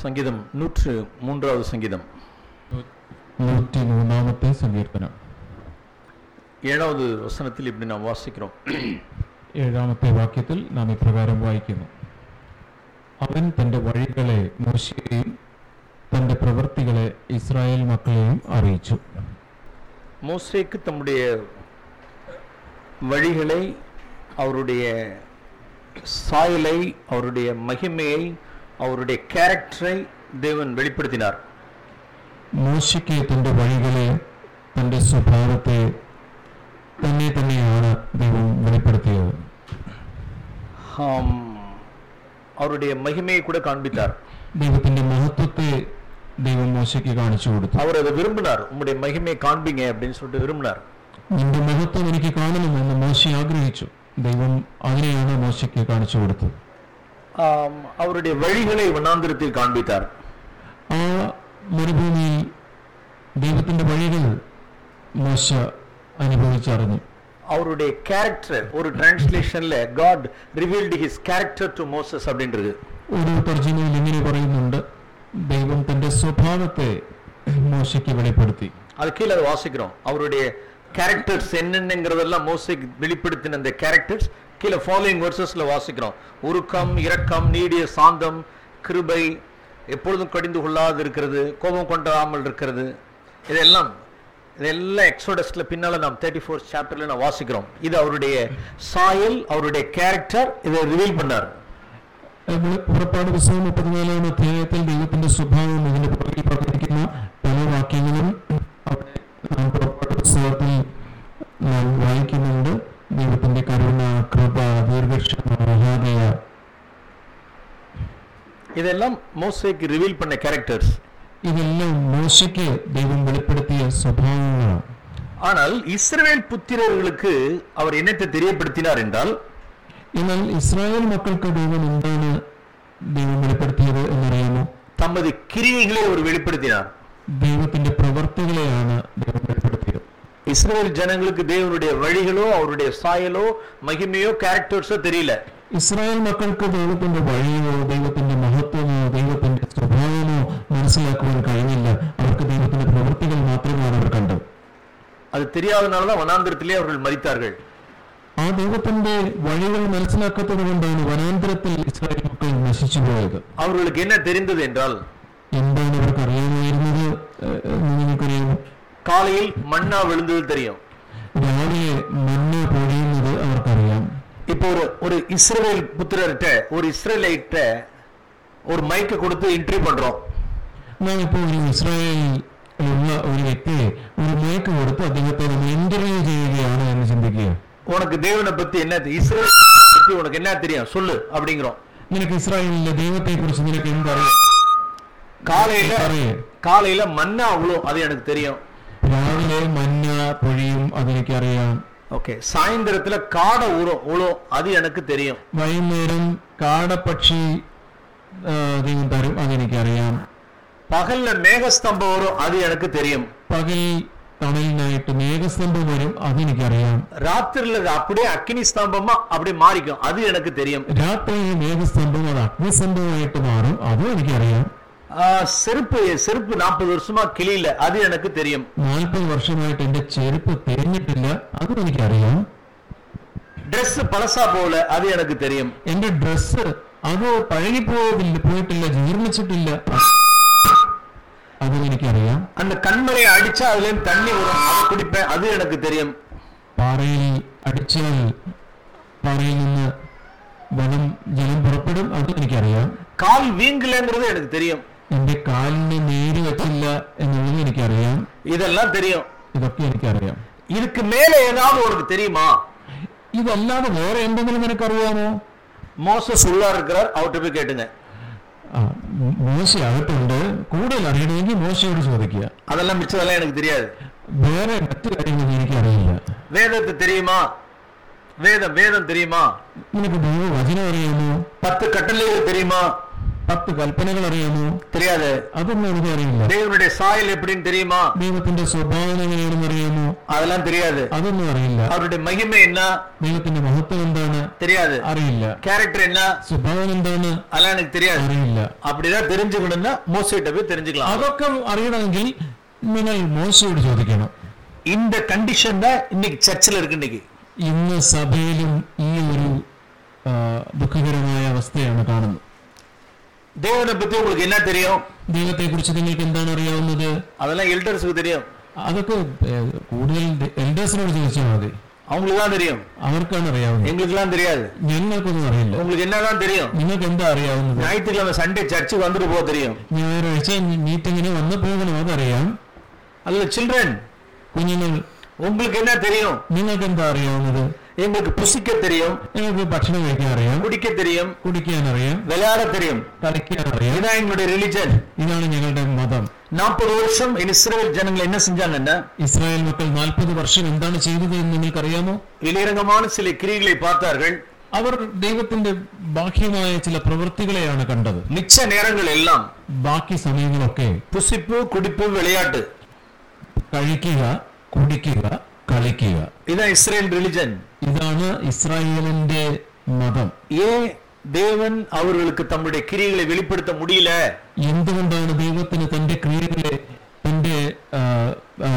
சங்கீதம் நூற்று மூன்றாவது சங்கீதம் നൂറ്റി മൂന്നാമത്തെ സങ്കീർത്തനം ஏழாவது வசனத்தில் இப்படி நாம் வாசிக்கிறோம் ഏഴാമത്തെ വാക്യത്തിൽ നാം ഇപ്രകാരം വായിക്കുന്നു അവൻ തന്റെ വഴികളെ മോശയെയും തന്റെ പ്രവൃത്തികളെ ഇസ്രായേൽ മക്കളെയും അറിയിച്ചു மோசேக்கு தம்முடைய வழிகளை அவருடைய சாயலை அவருடைய மகிமையை அவருடைய கேரக்டரை தேவன் வெளிப்படுத்தினார் മോശയ്ക്ക് തന്റെ വഴികളെ തന്റെ സ്വഭാവത്തെ തന്നെ തന്നെയാണ് ദൈവം വെളിപ്പെടുത്തിയത് ஆம், அவருடைய மகிமையை கூட காண்பித்தார் ദൈവത്തിന്റെ മഹത്വത്തെ ദൈവം മോശയ്ക്ക് കാണിച്ചു കൊടുത്തു அவர் அதை விரும்பினார் உம்முடைய மகிமையை காண்பீங்க அப்படின்னு சொல்லிட்டு விரும்பினார் നിന്റെ മഹത്വം എനിക്ക് കാണണമെന്ന് മോശ ആഗ്രഹിച്ചു ദൈവം അതിനെയാണ് മോശയ്ക്ക് കാണിച്ചു കൊടുത്തത് ஆம், அவருடைய வழிகளை வண்ணாந்திரத்தில் காண்பித்தார் ആ മരുഭൂമിയിൽ ദൈവത്തിന്റെ വഴികൾ മോശ അനുഭവിച്ചറിഞ്ഞു அவருடைய கேரக்டர் ஒரு டிரான்ஸ்லேஷன்ல God revealed his character to Moses அப்படின்றது ഒരു തർജ്ജമയിൽ ഇങ്ങനെ പറയുന്നുണ്ട് ദൈവം തന്റെ സ്വഭാവത്തെ മോശയ്ക്ക് വെളിപ്പെടുത്തി அது கீழே அதை வாசிக்கிறோம் அவருடைய கேரக்டர்ஸ் என்னென்னங்கிறதெல்லாம் மோசைக்கு வெளிப்படுத்தின அந்த கேரக்டர்ஸ் கீழே ஃபாலோயிங் வெர்சஸ்ல வாசிக்கிறோம் உருக்கம் இரக்கம் நீடிய சாந்தம் கிருபை எப்பொழுதும் கடிந்து கொள்ளாது இருக்கிறது கோபம் கொண்டாமல் இருக்கிறது இதெல்லாம் இதெல்லாம் எக்ஸோடஸ்ல பின்னால நாம் தேர்ட்டி ஃபோர்த் சாப்டர்ல நான் வாசிக்கிறோம் இது அவருடைய சாயல் அவருடைய கேரக்டர் இதை ரிவீல் பண்ணார் നമ്മൾ പുറപ്പാട് പുസ്തകം മുപ്പത്തിനാലാം അധ്യായത്തിൽ ദൈവത്തിന്റെ സ്വഭാവം ഇതിന്റെ പുറകിൽ പറഞ്ഞിരിക്കുന്ന പല വാക്യങ്ങളും അവിടെ നാം പുറപ്പാട് പുസ്തകത്തിൽ നാം വായിക്കുന്നുണ്ട് ദൈവത്തിന്റെ കരുണ കൃപ ദീർഘക്ഷമ മഹാദയ இதெல்லாம் மோசைக்கு ரிவீல் பண்ண கேரக்டர்ஸ் ഇതെല്ലാം മോശയ്ക്ക് ദൈവം വെളിപ്പെടുത്തിയ സ്വഭാവങ്ങളാണ് ஆனால் இஸ்ரவேல் புத்திரர்களுக்கு அவர் என்னத்தை தெரியப்படுத்தினார் என்றால் എന്നാൽ ഇസ്രായേൽ മക്കൾക്ക് ദൈവം എന്താണ് ദൈവം വെളിപ്പെടുത്തിയത് എന്നറിയാമോ தமது கிரியைகளை அவர் வெளிப்படுத்தினார் ദൈവത്തിന്റെ പ്രവർത്തികളെയാണ് ദൈവം വെളിപ്പെടുത്തിയത് இஸ்ரவேல் ஜனங்களுக்கு தேவனுடைய வழிகளோ அவருடைய சாயலோ மகிமையோ கேரக்டர்ஸோ தெரியல ഇസ്രായേൽ മക്കൾക്ക് ദൈവത്തിന്റെ വഴിയോ ദൈവത്തിന്റെ മഹത്വമോ ദൈവത്തിന്റെ സ്വഭാവമോ മനസ്സിലാക്കുവാൻ കഴിഞ്ഞില്ല അവർക്ക് ദൈവത്തിന്റെ പ്രവൃത്തികൾ മാത്രമാണ് അവർ കണ്ടത് அது தெரியாதனாலதான் வனாந்திரத்திலே அவர்கள் மறித்தார்கள் ആ ദൈവത്തിന്റെ വഴികൾ മനസ്സിലാക്കാത്തത് കൊണ്ടാണ് വനാന്തരത്തിൽ ഇസ്രായേൽ മക്കൾ നശിച്ചു പോയത് அவர்களுக்கு என்ன தெரிந்தது என்றால் എന്താണ് അവർക്ക് അറിയാമായിരുന്നത് ഏഹ്, എന്ന് നിങ്ങൾക്കറിയാമോ காலையில் மண்ணா விழுந்தது தெரியும் രാവിലെ മഞ്ഞ പൊഴിയുന്നത് അവർക്കറിയാം இப்போ ஒரு ஒரு இஸ்ரவேல் புத்திரர்கிட்ட ஒரு இஸ்ரேலைட்ட ஒரு மைக்கை கொடுத்து இன்டர்வியூ பண்றோம் നാം ഇപ്പോൾ ഒരു ഇസ്രായേലിലുള്ള ഒരു വ്യക്തിയെ ഒരു മയക്ക് കൊടുത്ത് അദ്ദേഹത്തെ നമ്മൾ ഇന്റർവ്യൂ ചെയ്യുകയാണ് എന്ന് ചിന്തിക്കുക உனக்கு தேவனை பத்தி என்ன தெ- இஸ்ரவேல் பத்தி உனக்கு என்ன தெரியும் சொல்லு அப்படிங்கிறோம் നിനക്ക് ഇസ്രായേലിലെ ദൈവത്തെ കുറിച്ച് നിനക്ക് എന്തറിയാം காலையில അറിയേ காலையில மண்ணா அவ்வளோ அது எனக்கு தெரியும் രാവിലെ മഞ്ഞ പൊഴിയും അതെനിക്കറിയാം ஓகே சாயந்தரத்துல காடை ஊறும் உழும் அது எனக்கு தெரியும் വൈകുന്നേരം കാടപ്പക്ഷി ആ, ദൈവം തരും അതെനിക്കറിയാം பகல்ல மேகஸ்தம்பம் வரும் அது எனக்கு தெரியும் പകൽ തണലിനായിട്ട് മേഘസ്തംഭം വരും അതെനിക്കറിയാം ராத்திரில அது அப்படியே அக்கினி ஸ்தம்பமா அப்படியே மாறிக்கும் அது எனக்கு தெரியும் രാത്രി മേഘസ്തംഭം അത് അഗ്നിസ്തംഭമായിട്ട് മാറും അതും എനിക്കറിയാം ஆஹ், செருப்பு செருப்பு நாற்பது வருஷமா கிளியில அது எனக்கு தெரியும் നാൽപ്പത് വർഷമായിട്ട് എന്റെ ചെരുപ്പ് തിരിഞ്ഞിട്ടില്ല അതും എനിക്കറിയാം Dress பழசா போல அது எனக்கு தெரியும் എന്റെ ഡ്രസ്സ് അത് പഴകിപ്പോയില്ല പോയിട്ടില്ല ജീർണിച്ചിട്ടില്ല അതും എനിക്കറിയാം அந்த கண்மலையை அடிச்சா அதுல இருந்து தண்ணி வரும் அதை குடிப்பேன் அது எனக்கு தெரியும் പാറയിൽ അടിച്ചാൽ പാറയിൽ നിന്ന് വെള്ളം ജലം പുറപ്പെടും അതും എനിക്കറിയാം கால் வீங்கலைங்கிறது எனக்கு தெரியும் എന്റെ കാലിന് നീര് വെച്ചില്ല എന്നുള്ളത് എനിക്കറിയാം இதெல்லாம் தெரியும் ഇതൊക്കെ എനിക്കറിയാം இதுக்கு மேல ஏதாவது உனக்கு தெரியுமா ഇതല്ലാതെ വേറെ എന്തെങ്കിലും നിനക്കറിയാമോ மோசஸ் உள்ளா இருக்கிறார் அவர்கிட்ட போய் கேட்டுங்க ആ മോ- മോശ അകത്തുണ്ട് കൂടുതൽ അറിയണമെങ്കിൽ മോശയോട് ചോദിക്കുക அதெல்லாம் மிச்சதெல்லாம் எனக்கு தெரியாது വേറെ മറ്റു കാര്യങ്ങൾ എനിക്കറിയില്ല வேதத்தை தெரியுமா வேதம் வேதம் தெரியுமா നിനക്ക് ദൈവ വചനം അറിയാമോ பத்து கட்டளைகள் தெரியுமா പത്ത് കൽപ്പനകൾ അറിയാമോ தெரியாது അതൊന്നും എനിക്ക് അറിയില്ല தேவனுடைய சாயல் எப்படின்னு தெரியுமா ദൈവത്തിന്റെ സ്വഭാവം എങ്ങനെയാണെന്ന് അറിയാമോ அதெல்லாம் தெரியாது അതൊന്നും അറിയില്ല அவருடைய மகிமை என்ன ദൈവത്തിന്റെ മഹത്വം എന്താണ് தெரியாது അറിയില്ല கேரக்டர் என்ன സ്വഭാവം എന്താണ് அதெல்லாம் எனக்கு தெரியாது അറിയില്ല அப்படிதான் தெரிஞ்சுக்கணும்னா மோசிட்ட போய் தெரிஞ்சுக்கலாம் അതൊക്കെ അറിയണമെങ്കിൽ നിങ്ങൾ മോശയോട് ചോദിക്കണം இந்த கண்டிஷன் தான் இன்னைக்கு சர்ச்சில் இருக்கு இன்னைக்கு ഇന്ന് സഭയിലും ഈ ഒരു ആ, ദുഃഖകരമായ അവസ്ഥയാണ് കാണുന്നത് தேவனை பத்தி உங்களுக்கு என்ன தெரியும் ദൈവത്തെ കുറിച്ച് നിങ്ങൾക്ക് എന്താണ് അറിയാവുന്നത് அதெல்லாம் எல்டர்ஸுக்கு தெரியும் അതൊക്കെ ഏ, കൂടുതൽ എൽഡേഴ്സിനോട് ചോദിച്ചാൽ മതി அவங்களுக்கு தான் தெரியும் അവർക്കാണ് അറിയാവുന്നത് எங்களுக்குலாம் தெரியாது ഞങ്ങൾക്കൊന്നും അറിയില്ല உங்களுக்கு என்னதான் தெரியும் നിങ്ങൾക്ക് എന്താ അറിയാവുന്നത് ஞாயிற்றுக்கிழமை சண்டே சர்ச்சுக்கு வந்துட்டு போக தெரியும் ഞായറാഴ്ച മീറ്റിങ്ങിന് വന്നു പോകണം അതറിയാം அல்ல சில்ட்ரன் കുഞ്ഞുങ്ങൾ உங்களுக்கு என்ன தெரியும் നിങ്ങൾക്ക് എന്താ അറിയാവുന്നത് எங்களுக்கு புசிக்க தெரியும் നിങ്ങൾക്ക് ഭക്ഷണം കഴിക്കാൻ അറിയാം குடிக்க தெரியும் കുടിക്കാൻ അറിയാം விளையாட தெரியும் കളിക്കാൻ അറിയാം இதுதான் எங்களுடைய ரிலிஜன் ഇതാണ് ഞങ്ങളുടെ മതം நாற்பது வருஷம் இஸ்ரேல் ஜனங்கள் என்ன செஞ்சாங்கன்னா ഇസ്രായേൽ മക്കൾ നാൽപ്പത് വർഷം എന്താണ് ചെയ്തത് എന്ന് നിങ്ങൾക്കറിയാമോ வெளிரங்கமான சில கிரிகளை பார்த்தார்கள் അവർ ദൈവത്തിന്റെ ബാഹ്യമായ ചില പ്രവൃത്തികളെയാണ് കണ്ടത് மிச்ச நேரங்கள் எல்லாம் ബാക്കി സമയങ്ങളൊക്കെ புசிப்பு குடிப்பு விளையாட்டு കഴിക്കുക കുടിക്കുക കളിക്കുക இதுதான் இஸ்ரேல் ரிலிஜன் ഇതാണ് ഇസ്രായേലിന്റെ മതം ஏன் தேவன் அவர்களுக்கு தம்முடைய கிரிகளை வெளிப்படுத்த முடியல എന്തുകൊണ്ടാണ് ദൈവത്തിന് തന്റെ ക്രിയകളെ തന്റെ ആ, ആ,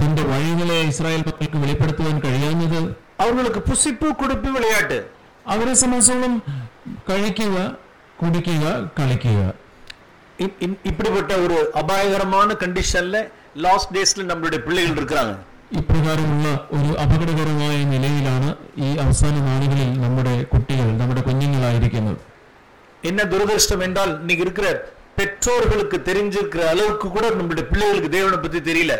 തന്റെ വഴികളെ ഇസ്രായേൽ മക്കൾക്ക് വെളിപ്പെടുത്തുവാൻ കഴിയാഞ്ഞത് அவர்களுக்கு புசிப்பு குடிப்பு விளையாட்டு അവരെ സംബന്ധിച്ചോളം കഴിക്കുക കുടിക്കുക കളിക്കുക இ- இ- இப்படிப்பட்ட ஒரு அபாயகரமான கண்டிஷன்ல லாஸ்ட் டேஸ்ல நம்மளுடைய பிள்ளைகள் இருக்கிறாங்க ഇപ്രകാരമുള്ള ഒരു അപകടകരമായ നിലയിലാണ് ഈ അവസാന നാളുകളിൽ നമ്മുടെ കുട്ടികൾ നമ്മുടെ കുഞ്ഞുങ്ങളായിരിക്കുന്നത് என்ன துரதிருஷ்டம் என்றால் இன்னைக்கு இருக்கிற பெற்றோர்களுக்கு தெரிஞ்சிருக்கிற அளவுக்கு கூட நம்மளுடைய பிள்ளைகளுக்கு தேவனை பத்தி தெரியல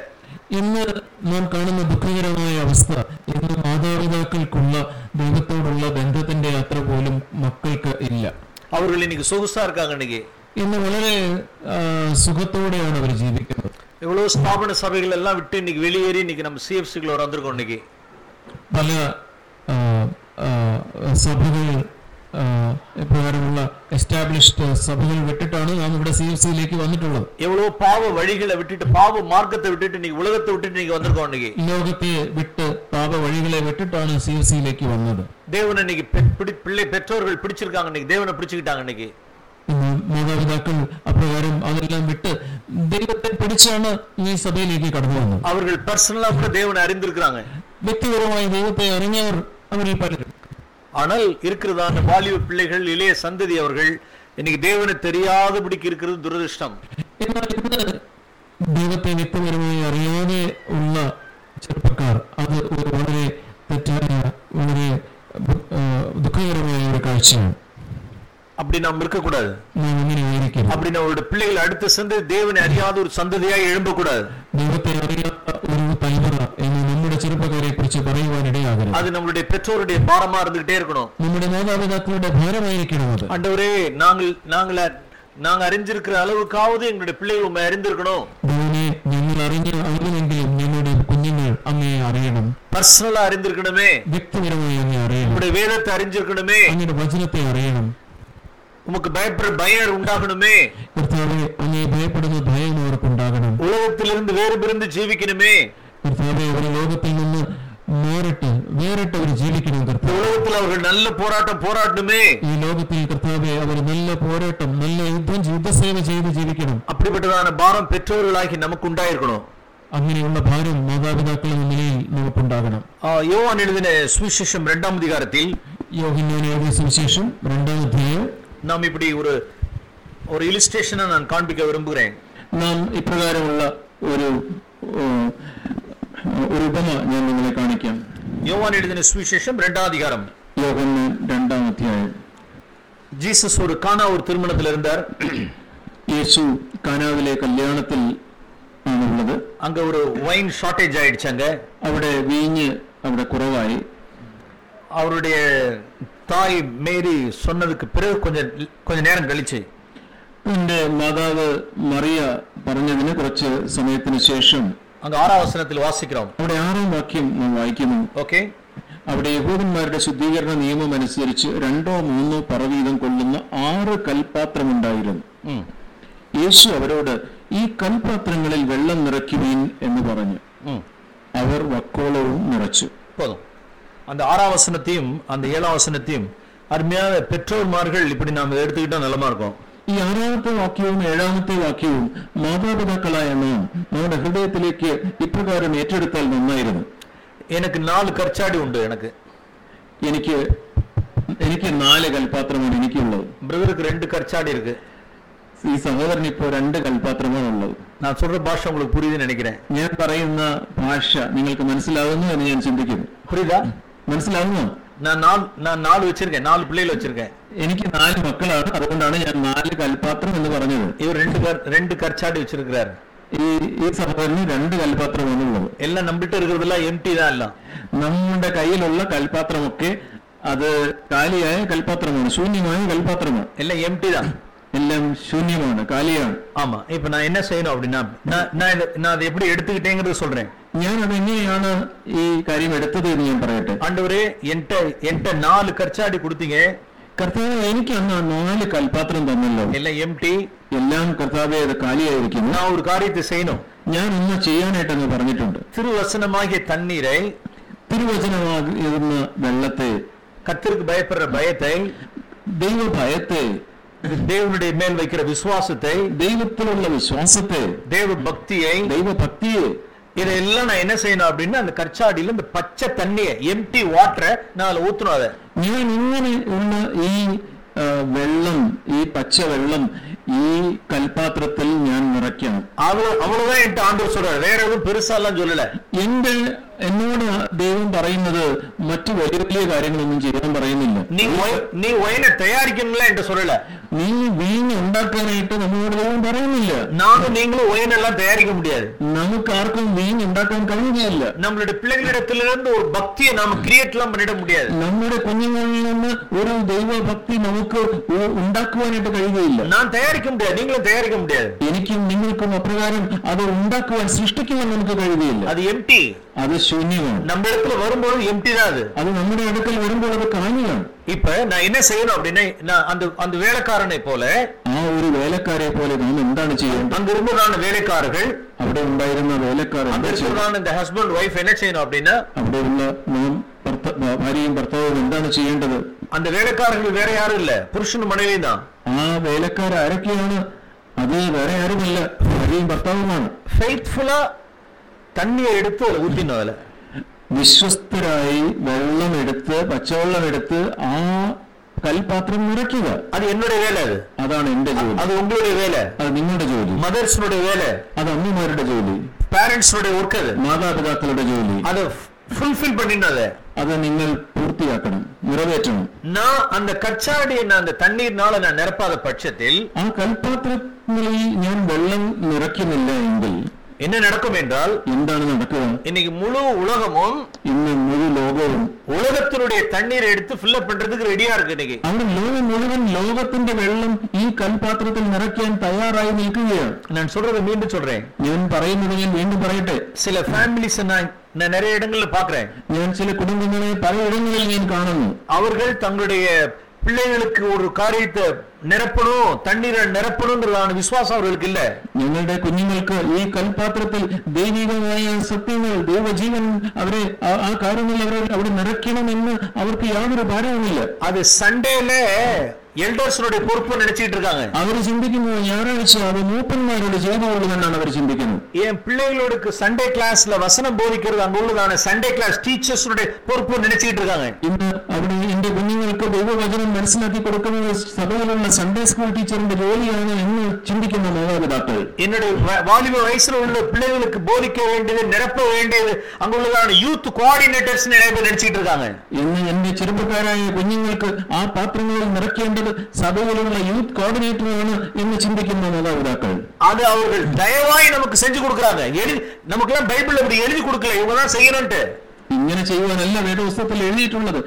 ഇന്ന് നാം കാണുന്ന ദുഃഖകരമായ അവസ്ഥ ഇന്ന് മാതാപിതാക്കൾക്കുള്ള ദൈവത്തോടുള്ള ബന്ധത്തിന്റെ അത്ര പോലും മക്കൾക്ക് ഇല്ല அவர்கள் இன்னைக்கு சொகுசா இருக்காங்க இன்னைக்கு ഇന്ന് വളരെ ആ, സുഖത്തോടെയാണ് അവർ ജീവിക്കുന്നത് எவ்வளவு ஸ்தாபன சபைகள் எல்லாம் விட்டு இன்னைக்கு வெளியேறி இன்னைக்கு நம்ம சிஎஃப்சிக்குள்ள வந்திருக்கோம் இன்னைக்கு പല ആ, ആ, സഭകൾ ആ, ഇപ്രകാരമുള്ള എസ്റ്റാബ്ലിഷ്ഡ് സഭകൾ വിട്ടിട്ടാണ് നാം ഇവിടെ സി എഫ് സിയിലേക്ക് വന്നിട്ടുള്ളത് எவ்வளவு பாவ வழிகளை விட்டுட்டு பாவ மார்க்கத்தை விட்டுட்டு இன்னைக்கு உலகத்தை விட்டுட்டு இன்னைக்கு வந்திருக்கோம் இன்னைக்கு ലോകത്തെ വിട്ട് പാപ വഴികളെ വിട്ടിട്ടാണ് സി എഫ് സിയിലേക്ക് വന്നത് தேவனை இன்னைக்கு பெ- பிடி- பிள்ளை பெற்றோர்கள் பிடிச்சிருக்காங்க இன்னைக்கு தேவனை பிடிச்சுக்கிட்டாங்க இன்னைக்கு ഇന്ന് മാതാപിതാക്കൾ അപ്രകാരം അതെല്ലാം വിട്ട് ദൈവത്തെ പിടിച്ചാണ് ഈ സഭയിലേക്ക് കടന്നു വന്നത് அவர்கள் பர்சனலா கூட தேவனை அறிந்திருக்கிறாங்க വ്യക്തിപരമായി ദൈവത്തെ അറിഞ്ഞവർ അവരിൽ പലരും ஆனால் இருக்கிறதான வாலிப பிள்ளைகள் இளைய சந்ததி அவர்கள் இன்னைக்கு தேவனை தெரியாதபடிக்கு இருக்கிறது துரதிருஷ்டம் എന്നാൽ ഇന്ന് ദൈവത്തെ വ്യക്തിപരമായി അറിയാതെ ഉള്ള ചെറുപ്പക്കാർ അത് ഒരു വളരെ തെറ്റായ വളരെ ആ, ദുഃഖകരമായ ഒരു കാഴ്ചയാണ് அப்படி நாம் இருக்கக்கூடாது നാം അങ്ങനെ ആയിരിക്കരുത് அப்படி நம்மளுடைய பிள்ளைகள் அடுத்த சந்ததி தேவனை அறியாத ஒரு சந்ததியாய் எழும்பக்கூடாது ദൈവത്തെ അറിയാത്ത ഒരു തലമുറ എന്ന് നമ്മുടെ ചെറുപ്പക്കാരെ കുറിച്ച് പറയുവാനിടയാകരുത് அது நம்மளுடைய பெற்றோருடைய பாரமா இருந்துகிட்டே இருக்கணும் നമ്മുടെ മാതാപിതാക്കളുടെ ഭാരമായിരിക്കണം അത് ஆண்டவரே நாங்கள் நாங்கள நாங்க அறிஞ்சிருக்கிற அளவுக்காவது எங்களுடைய பிள்ளைகள் உண்மை அறிந்திருக்கணும் ദൈവനെ ഞങ്ങൾ അറിഞ്ഞ അറിയുമെങ്കിലും ഞങ്ങളുടെ കുഞ്ഞുങ്ങൾ അങ്ങയെ അറിയണം பர்சனலா அறிந்திருக்கணுமே വ്യക്തിപരമായി അങ്ങേ അറിയണം உங்களுடைய வேதத்தை அறிஞ்சிருக்கணுமே അങ്ങയുടെ വചനത്തെ അറിയണം உமக்கு பயப்படுற பயம் உண்டாகணுமே കർത്താവെ അങ്ങേ ഭയപ്പെടുന്ന ഭയം അവർക്കുണ്ടാകണം உலகத்திலிருந்து வேறு பிரிந்து ஜீவிக்கணுமே കർത്താവെ ഒരു ലോകത്തിൽ നിന്ന് മാറിട്ട് വേറിട്ട് അവർ ജീവിക്കണം இந்த കർത്താവ് உலகத்தில் அவர்கள் நல்ல போராட்டம் போராட்டணுமே ഈ ലോകത്തിൽ കർത്താവെ അവർ നല്ല പോരാട്ടം നല്ല യുദ്ധം യുദ്ധസേവ ചെയ്ത് ജീവിക്കണം அப்படிப்பட்டதான பாரம் பெற்றோர்களாகி நமக்கு உண்டாயிருக்கணும் അങ്ങനെയുള്ള ഭാരം മാതാപിതാക്കൾ എന്ന നിലയിൽ നമുക്കുണ്ടാകണം ஆ, யோவான் எழுதின சுவிசேஷம் இரண்டாம் அதிகாரத்தில் യോഹിന്നാൻ എഴുതിയ സുവിശേഷം രണ്ടാം അധ്യായം நாம் இப்படி ஒரு ஒரு இலிஸ்ட்ரேஷனை நான் காண்பிக்க விரும்புகிறேன் നാം ഇപ്രകാരമുള്ള ഒരു ഉം, ഒരു ഉപമ ഞാൻ നിങ്ങളെ കാണിക്കാം யோவான் எழுதின சுவிசேஷம் இரண்டாம் அதிகாரம் യോഹന്നാൻ രണ്ടാം അധ്യായം ஜீசஸ் ஒரு கானா ஒரு திருமணத்தில் இருந்தார் യേശു കാനാവിലെ കല്യാണത്തിൽ ആണുള്ളത് அங்க ஒரு ஒயின் ஷார்ட்டேஜ் ஆயிடுச்சு அங்க അവിടെ വീഞ്ഞ് അവിടെ കുറവായി அவருடைய தாய் மேரி சொன்னதுக்கு பிறகு கொஞ்சம் கொஞ்ச நேரம் கழிச்சு എന്റെ മാതാവ് മറിയ പറഞ്ഞതിന് കുറച്ച് സമയത്തിന് ശേഷം அங்க ஆறாம் வசனத்தில் வாசிக்கிறோம் അവിടെ ആറാം വാക്യം നാം വായിക്കുന്നു ஓகே അവിടെ യഹൂദന്മാരുടെ ശുദ്ധീകരണ നിയമം അനുസരിച്ച് രണ്ടോ മൂന്നോ പറവീതം കൊള്ളുന്ന ആറ് കൽപാത്രമുണ്ടായിരുന്നു ம் യേശു അവരോട് ഈ കൽപാത്രങ്ങളിൽ വെള്ളം നിറയ്ക്കുവീൻ എന്ന് പറഞ്ഞു ம் അവർ വക്കോളവും നിറച്ചു போதும் அந்த ஆறாம் வசனத்தையும் அந்த ஏழாம் வசனத்தையும் அருமையான பெற்றோர்மார்கள் இப்படி நாம் எடுத்துக்கிட்டா நலமா இருக்கும் ഈ ആറാമത്തെ വാക്യവും ഏഴാമത്തെ വാക്യവും മാതാപിതാക്കളായ നാം നമ്മുടെ ഹൃദയത്തിലേക്ക് ഇപ്രകാരം ഏറ്റെടുത്താൽ നന്നായിരുന്നു எனக்கு நாலு கற்சாடி உண்டு எனக்கு എനിക്ക് എനിക്ക് നാല് കൽപാത്രമാണ് എനിക്കുള്ളത് பிரதருக்கு ரெண்டு கற்சாடி இருக்கு ഈ സഹോദരൻ ഇപ്പോൾ രണ്ട് കൽപാത്രമാണ് ഉള്ളത് நான் சொல்ற பாஷை உங்களுக்கு புரியுதுன்னு நினைக்கிறேன் ഞാൻ പറയുന്ന ഭാഷ നിങ്ങൾക്ക് മനസ്സിലാകുന്നു എന്ന് ഞാൻ ചിന്തിക്കുന്നു புரியுதா മനസ്സിലാകുന്നു நான் நாலு நான் நாலு வச்சிருக்கேன் நாலு பிள்ளைகள் வச்சிருக்கேன் എനിക്ക് നാല് മക്കളാണ് അതുകൊണ്ടാണ് ഞാൻ നാല് കൽപാത്രം എന്ന് പറഞ്ഞത് இவர் ரெண்டு கர் ரெண்டு கற்சாடி வச்சிருக்கிறாரு ഈ ഈ സഹോദരന് രണ്ട് കൽപാത്രമാണ് ഉള്ളത് எல்லாம் நம்மகிட்ட இருக்கிறதெல்லாம் எம்டி தான் எல்லாம் നമ്മുടെ കയ്യിലുള്ള കൽപാത്രമൊക്കെ അത് കാലിയായ കൽപാത്രമാണ് ശൂന്യമായ കൽപാത്രമാണ് எல்லாம் எம்டி தான் എല്ലാം ശൂന്യമാണ് കാലിയാണ് ஆமா இப்ப நான் என்ன செய்யணும் அப்படின்னா நான் நான் இதை நான் அதை எப்படி எடுத்துக்கிட்டேங்கிறது சொல்றேன் ഞാൻ അതെങ്ങനെയാണ് ഈ കാര്യം എടുത്തത് എന്ന് ഞാൻ പറയട്ടെ ஆண்டவரே என்கிட்ட என்கிட்ட நாலு கற்சாடி கொடுத்தீங்க കർത്താവ് എനിക്ക് അന്ന് ആ നാല് കൽപാത്രം തന്നല്ലോ எல்லாம் எம்டி എല്ലാം കർത്താവെ അത് കാലിയായിരിക്കുന്നു நான் ஒரு காரியத்தை செய்யணும் ഞാൻ ഒന്ന് ചെയ്യാനായിട്ടെന്ന് പറഞ്ഞിട്ടുണ്ട് திருவசனமாகிய தண்ணீரை തിരുവചനമാകുന്ന വെള്ളത്തെ கத்திற்கு பயப்படுற பயத்தை ദൈവഭയത്തെ தேவனுடைய மேல் வைக்கிற விசுவாசத்தை ദൈവത്തിലുള്ള വിശ്വാസത്തെ தேவ பக்தியை ദൈവഭക്തിയെ இதெல்லாம் நான் என்ன செய்யணும் அப்படின்னா அந்த கற்சாடியில இந்த பச்சை தண்ணியை எம்டி வாட்டரை நான் அதுல ஊத்தணும் அதை ഞാൻ ഇങ്ങനെ ഉള്ള ഈ ആ, വെള്ളം ഈ പച്ച വെള്ളം ഈ കൽപാത്രത്തിൽ ഞാൻ നിറയ്ക്കണം அவ்வளவு அவ்வளவுதான் என்கிட்ட ஆண்டவர் சொல்றாரு வேற எதுவும் பெருசா எல்லாம் சொல்லல എന്റെ എന്നോട് ദൈവം പറയുന്നത് മറ്റു വലിയ വലിയ കാര്യങ്ങളൊന്നും ചെയ്യാൻ പറയുന്നില്ല நீ ஒய- நீ ஒயனை தயாரிக்கணும்ல என்கிட்ட சொல்லல നീ വീഞ്ഞ് ഉണ്ടാക്കാനായിട്ട് നമ്മളോട് ദൈവം പറയുന്നില്ല നാമും നിങ്ങളും ഒയനല്ല തയ്യാറിക്ക മുടിയാതെ നമുക്ക് ആർക്കും വീഞ്ഞ് ഉണ്ടാക്കാൻ കഴിയുകയില്ല നമ്മളുടെ പിള്ളേരിടത്തിലിരുന്ന് ഒരു ഭക്തിയെ നാം ക്രിയേറ്റ് എല്ലാം പണിയിട മുടിയാതെ നമ്മുടെ കുഞ്ഞുങ്ങളിൽ നിന്ന് ഒരു ദൈവഭക്തി നമുക്ക് ഉണ്ടാക്കുവാനായിട്ട് കഴിയുകയില്ല നാം തയ്യാറിക്ക മുടിയാതെ നിങ്ങളും തയ്യാറിക്ക മുടിയാതെ എനിക്കും നിങ്ങൾക്കും അപ്രകാരം അത് ഉണ്ടാക്കുവാൻ സൃഷ്ടിക്കുവാൻ നമുക്ക് കഴിയുകയില്ല അത് എം ടി അത് ശൂന്യമാണ് நம்ம இடத்துல வரும்போது எம்டி தான் அது അത് നമ്മുടെ അടുക്കൽ വരുമ്പോൾ അത് കാലിയാണ് இப்ப நான் என்ன செய்யணும் அப்படின்னா நான் அந்த அந்த வேலைக்காரனை போல ആ ഒരു വേലക്കാരെ പോലെ നാം എന്താണ് ചെയ്യേണ്ടത് அங்க இருந்ததான வேலைக்காரர்கள் അവിടെ ഉണ്ടായിരുന്ന വേലക്കാർ அங்க എന്താ ചെയ്യേണ്ടത്? இருக்கிறதான இந்த ஹஸ்பண்ட் ஒய்ஃப் என்ன செய்யணும் அப்படின்னா അവിടെയുള്ള നാം ഭർത്ത- ഭാര്യയും ഭർത്താവും എന്താണ് ചെയ്യേണ്ടത് அந்த வேலைக்காரர்கள் வேற யாரும் இல்ல புருஷன் மனைவி தான் ആ വേലക്കാർ ആരൊക്കെയാണ് അത് വേറെ ആരുമല്ല ഭാര്യയും ഭർത്താവുമാണ് ஃபெய்த்ஃபுல்லா தண்ணியை எடுத்து அதில் ஊற்றினோம் அதில் വിശ്വസ്തരായി വെള്ളം എടുത്ത് പച്ചവെള്ളം എടുത്ത് ആ കൽപാത്രം നിറയ്ക്കുക അത് എന്നുടേ വേല അത് അതാണ് എന്റെ ജോലി അത് ഉങ്ങളുടെ വേല അത് നിങ്ങളുടെ ജോലി മദേഴ്സിനുടെ വേല അത് അമ്മമാരുടെ ജോലി പാരന്റ്സിനുടെ വർക്ക് അത് മാതാപിതാക്കളുടെ ജോലി അത് ഫുൾഫിൽ പണിണ്ടത് അത് നിങ്ങൾ പൂർത്തിയാക്കണം നിറവേറ്റണം நான் அந்த கச்சாடியை நான் அந்த தண்ணீர்னால நான் நிரப்பாத பட்சத்தில் ആ കൽപാത്രങ്ങളിൽ ഞാൻ വെള്ളം നിറയ്ക്കുന്നില്ല എങ്കിൽ என்ன நடக்கும் என்றால் എന്താണ് നടക്കുക இன்னைக்கு முழு உலகமும் ഇന്ന് മുഴു ലോകവും உலகத்தினுடைய தண்ணீரை எடுத்து ஃபில்லப் பண்றதுக்கு ரெடியா இருக்கு இன்னைக்கு അവിടെ ലോകം മുഴുവൻ ലോകത്തിന്റെ വെള്ളം ഈ കൽപാത്രത്തിൽ നിറയ്ക്കാൻ തയ്യാറായി നിൽക്കുകയാണ് நான் சொல்றதை மீண்டும் சொல்றேன் ഞാൻ പറയുന്നത് ഞാൻ വീണ്ടും പറയട്ടെ சில ஃபேமிலிஸ் நான் நான் நிறைய இடங்கள்ல பாக்குறேன் ഞാൻ ചില കുടുംബങ്ങളെ പലയിടങ്ങളിൽ ഞാൻ കാണുന്നു அவர்கள் தங்களுடைய பிள்ளைகளுக்கு ஒரு காரியத்தை நிரப்பணும் தண்ணீரை நிரப்பணுங்கிறதான விசுவாசம் அவர்களுக்கு இல்ல ഞങ്ങളുടെ കുഞ്ഞുങ്ങൾക്ക് ഈ കൽപാത്രത്തിൽ ദൈവികമായ സത്യങ്ങൾ ദൈവജീവൻ അവരെ ആ- ആ കാര്യങ്ങൾ അവരെ അവിടെ നിറയ്ക്കണമെന്ന് അവർക്ക് യാതൊരു ഭാരവുമില്ല அது சண்டேல எல்டர்ஸனுடைய பொறுப்பு நினைச்சிட்டு இருக்காங்க അവർ ചിന്തിക്കുന്നത് ഞായറാഴ്ച അത് മൂപ്പന്മാരുടെ ചെയ്തുകൊള്ളുമെന്നാണ് അവർ ചിന്തിക്കുന്നത് என் பிள்ளைகளுக்கு சண்டே கிளாஸ்ல வசனம் போதிக்கிறது அங்க உள்ளதான சண்டே கிளாஸ் டீச்சர்ஸனுடைய பொறுப்பு நினைச்சிட்டு இருக்காங்க ഇന്ന് അവിടെ എന്റെ കുഞ്ഞുങ്ങൾക്ക് ദൈവവചനം മനസ്സിലാക്കി കൊടുക്കുന്നത് സഭയിലുള്ള സൺഡേ സ്കൂൾ ടീച്ചറിന്റെ ജോലിയാണ് എന്ന് ചിന്തിക്കുന്ന മാതാപിതാക്കൾ என்னுடைய வ- வாலிப வயசுல உள்ள பிள்ளைகளுக்கு போதிக்க வேண்டியது நிரப்ப வேண்டியது அங்க உள்ளதான யூத் கோஆர்டினேட்டர்ஸ் நிறைய பேர் நினைச்சிட்டு இருக்காங்க എന്ന് എന്റെ ചെറുപ്പക്കാരായ കുഞ്ഞുങ്ങൾക്ക് ആ പാത്രങ്ങളിൽ നിറയ്ക്കേണ്ടത് സഭയിലുള്ള യൂത്ത് കോർഡിനേറ്ററാണ് എന്ന് ചിന്തിക്കുന്ന മാതാപിതാക്കൾ அது அவர்கள் தயவாய் நமக்கு செஞ்சு கொடுக்கறாங்க எழுதி நமக்கெல்லாம் பைபிள் அப்படி எழுதி கொடுக்கல இவங்க தான் செய்யணும்ட்டு ഇങ്ങനെ ചെയ്യുവാനല്ല വേദപുസ്തകത്തിൽ എഴുതിയിട്ടുള്ളത്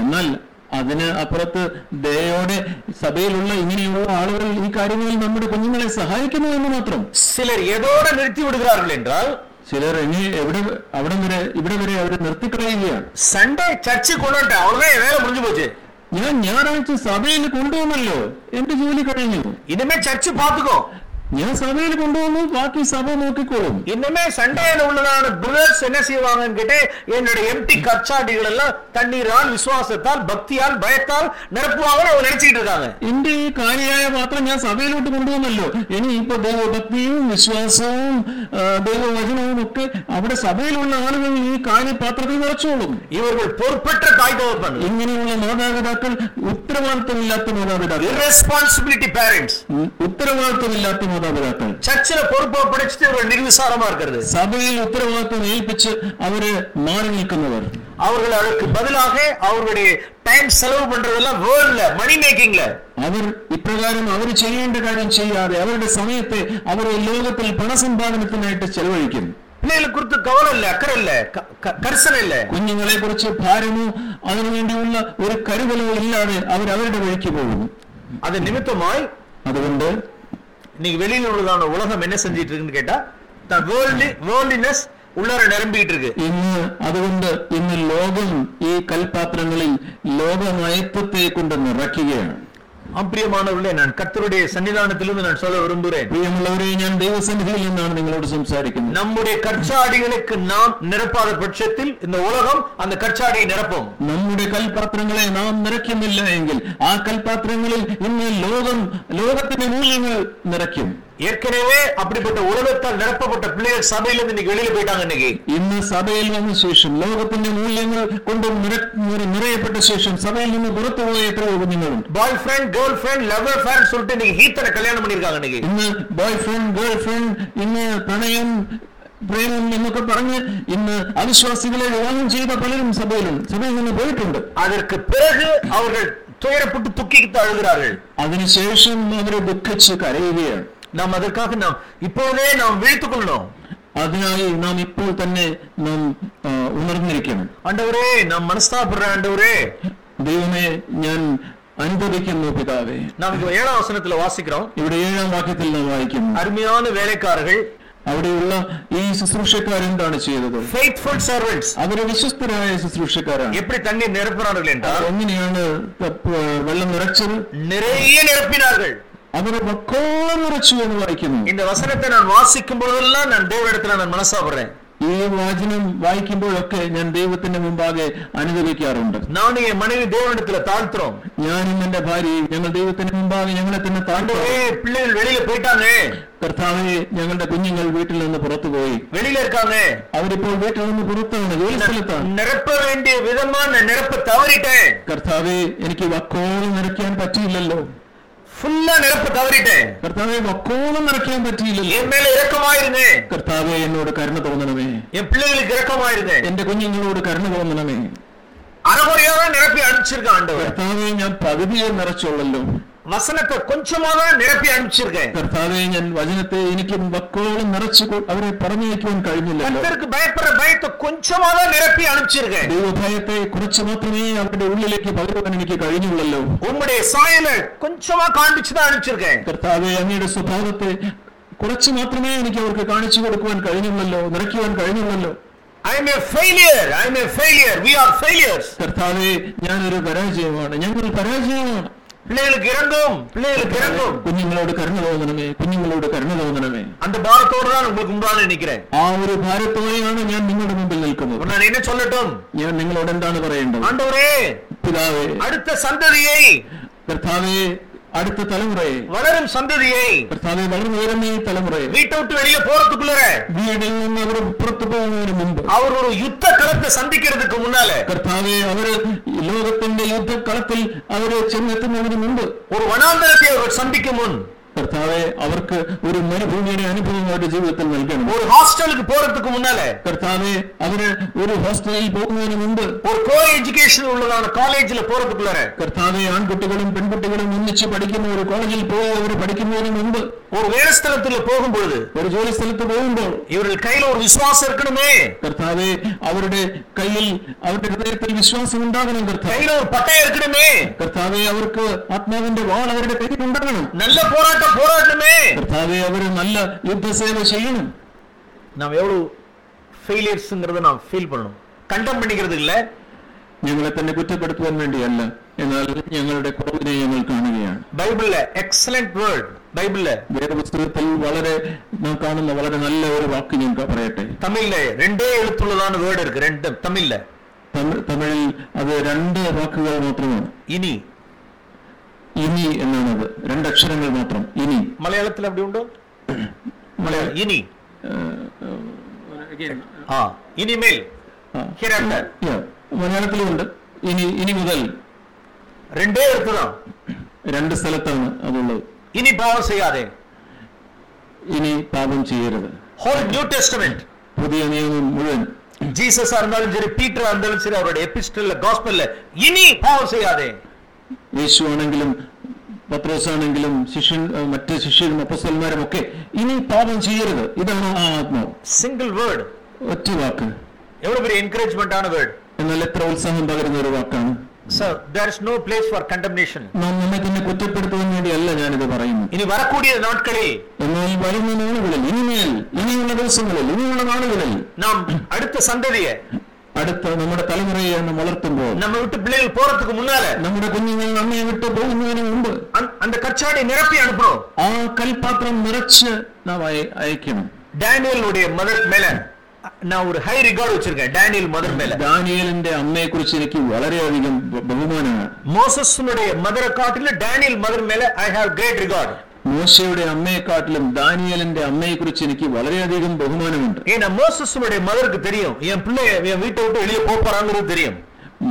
എന്നാൽ അതിന് അപ്പുറത്ത് ദയോടെ സഭയിലുള്ള ഇങ്ങനെയുള്ള ആളുകൾ ഈ കാര്യങ്ങളിൽ നമ്മുടെ കുഞ്ഞുങ്ങളെ സഹായിക്കുന്നു എന്ന് മാത്രം சிலர் எதோட நிறுத்தி விடுகிறார்கள் என்றால் ചിലർ ഇനി എവിടെ അവിടെ വരെ ഇവിടെ വരെ അവർ നിർത്തിക്കളയുകയാണ് சண்டே சர்ச்சு கொண்டு வந்துட்டேன் அவ்வளவுதான் என் வேலை முடிஞ்சு போச்சு ഞാൻ ഞായറാഴ്ച സഭയിൽ കൊണ്ടുവന്നല്ലോ. എന്റെ ജോലി കഴിഞ്ഞു. ഇനിമേ ചർച്ച് പാത്തുക്കോ? ഞാൻ സഭയിൽ കൊണ്ടുവന്നു ബാക്കി സഭ നോക്കിക്കോളും இன்னுமே சண்டையில உள்ளதான பிரதர்ஸ் என்ன செய்வாங்கன்னு கேட்டு என்னுடைய எம்டி கச்சாடிகள் எல்லாம் தண்ணீரால் விசுவாசத்தால் பக்தியால் பயத்தால் நிரப்புவாங்கன்னு அவங்க நினைச்சிட்டு இருக்காங்க എന്റെ ഈ കാര്യമായ പാത്രം ഞാൻ സഭയിലോട്ട് കൊണ്ടുവന്നല്ലോ ഇനി ഇപ്പൊ ദൈവഭക്തിയും വിശ്വാസവും ആ, ദൈവവചനവും ഒക്കെ അവിടെ സഭയിലുള്ള ആളുകൾ ഈ കാര്യപാത്രത്തിൽ നിറച്ചോളും இவர்கள் பொறுப்பற்ற தாய் தகப்பன் ഇങ്ങനെയുള്ള മാതാപിതാക്കൾ ഉത്തരവാദിത്തമില്ലാത്ത മാതാപിതാക്കൾ irresponsibility parents ഉം, ഉത്തരവാദിത്തമില്ലാത്ത മാതാപിതാക്കൾ சர்ச்சில் பொறுப்பை படிச்சுட்டு இவர்கள் நிர்விசாரமா இருக்கிறது സഭയിൽ ഉത്തരവാദിത്തം ഏൽപ്പിച്ച് അവര് മാറി നിൽക്കുന്നവർ அவர்கள் அதற்கு பதிலாக அவர்களுடைய டைம் செலவு பண்றதெல்லாம் வேர்ல்ட்ல மணி மேக்கிங்ல അവർ ഇപ്രകാരം അവർ ചെയ്യേണ്ട കാര്യം ചെയ്യാതെ അവരുടെ സമയത്തെ അവർ ലോകത്തിൽ പണസമ്പാദനത്തിനായിട്ട് ചെലവഴിക്കുന്നു பிள்ளைகளை குறித்து கவலை இல்ல அக்கறை இல்ல க- க- கரிசனை இல்ல കുഞ്ഞുങ്ങളെ കുറിച്ച് ഭാരമോ അതിനുവേണ്ടിയുള്ള ഒരു കരുതലോ ഇല്ലാതെ അവർ അവരുടെ വഴിക്ക് പോകുന്നു அது நிமித்தமாய் അതുകൊണ്ട് இன்னைக்கு வெளியில உள்ளதான உலகம் என்ன செஞ்சிட்டு இருக்குன்னு கேட்டா வேர்ல்டு வேர்ல்டினஸ் உள்ளார நிரம்பிட்டு இருக்கு ഇന്ന് അതുകൊണ്ട് ഇന്ന് ലോകം ഈ കൽപാത്രങ്ങളിൽ ലോകമയത്വത്തെ കൊണ്ട് നിറയ്ക്കുകയാണ് അപ്രിയമാണവരുടെ ഞാൻ കത്തരുടെ സന്നിധാനത്തിലെന്ന് ഞാൻ സോല വിരുമ്പുറേ പ്രിയമുള്ളവരെ ഞാൻ ദൈവസന്നിധിയിൽ നിന്നാണ് നിങ്ങളോട് സംസാരിക്കുന്നത് നമ്മുടെ കർച്ചാടികൾക്ക് നാം നിരപ്പാത പക്ഷത്തിൽ ഇന്ന് ഉലകം അന്ന് കർച്ചാടിയെ നിരപ്പും നമ്മുടെ കൽപാത്രങ്ങളെ നാം നിറയ്ക്കുന്നില്ല എങ്കിൽ ആ കൽപാത്രങ്ങളിൽ ഇന്ന് ലോകം ലോകത്തിന്റെ മൂല്യങ്ങൾ നിറയ്ക്കും ஏற்கனவே அப்படிப்பட்ட உலகத்தால் நிரப்பப்பட்ட பிள்ளைகள் சபையிலிருந்து இன்னைக்கு வெளியில போயிட்டாங்க இன்னைக்கு ഇന്ന് സഭയിൽ വന്ന ശേഷം ലോകത്തിന്റെ മൂല്യങ്ങൾ കൊണ്ട് നിറ- നിറ- നിറയപ്പെട്ട ശേഷം സഭയിൽ നിന്ന് പുറത്തുപോയ എത്രയോ കുഞ്ഞുങ്ങളുണ്ട് boyfriend girlfriend lover fan சொல்லிட்டு இன்னைக்கு ஹீத்தனை கல்யாணம் பண்ணிருக்காங்க இன்னைக்கு ഇന്ന് ബോയ് ഫ്രണ്ട് ഗേൾ ഫ്രണ്ട് ഇന്ന് പ്രണയം പ്രേമം എന്നൊക്കെ പറഞ്ഞ് ഇന്ന് അവിശ്വാസികളെ വിവാഹം ചെയ്ത പലരും സഭയിലുണ്ട് സഭയിൽ നിന്ന് പോയിട്ടുണ്ട് அதற்கு பிறகு அவர்கள் துயரப்பட்டு துக்கித்து அழுகிறார்கள் അതിനുശേഷം അവരെ ദുഃഖിച്ച് കരയുകയാണ് நாம் அதற்காக நாம் இப்போதே நாம் விழித்துக் கொள்ளணும் അതിനായി നാം ഇപ്പോൾ തന്നെ നാം ആ, ഉണർന്നിരിക്കണം ஆண்டவரே நாம் மனஸ்தாபடுற ஆண்டவரே ദൈവമേ ഞാൻ അനുഭവിക്കുന്നു പിതാവേ நாம் இங்க ஏழாம் வசனத்துல வாசிக்கிறோம் ഇവിടെ ഏഴാം വാക്യത്തിൽ നാം വായിക്കുന്നു அருமையான வேலைக்காரர்கள் അവിടെയുള്ള ഈ ശുശ്രൂഷക്കാർ എന്താണ് ചെയ്തത് ஃபெய்த்ஃபுல் சர்வன்ட்ஸ் അവര് വിശ്വസ്തരായ ശുശ്രൂഷക്കാരാണ് எப்படி தண்ணீர் நிரப்புறார்கள் என்றால் എങ്ങനെയാണ് തപ്പ് വെള്ളം നിറച്ചത് நிறைய நிரப்பினார்கள் അവർ വക്കോളം നിറച്ചു എന്ന് വായിക്കുന്നു இந்த வசனத்தை நான் வாசிக்கும் போதெல்லாம் நான் தேவனிடத்துல நான் மனசாப்படுறேன் ഈ വാചനം വായിക്കുമ്പോഴൊക്കെ ഞാൻ ദൈവത്തിന്റെ മുമ്പാകെ അനുഭവിക്കാറുണ്ട് நானும் என் மனைவி தேவனிடத்துல தாழ்த்துறோம் ഞാനും എന്റെ ഭാര്യയും ഞങ്ങൾ ദൈവത്തിന്റെ മുമ്പാകെ ഞങ്ങളെ തന്നെ താഴ്ത്തോ ஆண்டவரே பிள்ளைகள் வெளியில போயிட்டாங்க കർത്താവെ ഞങ്ങളുടെ കുഞ്ഞുങ്ങൾ വീട്ടിൽ നിന്ന് പുറത്തുപോയി வெளியில இருக்காங்க അവരിപ്പോൾ വീട്ടിൽ നിന്ന് പുറത്താണ് ജോലി സ്ഥലത്താണ് நிரப்ப வேண்டிய விதமா நான் நிரப்ப தவறிட்டேன் കർത്താവെ എനിക്ക് വക്കോളം നിറയ്ക്കാൻ പറ്റിയില്ലല്ലോ കർത്താവെ എന്നോട് കരുണ തോന്നണമേ. എന്റെ കുഞ്ഞുങ്ങളോട് കരുണ തോന്നണമേ. അരകുറയോടെ നിരപ്പി അടിച്ചിരിക്കാണ്ട്. കർത്താവെ ഞാൻ പകുതിയെ നിറച്ചുള്ളല്ലോ. வசனத்தை கொஞ்சமா தான் நிரப்பி அனுப்பிச்சிருக்கேன் കർത്താവെ ഞാൻ വചനത്തെ എനിക്ക് വക്കോളം നിറച്ചു കൊ- അവരെ പറഞ്ഞയക്കുവാൻ കഴിഞ്ഞില്ലല്ലോ கர்த்தருக்கு பயப்படுற பயத்தை கொஞ்சமா தான் நிரப்பி அனுப்பிச்சிருக்கேன் ദൈവഭയത്തെ കുറച്ച് മാത്രമേ അവരുടെ ഉള്ളിലേക്ക് പകരുവാൻ എനിക്ക് കഴിഞ്ഞുള്ളല്ലോ உம்முடைய சாயலை கொஞ்சமா காண்பிச்சு தான் அனுப்பிச்சிருக்கேன் കർത്താവെ അങ്ങയുടെ സ്വഭാവത്തെ കുറച്ച് മാത്രമേ എനിക്ക് അവർക്ക് കാണിച്ചു കൊടുക്കുവാൻ കഴിഞ്ഞുള്ളല്ലോ നിറയ്ക്കുവാൻ കഴിഞ്ഞുള്ളല്ലോ I am a failure I am a failure we are failures കർത്താവെ ഞാനൊരു പരാജയമാണ് ഞങ്ങൾ പരാജയമാണ് பிள்ளைகளுக்கு இறங்கும் பிள்ளைகளுக்கு இறங்கும் കുഞ്ഞുങ്ങളോട് കരുണ തോന്നണമേ കുഞ്ഞുങ്ങളോട് കരുണ തോന്നണമേ அந்த பாரத்தோடு தான் உங்களுக்கு முன்னாடி நிக்கிறேன் ആ ഒരു ഭാരത്തോടെയാണ് ഞാൻ നിങ്ങളുടെ മുമ്പിൽ നിൽക്കുന്നത് நான் என்ன சொல்லட்டும் ഞാൻ നിങ്ങളോട് എന്താണ് പറയേണ്ടത് ஆண்டவரே പിതാവേ அடுத்த சந்ததியை കർത്താവെ அடுத்த தலைமுறை. வளரும் சந்ததியை. கர்த்தாவே வளரும் உயரமே தலைமுறை. வீட்டை விட்டு வெளியே போறதுக்குள்ள. வீடு அவர் புறத்து போகிற முன்பு. அவர் ஒரு யுத்த களத்தை சந்திக்கிறதுக்கு முன்னால. கர்த்தாவே அவர் லோகத்தின் யுத்த களத்தில் அவர் சென்றதுக்கு முன்பு. ஒரு வனாந்தரத்தை அவர் சந்திக்கும் முன் കർത്താവെ അവർക്ക് ഒരു മരുഭൂമിയുടെ അനുഭവം അവരുടെ ജീവിതത്തിൽ നൽകണം ஒரு ஹாஸ்டலுக்கு போறதுக்கு முன்னால കർത്താവെ അവര് ഒരു ഹോസ്റ്റലിൽ പോകുന്നതിന് മുമ്പ് ஒரு கோ எஜுகேஷன் உள்ளதான காலேஜ்ல போறதுக்குள்ள കർത്താവെ ആൺകുട്ടികളും പെൺകുട്ടികളും ഒന്നിച്ച് പഠിക്കുന്ന ഒരു കോളേജിൽ പോയി അവർ പഠിക്കുന്നതിന് മുമ്പ് ஒரு வேலைஸ்தலத்துல போகும்பொழுது ഒരു ജോലി സ്ഥലത്ത് പോകുമ്പോൾ இவர்கள் கையில ஒரு விசுவாசம் இருக்கணுமே കർത്താവെ അവരുടെ കയ്യിൽ അവരുടെ ഹൃദയത്തിൽ വിശ്വാസം ഉണ്ടാകണം കർത്താവ് கையில ஒரு பட்டயம் இருக்கணுமே കർത്താവെ അവർക്ക് ആത്മാവിന്റെ വാൾ അവരുടെ കയ്യിൽ ഉണ്ടാകണം நல்ல போராட்டம் போராடணுமே കർത്താവെ അവർ നല്ല യുദ്ധസേവ ചെയ്യണം நாம் எவ்வளவு ஃபெயிலியர்ஸ்ங்கிறத நாம் ஃபீல் பண்ணணும் கண்டம் பண்ணிக்கிறது இல்ல ഞങ്ങളെ തന്നെ കുറ്റപ്പെടുത്തുവാൻ വേണ്ടിയല്ല എന്നാൽ ഞങ്ങളുടെ കുറവിനെ ഞങ്ങൾ കാണുകയാണ് பைபிள்ல எக்ஸலண்ட் வேர்ட் பைபிள்ல വേദപുസ്തകത്തിൽ വളരെ നാം കാണുന്ന വളരെ നല്ല ഒരു വാക്ക് ഞാൻ പറയട്ടെ தமிழ்ல ரெண்டே எழுத்துள்ளதான வேர்டு இருக்கு ரெண்டு தமிழ்ல തമിഴ് തമിഴിൽ അത് രണ്ട് വാക്കുകൾ മാത്രമാണ് இனி ഇനി എന്നാണത് രണ്ടക്ഷരങ്ങൾ മാത്രം ഇനി மலையாளத்துல அப்படி உண்டோ മലയാളം இனி ഏഹ്, again, ஆ இனிமேல் ആ. hereafter Yeah, മലയാളത്തിലുമുണ്ട് ഇനി ഇനി മുതൽ ரெண்டே எழுத்து தான் രണ്ട് സ്ഥലത്താണ് അതുള്ളത് இனி பாவம் செய்யாதே ഇനി പാപം ചെയ്യരുത് ஹோல் நியூ டெஸ்டமெண்ட் പുതിയ നിയമം മുഴുവൻ ஜீசஸா இருந்தாலும் சரி பீட்டரா இருந்தாலும் சரி அவருடைய எபிஸ்டல்ல காஸ்பல்ல இனி பாவம் செய்யாதே യേശു ആണെങ്കിലും പത്രോസാണെങ്കിലും ശിഷ്യൻ മറ്റ് ശിഷ്യരും അപ്പസ്തലന്മാരും ഒക്കെ ഇനി പാപം ചെയ്യരുത് ഇതാണ് ആ ആത്മാവ് സിംഗിൾ വേർഡ് ഒറ്റ വാക്ക് എൻകറേജ്മെന്റ് ആണ് വേർഡ് എന്നാൽ എത്ര ഉത്സാഹം പകരുന്ന ഒരു വാക്കാണ് sir there no place for condemnation നാം നമ്മെ കുറ്റപ്പെടുത്തുവാൻ വേണ്ടിയല്ല ഞാനിത് പറയുന്നു ഇനി വരക്കൂടിയ നാട്കളിൽ എന്നാൽ വരുന്ന നാളുകളിൽ ഇനിമേൽ ഇനിയുള്ള ദിവസങ്ങളിൽ ഇനിയുള്ള നാളുകളിൽ നാം അടുത്ത സന്തതിയെ അടുത്ത നമ്മുടെ തലമുറയെ നാം വളർത്തുമ്പോൾ நம்ம விட்டு பிள்ளைகள் போறதுக்கு முன்னால നമ്മുടെ കുഞ്ഞുങ്ങൾ നമ്മെ വിട്ട് പോകുന്നതിന് മുമ്പ് அந்த- அந்த கச்சாடை நிரப்பி அனுப்பணும் ആ കൽപാത്രം നിറച്ച് നാം അയ- അയക്കണം டேனியலுடைய மதர் மேல நான் ஒரு ஹை ரிகார்டு வச்சிருக்கேன் டேனியல் மதர் மேல ദാനിയേലിന്റെ അമ്മയെ കുറിച്ച് എനിക്ക് വളരെയധികം ബ- ബഹുമാനമാണ് மோசஸனுடைய மதரை காட்டில டேனியல் மதர் மேல ஐ ஹாவ் கிரேட் ரிகார்டு മോശയുടെ അമ്മയെക്കാട്ടിലും ദാനിയേലിന്റെ അമ്മയെ കുറിച്ച് എനിക്ക് വളരെയധികം ബഹുമാനമുണ്ട് ஏன்னா மோசஸனுடைய மதருக்கு தெரியும் என் பிள்ளை என் வீட்டை விட்டு வெளியே போறாங்கிறது தெரியும்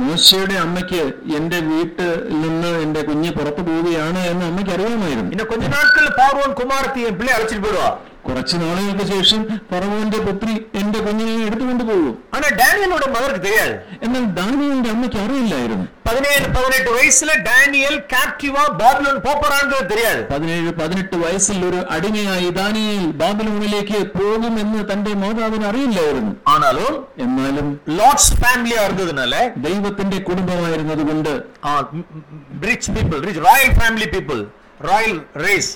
മോശയുടെ അമ്മയ്ക്ക് എന്റെ വീട്ടിൽ നിന്ന് എന്റെ കുഞ്ഞ് പുറത്തു പോവുകയാണ് എന്ന് അമ്മയ്ക്ക് അറിയാമായിരുന്നു இன்னும் கொஞ்ச நாட்கள்ல பார்வோன் குமாரத்தி என் பிள்ளை அழைச்சிட்டு போயிடுவா കുറച്ചു നാളുകൾക്ക് ശേഷം ഫറവോന്റെ പുത്രി എന്റെ കുഞ്ഞിനെ എടുത്തുകൊണ്ട് പോകും ஆனா டேனியலோட மதருக்கு தெரியாது എന്നാൽ ദാനിയേലിന്റെ അമ്മയ്ക്ക് അറിയില്ലായിരുന്നു பதினேழு பதினெட்டு வயசுல டேனியல் கேப்டிவா பாபிலோன் போறாங்கிறது தெரியாது പതിനേഴ് പതിനെട്ട് വയസ്സിൽ ഒരു അടിമയായി ദാനിയേൽ ബാബിലോണിലേക്ക് പോകുമെന്ന് തന്റെ മാതാവിന് അറിയില്ലായിരുന്നു ஆனாலும் എന്നാലും லார்ட்ஸ் ஃபேமிலியா இருந்ததுனால ദൈവത്തിന്റെ കുടുംബമായിരുന്നത് കൊണ്ട് rich people rich royal family people royal race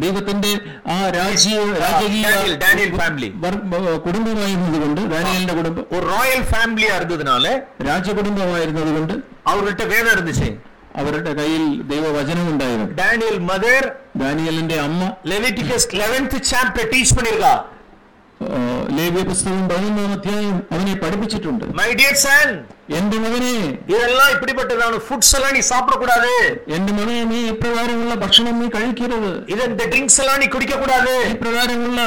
ദൈവത്തിന്റെ ആ രാജ്യ രാജകീയ ഡാനിയൽ ഡാനിയൽ ഫാമിലി വർ- ഏർ കുടുംബമായിരുന്നത് കൊണ്ട് ദാനിയേലിന്റെ കുടുംബം ஒரு ராயல் ஃபேமிலியா இருந்ததுனால രാജകുടുംബമായിരുന്നത് കൊണ്ട് அவர்கிட்ட வேதம் இருந்துச்சு അവരുടെ കയ്യിൽ ദൈവവചനം ഉണ്ടായിരുന്നു டேனியல் மதர் ദാനിയലിന്റെ അമ്മ லெவிட்டிகஸ் 11th சாப்டர் டீச் பண்ணிருக்கா ഏർ ലേവ്യ പുസ്തകം പതിനൊന്നാം അധ്യായം അവനെ പഠിപ്പിച്ചിട്ടുണ്ട് മൈ ഡിയർ സൺ എന്റെ മകനെ ഇതെല്ലാം ഇപ്പിടിപ്പെട്ടതാണ് ഫുഡ്സ് എല്ലാം നീ സാപ്പിടക്കൂടാതെ എന്റെ മകനെ നീ ഇപ്രകാരമുള്ള ഭക്ഷണം നീ കഴിക്കരുത് ഇതെന്റെ ഡ്രിങ്ക്സ് എല്ലാം നീ കുടിക്കക്കൂടാതെ ഇപ്രകാരമുള്ള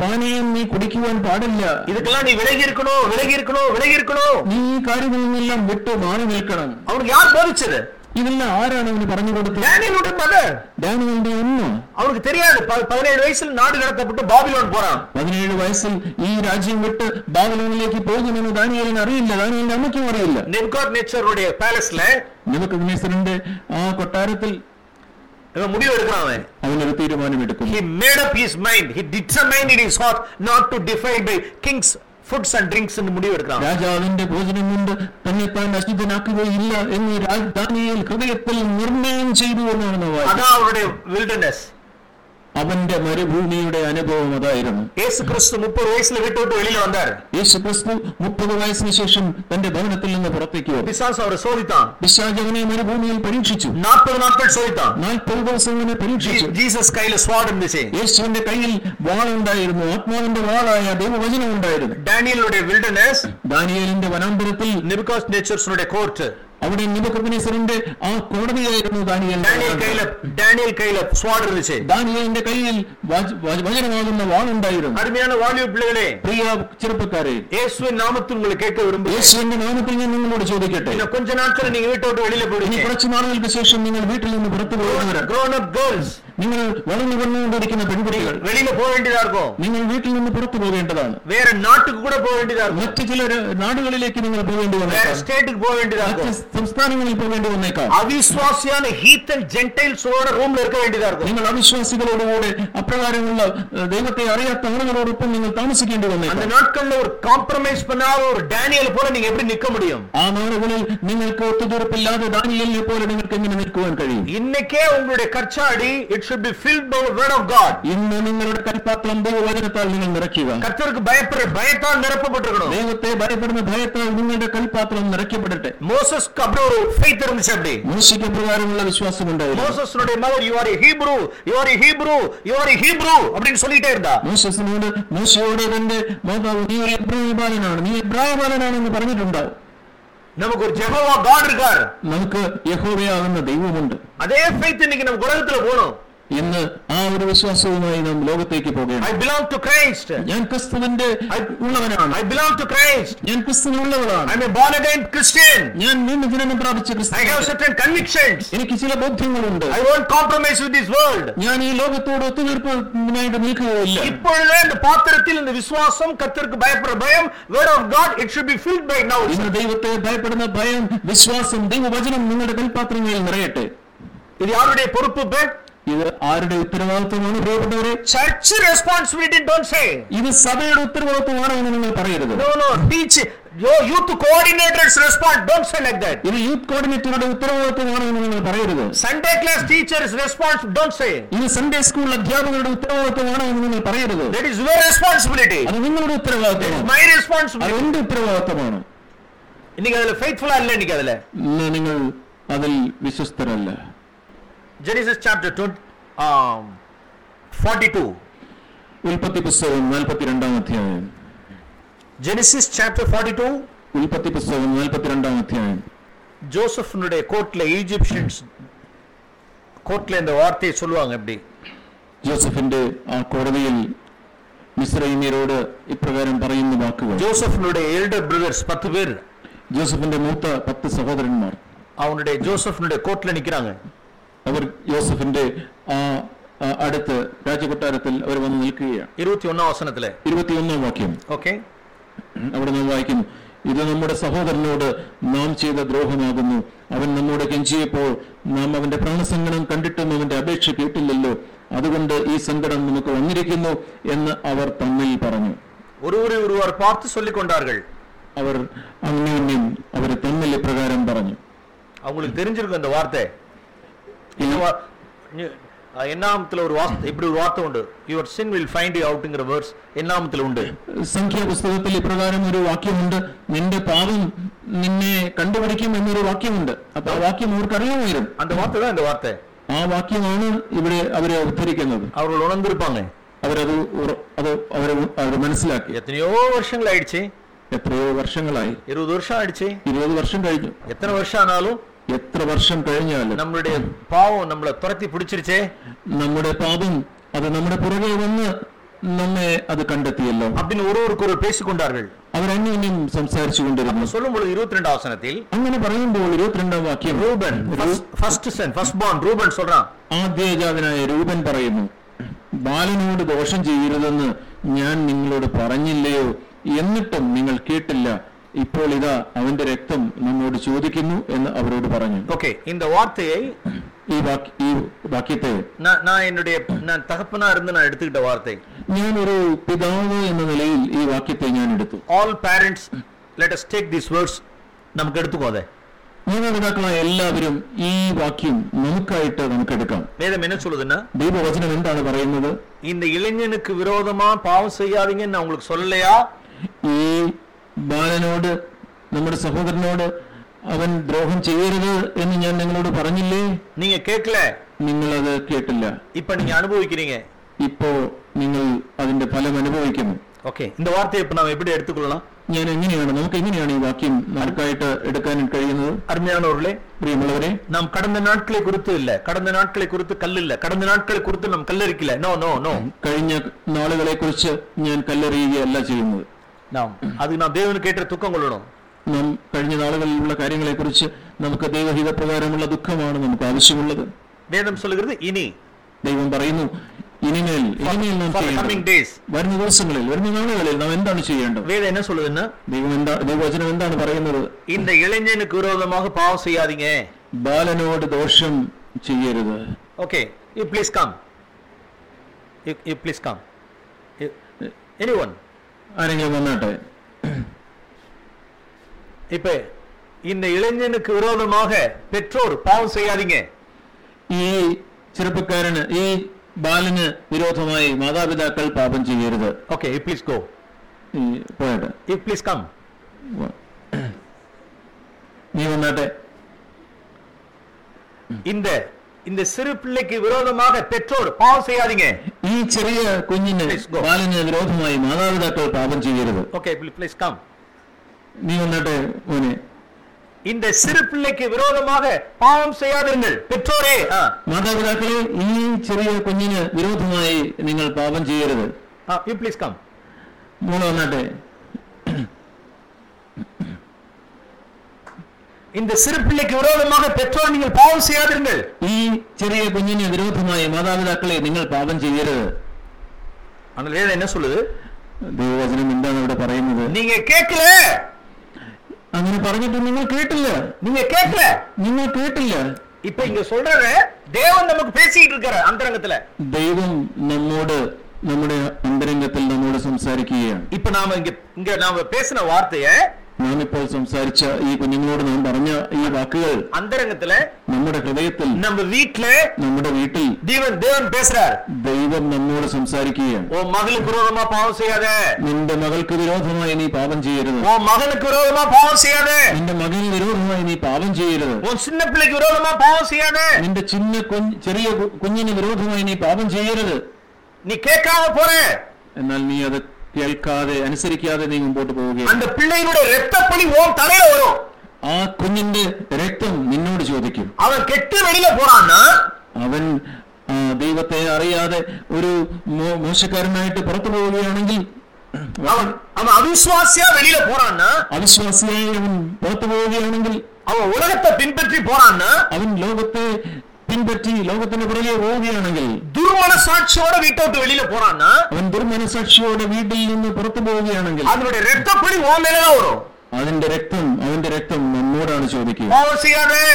പാനീയം നീ കുടിക്കുവാൻ പാടില്ല ഇതൊക്കെല്ലാം നീ വിലകിയിരിക്കണോ വിലകിയിരിക്കണോ വിലകിയിരിക്കണോ നീ ഈ കാര്യങ്ങളിൽ നിന്നെല്ലാം വിട്ടു മാറി നിൽക്കണം അവർ യാർ ബോധിച്ചത് ഇതെല്ലാം ആരാണ് അവന് പറഞ്ഞു കൊടുത്തത് டேனியலோட மதர் ഡാനിയലിന്റെ അമ്മ அவனுக்கு தெரியாது ப- பதினேழு வயசுல நாடு கடத்தப்பட்டு பாபிலோன் போறான் പതിനേഴ് വയസ്സിൽ ഈ രാജ്യം വിട്ട് ബാബിലോണിലേക്ക് പോകുമെന്ന് ദാനിയേലിന് അറിയില്ല ദാനിയലിന്റെ അമ്മയ്ക്കും അറിയില്ല நெப்காட் நேச்சருடைய பேலஸ்ல നമുക്ക് വിനേശ്വരന്റെ ആ കൊട്ടാരത്തിൽ இவன் முடிவு எடுக்கிறான் அவன் അവനൊരു തീരുമാനമെടുക്കുന്നു he made up his mind he determined in his heart not to defile by king's foods and drinks എന്ന് മുടിവെടുക്കാം രാജാവിന്റെ ഭോജനം കൊണ്ട് തന്നെ താൻ നശിതനാക്കുകയില്ല എന്ന് ദാനിയേൽ ഹൃദയത്തിൽ നിർണയം ചെയ്തു എന്നാണ് അതാ അവരുടെ വിൽഡർനെസ് അവന്റെ മരുഭൂമിയുടെ അനുഭവം അതായിരുന്നു യേശു ക്രിസ്തു മുപ്പത് വയസ്സിൽ വിട്ടുവിട്ട് വെളിയിൽ വന്നാർ യേശു ക്രിസ്തു മുപ്പത് വയസ്സിന് ശേഷം തന്റെ ഭവനത്തിൽ നിന്ന് പുറത്തേക്ക് പിശാസ് അവർ ശോധിത്താൻ പിശാജ് അവനെ മരുഭൂമിയിൽ പരീക്ഷിച്ചു നാൽപ്പത് നാൽപ്പത് ശോധിത്താൻ നാൽപ്പത് ദിവസം അവനെ പരീക്ഷിച്ചു ജീസസ് കയ്യിൽ സ്വാഡ് യേശുവിന്റെ കയ്യിൽ വാളുണ്ടായിരുന്നു ആത്മാവിന്റെ വാളായ ദൈവവചനം ഉണ്ടായിരുന്നു ഡാനിയലുടെ വിൽഡർനെസ് ഡാനിയലിന്റെ വനാന്തരത്തിൽ നിബിക്കോസ് നേച്ചേഴ്സിനുടെ കോർട്ട് അവിടെ നിന്റെ കൃപനെ സുരന്റെ ആ കോടതിയായിരുന്നു ദാനിയൽ ഡാനിയൽ കയ്യിൽ സ്വാഡ് ഇരുന്നിച്ച് ദാനിയലിന്റെ കയ്യിൽ വചനമാകുന്ന വാളുണ്ടായിരുന്നു അടിമയാണ് വാളിയ പിള്ളകളെ പ്രിയ ചെറുപ്പക്കാരെ യേശുവിൻ നാമത്തിൽ നിങ്ങൾ കേൾക്ക വിരുമ്പ യേശുവിന്റെ നാമത്തിൽ ഞാൻ നിങ്ങളോട് ചോദിക്കട്ടെ പിന്നെ കൊഞ്ച നാട്കൾ നിങ്ങൾ വീട്ടോട്ട് വെളിയിലെ പോയി കുറച്ച് നാളുകൾക്ക് ശേഷം നിങ്ങൾ വീട്ടിൽ നിന്ന് പുറത്തു പോകുന്നവർ ഗ്രോൺ അപ്പ് ഗേൾസ് നിങ്ങൾ വളർന്നു വന്നുകൊണ്ടിരിക്കുന്ന പെൺകുട്ടികൾ வெளியில போக வேண்டியதா இருக்கும் നിങ്ങൾ വീട്ടിൽ നിന്ന് പുറത്തു പോകേണ്ടതാണ് வேற நாட்டுக்கு கூட போக வேண்டியதா இருக்கும் മറ്റു ചില ര- നാടുകളിലേക്ക് നിങ്ങൾ പോകേണ്ടി வேற വന്നേക്കാം ஸ்டேட்டுக்கு போக வேண்டியதா മറ്റ് இருக்கும் സംസ്ഥാനങ്ങളിൽ പോകേണ്ടി വന്നേക്കാം அவிசுவாசியான ஹீத்தன் ஜென்டைல்ஸோட ரூம்ல இருக்க வேண்டியதா இருக்கும் നിങ്ങൾ അവിശ്വാസികളോടുകൂടെ അപ്രകാരമുള്ള ഏഹ്, ദൈവത്തെ അറിയാത്ത ആളുകളോടൊപ്പം നിങ്ങൾ താമസിക്കേണ്ടി அந்த വന്നേക്കാം நாட்கள்ல ஒரு காம்ப்ரமைஸ் பண்ணாத ஒரு டேனியல் போல நீங்க எப்படி நிக்க முடியும் ആ നാളുകളിൽ നിങ്ങൾക്ക് ഒത്തുതീർപ്പില്ലാതെ ദാനിയലിനെ പോലെ നിങ്ങൾക്ക് എങ്ങനെ നിൽക്കുവാൻ കഴിയും இன்னைக்கே உங்களுடைய கச்சாடி it should be filled by the word of God. ഇന്ന് നിങ്ങളുടെ കൽപ്പാത്രം ദൈവവചനത്താൽ നിങ്ങൾ നിറയ്ക്കുക கர்த்தருக்கு பயப்படுற பயத்தால் நிரப்பப்பட்டிருக்கணும் ദൈവത്തെ ഭയപ്പെടുന്ന ഭയത്താൽ നിങ്ങളുടെ കൽപ്പാത്രം നിറയ്ക്കപ്പെടട്ടെ மோசஸ் அப்படி ஒரு faith இருந்துச்சு அப்படி മൂശയ്ക്ക് പ്രകാരമുള്ള വിശ്വാസം ഉണ്ടായിരുന്നു மோசஸுடைய mother you are Hebrew you are Hebrew you are Hebrew அப்படின்னு சொல்லிட்டே இருந்தா മോശസിനോട് മോശയോട് തന്റെ മാതാവ് നീ ഒരു എബ്രായ ബാലനാണ് നീ എബ്രായ ബാലനാണെന്ന് പറഞ്ഞിട്ടുണ്ടാവും நமக்கு ஒரு ஜெகோவா காட் இருக்கார் നമുക്ക് യഹോവയാകുന്ന ദൈവമുണ്ട് அதே faith இன்னைக்கு நம்ம உலகத்துல போகணும் എന്ന് ആ ഒരു വിശ്വാസവുമായി നാം ലോകത്തേക്ക് പോകണം I belong to Christ. ഞാൻ ക്രിസ്തുവിന്റെ ഉള്ളവനാണ് I belong to Christ. ഞാൻ ക്രിസ്തുവിനുള്ളവളാണ് I'm a born again Christian. ഞാൻ വീണ്ടും ജനനം പ്രാപിച്ച I ക്രിസ്തു have certain convictions. എനിക്ക് ചില ബോധ്യങ്ങളുണ്ട് I won't compromise with this world. ഞാൻ ഈ ലോകത്തോട് ഒത്തുതീർപ്പിനായിട്ട് നിൽക്കുകയില്ല இப்பொழுதே இந்த பாத்திரத்தில் இந்த விசுவாசம் கர்த்தருக்கு பயப்படுற பயம் word of God it should be filled by now ഇന്ന് ദൈവത്തെ ഭയപ്പെടുന്ന ഭയം വിശ്വാസം ദൈവവചനം നിങ്ങളുടെ കൽപാത്രങ്ങളിൽ നിറയട്ടെ இது யாருடைய பொறுப்பு Ben? ഇത് ആരുടെ ഉത്തരവാദിത്വമാണ് പ്രിയപ്പെട്ടവരെ ചർച്ച് റെസ്പോൺസിബിലിറ്റി ഡോണ്ട് സേ ഇത് സഭയുടെ ഉത്തരവാദിത്വമാണ് എന്ന് നിങ്ങൾ പറയരുത് no no teach youth coordinators respond don't say like that ഇത് യൂത്ത് കോർഡിനേറ്ററുടെ ഉത്തരവാദിത്വമാണ് എന്ന് നിങ്ങൾ പറയരുത് Sunday class teachers response don't say ഇത് സൺഡേ സ്കൂൾ അധ്യാപകരുടെ ഉത്തരവാദിത്വമാണ് എന്ന് നിങ്ങൾ പറയരുത് ദാറ്റ് ഈസ് യുവർ റെസ്പോൺസിബിലിറ്റി അത് നിങ്ങളുടെ ഉത്തരവാദിത്വമാണ് മൈ റെസ്പോൺസിബിലിറ്റി എന്റെ ഉത്തരവാദിത്വമാണ് എനിക്ക് അതിൽ ഫെയ്ത്ത്ഫുൾ അല്ല എനിക്ക് അതിൽ നിങ്ങൾ അതിൽ വിശ്വസ്തരല്ല genesis chapter 20 um 42 ഉൽപ്പത്തി പുസ്തകം നാൽപ്പത്തിരണ്ടാം അധ്യായം genesis chapter 42 ഉൽപ്പത്തി പുസ്തകം നാൽപ്പത്തിരണ്ടാം അധ്യായം ஜோசப்னுடைய கோர்ட்ல ஈஜிப்சியன்ஸ் கோர்ட்ல இந்த வார்த்தையை சொல்லுவாங்க எப்படி ജോസഫിന്റെ ആ കോടതിയിൽ മിസ്രൈമ്യരോട് ഇപ്രകാരം പറയുന്ന വാക്കുകൾ ஜோசப்னுடைய எல்டர் பிரதர்ஸ் பத்து பேர் ജോസഫിന്റെ മൂത്ത പത്ത് സഹോദരന്മാർ அவனுடைய ஜோசப்னுடைய கோர்ட்ல நிக்கிறாங்க അവർ യോസഫിന്റെ ആ ആ അടുത്ത് രാജകൊട്ടാരത്തിൽ അവർ വന്ന് നിൽക്കുകയാണ് இருபத்தி ஒன்னாம் வசனத்துல ഇരുപത്തിയൊന്നാം വാക്യം ஓகே അവിടെ നാം വായിക്കുന്നു ഇത് നമ്മുടെ സഹോദരനോട് നാം ചെയ്ത ദ്രോഹമാകുന്നു അവൻ നമ്മോട് കെഞ്ചിയപ്പോൾ നാം അവന്റെ പ്രാണസങ്കടം കണ്ടിട്ടും അവന്റെ അപേക്ഷ കേട്ടില്ലല്ലോ അതുകൊണ്ട് ഈ സങ്കടം നമുക്ക് വന്നിരിക്കുന്നു എന്ന് അവർ തമ്മിൽ പറഞ്ഞു ஒருவரை ஒருவர் பார்த்து சொல்லிக் கொண்டார்கள் അവർ അന്യോന്യം അവർ തമ്മിൽ ഇപ്രകാരം പറഞ്ഞു அவங்களுக்கு தெரிஞ்சிருக்கும் இந்த வார்த்தை இந்த வா- நீ- அஹ், எண்ணாமத்துல ஒரு வார்த்தை இப்படி ஒரு வார்த்தை உண்டு your sin will find you அவுட்ங்கிற words எண்ணாமத்துல உண்டு സംഖ്യാ പുസ്തകത്തിൽ ഇപ്രകാരം ഒരു വാക്യമുണ്ട് നിന്റെ പാപം നിന്നെ കണ്ടുപിടിക്കും എന്നൊരു വാക്യമുണ്ട് അപ്പൊ ആ വാക്യം അവർക്ക് അറിയാമായിരുന്നു அந்த வார்த்தை தான் இந்த வார்த்தை ആ വാക്യമാണ് ഇവിടെ അവരെ ഉദ്ധരിക്കുന്നത് அவர்கள் உணர்ந்திருப்பாங்க അവരത് ഉറ- അത് അവരെ അവർ മനസ്സിലാക്കി எத்தனையோ வருஷங்கள் ஆயிடுச்சு എത്രയോ വർഷങ്ങളായി இருபது வருஷம் ஆயிடுச்சு ഇരുപത് വർഷം കഴിഞ്ഞു எத்தனை வருஷம் ஆனாலும் എത്ര വർഷം കഴിഞ്ഞാലും நம்மளுடைய பாவம் நம்மள துரத்தி பிடிச்சிருச்சே നമ്മുടെ പാപം അത് നമ്മുടെ പുറകെ വന്ന് നമ്മെ അത് കണ്ടെത്തിയല്ലോ அப்படின்னு ஒருவருக்கு ஒருவர் பேசிக்கொண்டார்கள் അവരന്യോന്യം സംസാരിച്ചു കൊണ്ടിരുന്നു சொல்லும் பொழுது இருபத்தி ரெண்டாம் வசனத்தில் അങ്ങനെ പറയുമ്പോൾ ഇരുപത്തിരണ്ടാം വാക്യം Reuben first son first born Reuben சொல்றான் ആദ്യജാതനായ രൂപൻ പറയുന്നു ബാലനോട് ദോഷം ചെയ്യരുതെന്ന് ഞാൻ നിങ്ങളോട് പറഞ്ഞില്ലയോ എന്നിട്ടും നിങ്ങൾ കേട്ടില്ല ഇപ്പോൾ ഇതാ അവന്റെ രക്തം നമ്മോട് ചോദിക്കുന്നു എന്ന് അവരോട് പറഞ്ഞു ஓகே இந்த வார்த்தையை ഈ വാക്യ ഈ വാക്യത്തെ நான் நான் என்னுடைய நான் தகப்பனா இருந்து நான் எடுத்துக்கிட்ட வார்த்தை ഞാൻ ഒരു പിതാവ് എന്ന നിലയിൽ ഈ വാക്യത്തെ ഞാൻ എടുത്തു all parents let us take these words நமக்கு எடுத்துக்கோ அதை മാതാപിതാക്കളായ എല്ലാവരും ഈ വാക്യം നമുക്കായിട്ട് നമുക്ക് എടുക്കാം வேதம் என்ன சொல்லுதுன்னா ദൈവവചനം എന്താണ് പറയുന്നത് இந்த இளைஞனுக்கு விரோதமா பாவம் செய்யாதீங்கன்னு நான் உங்களுக்கு சொல்லலையா ഈ ബാലനോട് നമ്മുടെ സഹോദരനോട് അവൻ ദ്രോഹം ചെയ്യരുത് എന്ന് ഞാൻ നിങ്ങളോട് പറഞ്ഞില്ലേ நீங்க கேட்கல നിങ്ങളത് കേട്ടില്ല இப்ப நீங்க அனுபவிக்கிறீங்க ഇപ്പോ നിങ്ങൾ അതിന്റെ ഫലം അനുഭവിക്കുന്നു ஓகே இந்த வார்த்தையை இப்ப நாம எப்படி எடுத்துக்கொள்ளலாம் ഞാൻ എങ്ങനെയാണ് നമുക്ക് എങ്ങനെയാണ് ഈ വാക്യം നമുക്കായിട്ട് എടുക്കാൻ കഴിയുന്നത് அருமையானவர்களே പ്രിയമുള്ളവരെ நாம் கடந்த நாட்களை குறித்து இல்ல கடந்த நாட்களை குறித்து கல் இல்ல கடந்த நாட்களை குறித்து நம் கல்லரிக்கல நோ நோ நோ കഴിഞ്ഞ നാളുകളെ കുറിച്ച് ഞാൻ കല്ലെറിയുകയല്ല ചെയ്യുന്നത് நாம் அது நாம் தேவனுக்கு ஏற்ற துக்கம் கொள்ளணும் നാം കഴിഞ്ഞ നാളുകളിലുള്ള കാര്യങ്ങളെ കുറിച്ച് നമുക്ക് ദൈവഹിതപ്രകാരമുള്ള ദുഃഖമാണ് നമുക്ക് ആവശ്യമുള്ളത് வேதம் சொல்லுகிறது இனி ദൈവം പറയുന്നു ഇനിമേൽ ഇനിമേൽ നാം for the ചെയ്യേണ്ടത് coming days വരുന്ന ദിവസങ്ങളിൽ വരുന്ന നാളുകളിൽ നാം എന്താണ് ചെയ്യേണ്ടത് வேதம் என்ன சொல்லுதுன்னா ദൈവം എന്താ ദൈവവചനം എന്താണ് പറയുന്നത് இந்த இளைஞனுக்கு விரோதமாக பாவம் செய்யாதீங்க ബാലനോട് ദോഷം ചെയ്യരുത് okay you please come you please come any one ആരെങ്കിലും വന്നാട്ടെ இப்ப இந்த இளைஞனுக்கு விரோதமாக பெற்றோர் பாவம் செய்யாதீங்க ഈ ചെറുപ്പക്കാരന് ഈ ബാലന് വിരോധമായി മാതാപിതാക്കൾ പാപം ചെയ്യരുത് Okay, you please go. ഈ പോയിട്ട് You please come. നീ വന്നാട്ടെ இந்த இந்த சிறு பிள்ளைக்கு விரோதமாக பெற்றோர் பாவம் செய்யாதீங்க ഈ ചെറിയ കുഞ്ഞിന് Please go. ബാലന് വിരോധമായി മാതാപിതാക്കൾ പാപം ചെയ്യരുത് ஓகே ப்ளீஸ் கம் നീ വന്നാട്ടെ മോനെ இந்த சிறு பிள்ளைக்கு விரோதமாக பாவம் செய்யாதீர்கள் பெற்றோரே ஆ, മാതാപിതാക്കളെ ഈ ചെറിയ കുഞ്ഞിന് വിരോധമായി നിങ്ങൾ പാപം ചെയ്യരുത് ஆ, you please come മോള് വന്നാട്ടെ இந்த சிறு பிள்ளைக்கு விரோதமாக பெற்றோர் நீங்கள் பாவம் செய்யாதீர்கள் ഈ ചെറിയ കുഞ്ഞിന് വിരോധമായി മാതാപിതാക്കളെ നിങ്ങൾ പാപം ചെയ്യരുത് அந்த வேதம் என்ன சொல்லுது ദൈവവചനം എന്താണ് ഇവിടെ പറയുന്നത് நீங்க கேட்கல അങ്ങനെ പറഞ്ഞിട്ട് നിങ്ങൾ കേട്ടില്ല நீங்க கேட்கல നിങ്ങൾ കേട്ടില്ല இப்ப இங்க சொல்றது தேவன் நமக்கு பேசிட்டு இருக்காரு அந்தரங்கத்துல ദൈവം നമ്മോട് നമ്മുടെ അന്തരംഗത്തിൽ നമ്മോട് സംസാരിക്കുകയാണ് இப்ப நாம இங்க இங்க நாம பேசின வார்த்தைய ഞാനിപ്പോൾ സംസാരിച്ച ഈ കുഞ്ഞുങ്ങളോട് നാം പറഞ്ഞ ഈ വാക്കുകൾ അന്തരംഗത്തില് നമ്മുടെ ഹൃദയത്തിൽ നമ്മുടെ വീട്ടില് നമ്മുടെ വീട്ടിൽ ദൈവം ദൈവം പേசுறார் ദൈവം നമ്മോട് സംസാരിക്കുകയാണ് ഓ മകൾക്ക് വിരോധമാ പാപം ചെയ്യാതെ നിന്റെ മകൾക്ക് വിരോധമായി നീ പാപം ചെയ്യരുത് ഓ മകൾക്ക് വിരോധമാ പാപം ചെയ്യാതെ നിന്റെ മകന് വിരോധമായി നീ പാപം ചെയ്യരുത് ഓ ചിന്ന പിള്ളയ്ക്ക് വിരോധമാ പാപം ചെയ്യാതെ നിന്റെ ചിന്ന ചെറിയ കുഞ്ഞിന് വിരോധമായി നീ പാപം ചെയ്യരുത് നീ കേൾക്കാതെ പോരേ എന്നാൽ നീ അത് കേൾക്കാതെ അനുസരിക്കാതെ നീ മുമ്പോട്ട് പോവുകയാണ് அந்த பிள்ளையினுடைய ரத்தப்பழி உன் தலையில வரும் ആ കുഞ്ഞിന്റെ രക്തം നിന്നോട് ചോദിക്കും அவன் கெட்டு வெளியில போறான்னா അവൻ ആ, ദൈവത്തെ അറിയാതെ ഒരു മോ- മോശക്കാരനായിട്ട് പുറത്തു പോവുകയാണെങ്കിൽ அவன் அவன் அவிசுவாசியா வெளியில போறான்னா അവിശ്വാസിയായി അവൻ പുറത്തു പോവുകയാണെങ്കിൽ அவன் உலகத்தை பின்பற்றி போறான்னா അവൻ ലോകത്തെ പിൻപറ്റി ലോകത്തിന്റെ പുറകെ പോവുകയാണെങ്കിൽ துர்மன சாட்சியோட வீட்டை விட்டு வெளியில போறான்னா അവൻ ദുർമനസാക്ഷിയോടെ വീട്ടിൽ നിന്ന് പുറത്തു പോവുകയാണെങ്കിൽ அதனுடைய ரத்தப்பழி உன் மேலதான் வரும் അതിന്റെ രക്തം അവന്റെ രക്തം നമ്മോടാണ് ചോദിക്കുക பாவம் செய்யாதே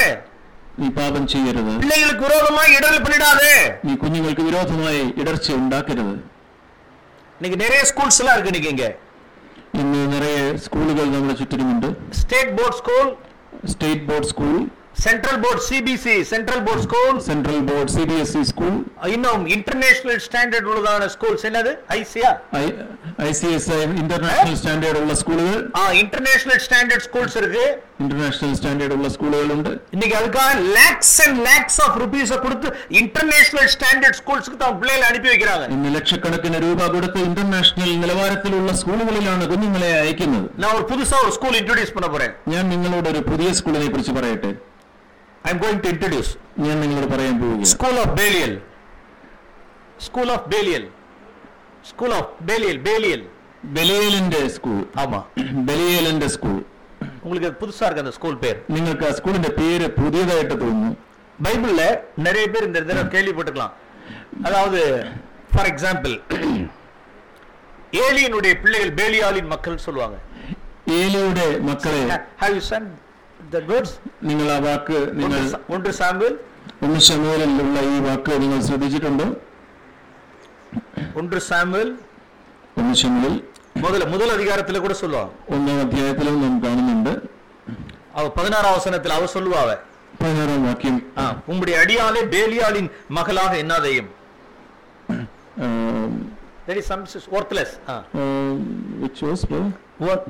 നീ പാപം ചെയ്യരുത് பிள்ளைகளுக்கு விரோதமா இடர்கள் பண்ணிடாதே നീ കുഞ്ഞുങ്ങൾക്ക് വിരോധമായി ഇടർച്ച ഉണ്ടാക്കരുത് இன்னைக்கு நிறைய ஸ்கூல்ஸ் எல்லாம் இருக்கு இன்னைக்கு இங்க ഇന്ന് നിറയെ സ്കൂളുകൾ നമ്മുടെ ചുറ്റിലുമുണ്ട് state board school state board school central board CBSE central board school central board CBSE school இன்னும் இன்டர்நேஷனல் ஸ்டாண்டர்ட் உள்ளதான ஸ்கூல்ஸ் என்னது? ஐசியா ஐசிஎஸ்ஐ இன்டர்நேஷனல் ஸ்டாண்டர்ட் உள்ள ஸ்கூல்கள் ஆ இன்டர்நேஷனல் ஸ்டாண்டர்ட் ஸ்கூல்ஸ் இருக்கு. இன்டர்நேஷனல் ஸ்டாண்டர்ட் உள்ள ஸ்கூல்கள் உண்டு. இன்னைக்கு அதுக்காக lakhs and lakhs of rupees கொடுத்து இன்டர்நேஷனல் ஸ்டாண்டர்ட் ஸ்கூல்ஸ்க்கு தான் பிள்ளைகளை அனுப்பி வைக்கிறாங்க. ഇന്ന് ലക്ഷക്കണക്കിന് രൂപ കൊടുത്ത് ഇന്റർനാഷണൽ നിലവാരത്തിലുള്ള സ്കൂളുകളിലാണ് കുഞ്ഞുങ്ങളെ അയക്കുന്നത് ഞാൻ ഒരു പുതുസാ ഒരു സ്കൂൾ ഇൻട്രൊഡ്യൂസ് പണ പോറേ ഞാൻ നിങ്ങളോട് ഒരു പുതിയ സ്കൂളിനെ കുറിച്ച് പറയട്ടെ? I am going to introduce ഞാൻ നിങ്ങളോട് പറയാൻ പോവുകയാണ് school of Belial school of Belial school of Belial Belial ബലിയേലിന്റെ school ஆமா ബലിയേലിന്റെ സ്കൂൾ உங்களுக்கு அது புதுசா இருக்கு அந்த ஸ்கூல் பேர் നിങ്ങൾക്ക് ആ സ്കൂളിന്റെ പേര് പുതിയതായിട്ട് തോന്നുന്നു பைபிள்ல நிறைய பேர் இந்த தடவை கேள்விப்பட்டிருக்கலாம் அதாவது ஃபார் எக்ஸாம்பிள் ஏலியனுடைய பிள்ளைகள் பேலியாலின் மக்கள் சொல்லுவாங்க ഏലിയുടെ മക്കളെ have you Sun the words നിങ്ങൾ ആ വാക്ക് നിങ്ങൾ ஒன்று சாம்பல் ഒന്ന് ശമൂലിലുള്ള ഈ വാക്ക് നിങ്ങൾ ശ്രദ്ധിച്ചിട്ടുണ്ടോ ஒன்று சாம்பல் ഒന്ന് ശമൂലിൽ முதல்ல முதல் அதிகாரத்துல கூட சொல்லுவாங்க ഒന്നാം അധ്യായത്തിലും നാം കാണുന്നുണ്ട് அவ பதினாறாம் வசனத்துல அவ சொல்லுவாவ പതിനാറാം വാക്യം ஆ, உம்முடைய அடியாலே பேலியாலின் மகளாக என்னாதையும் that is some worthless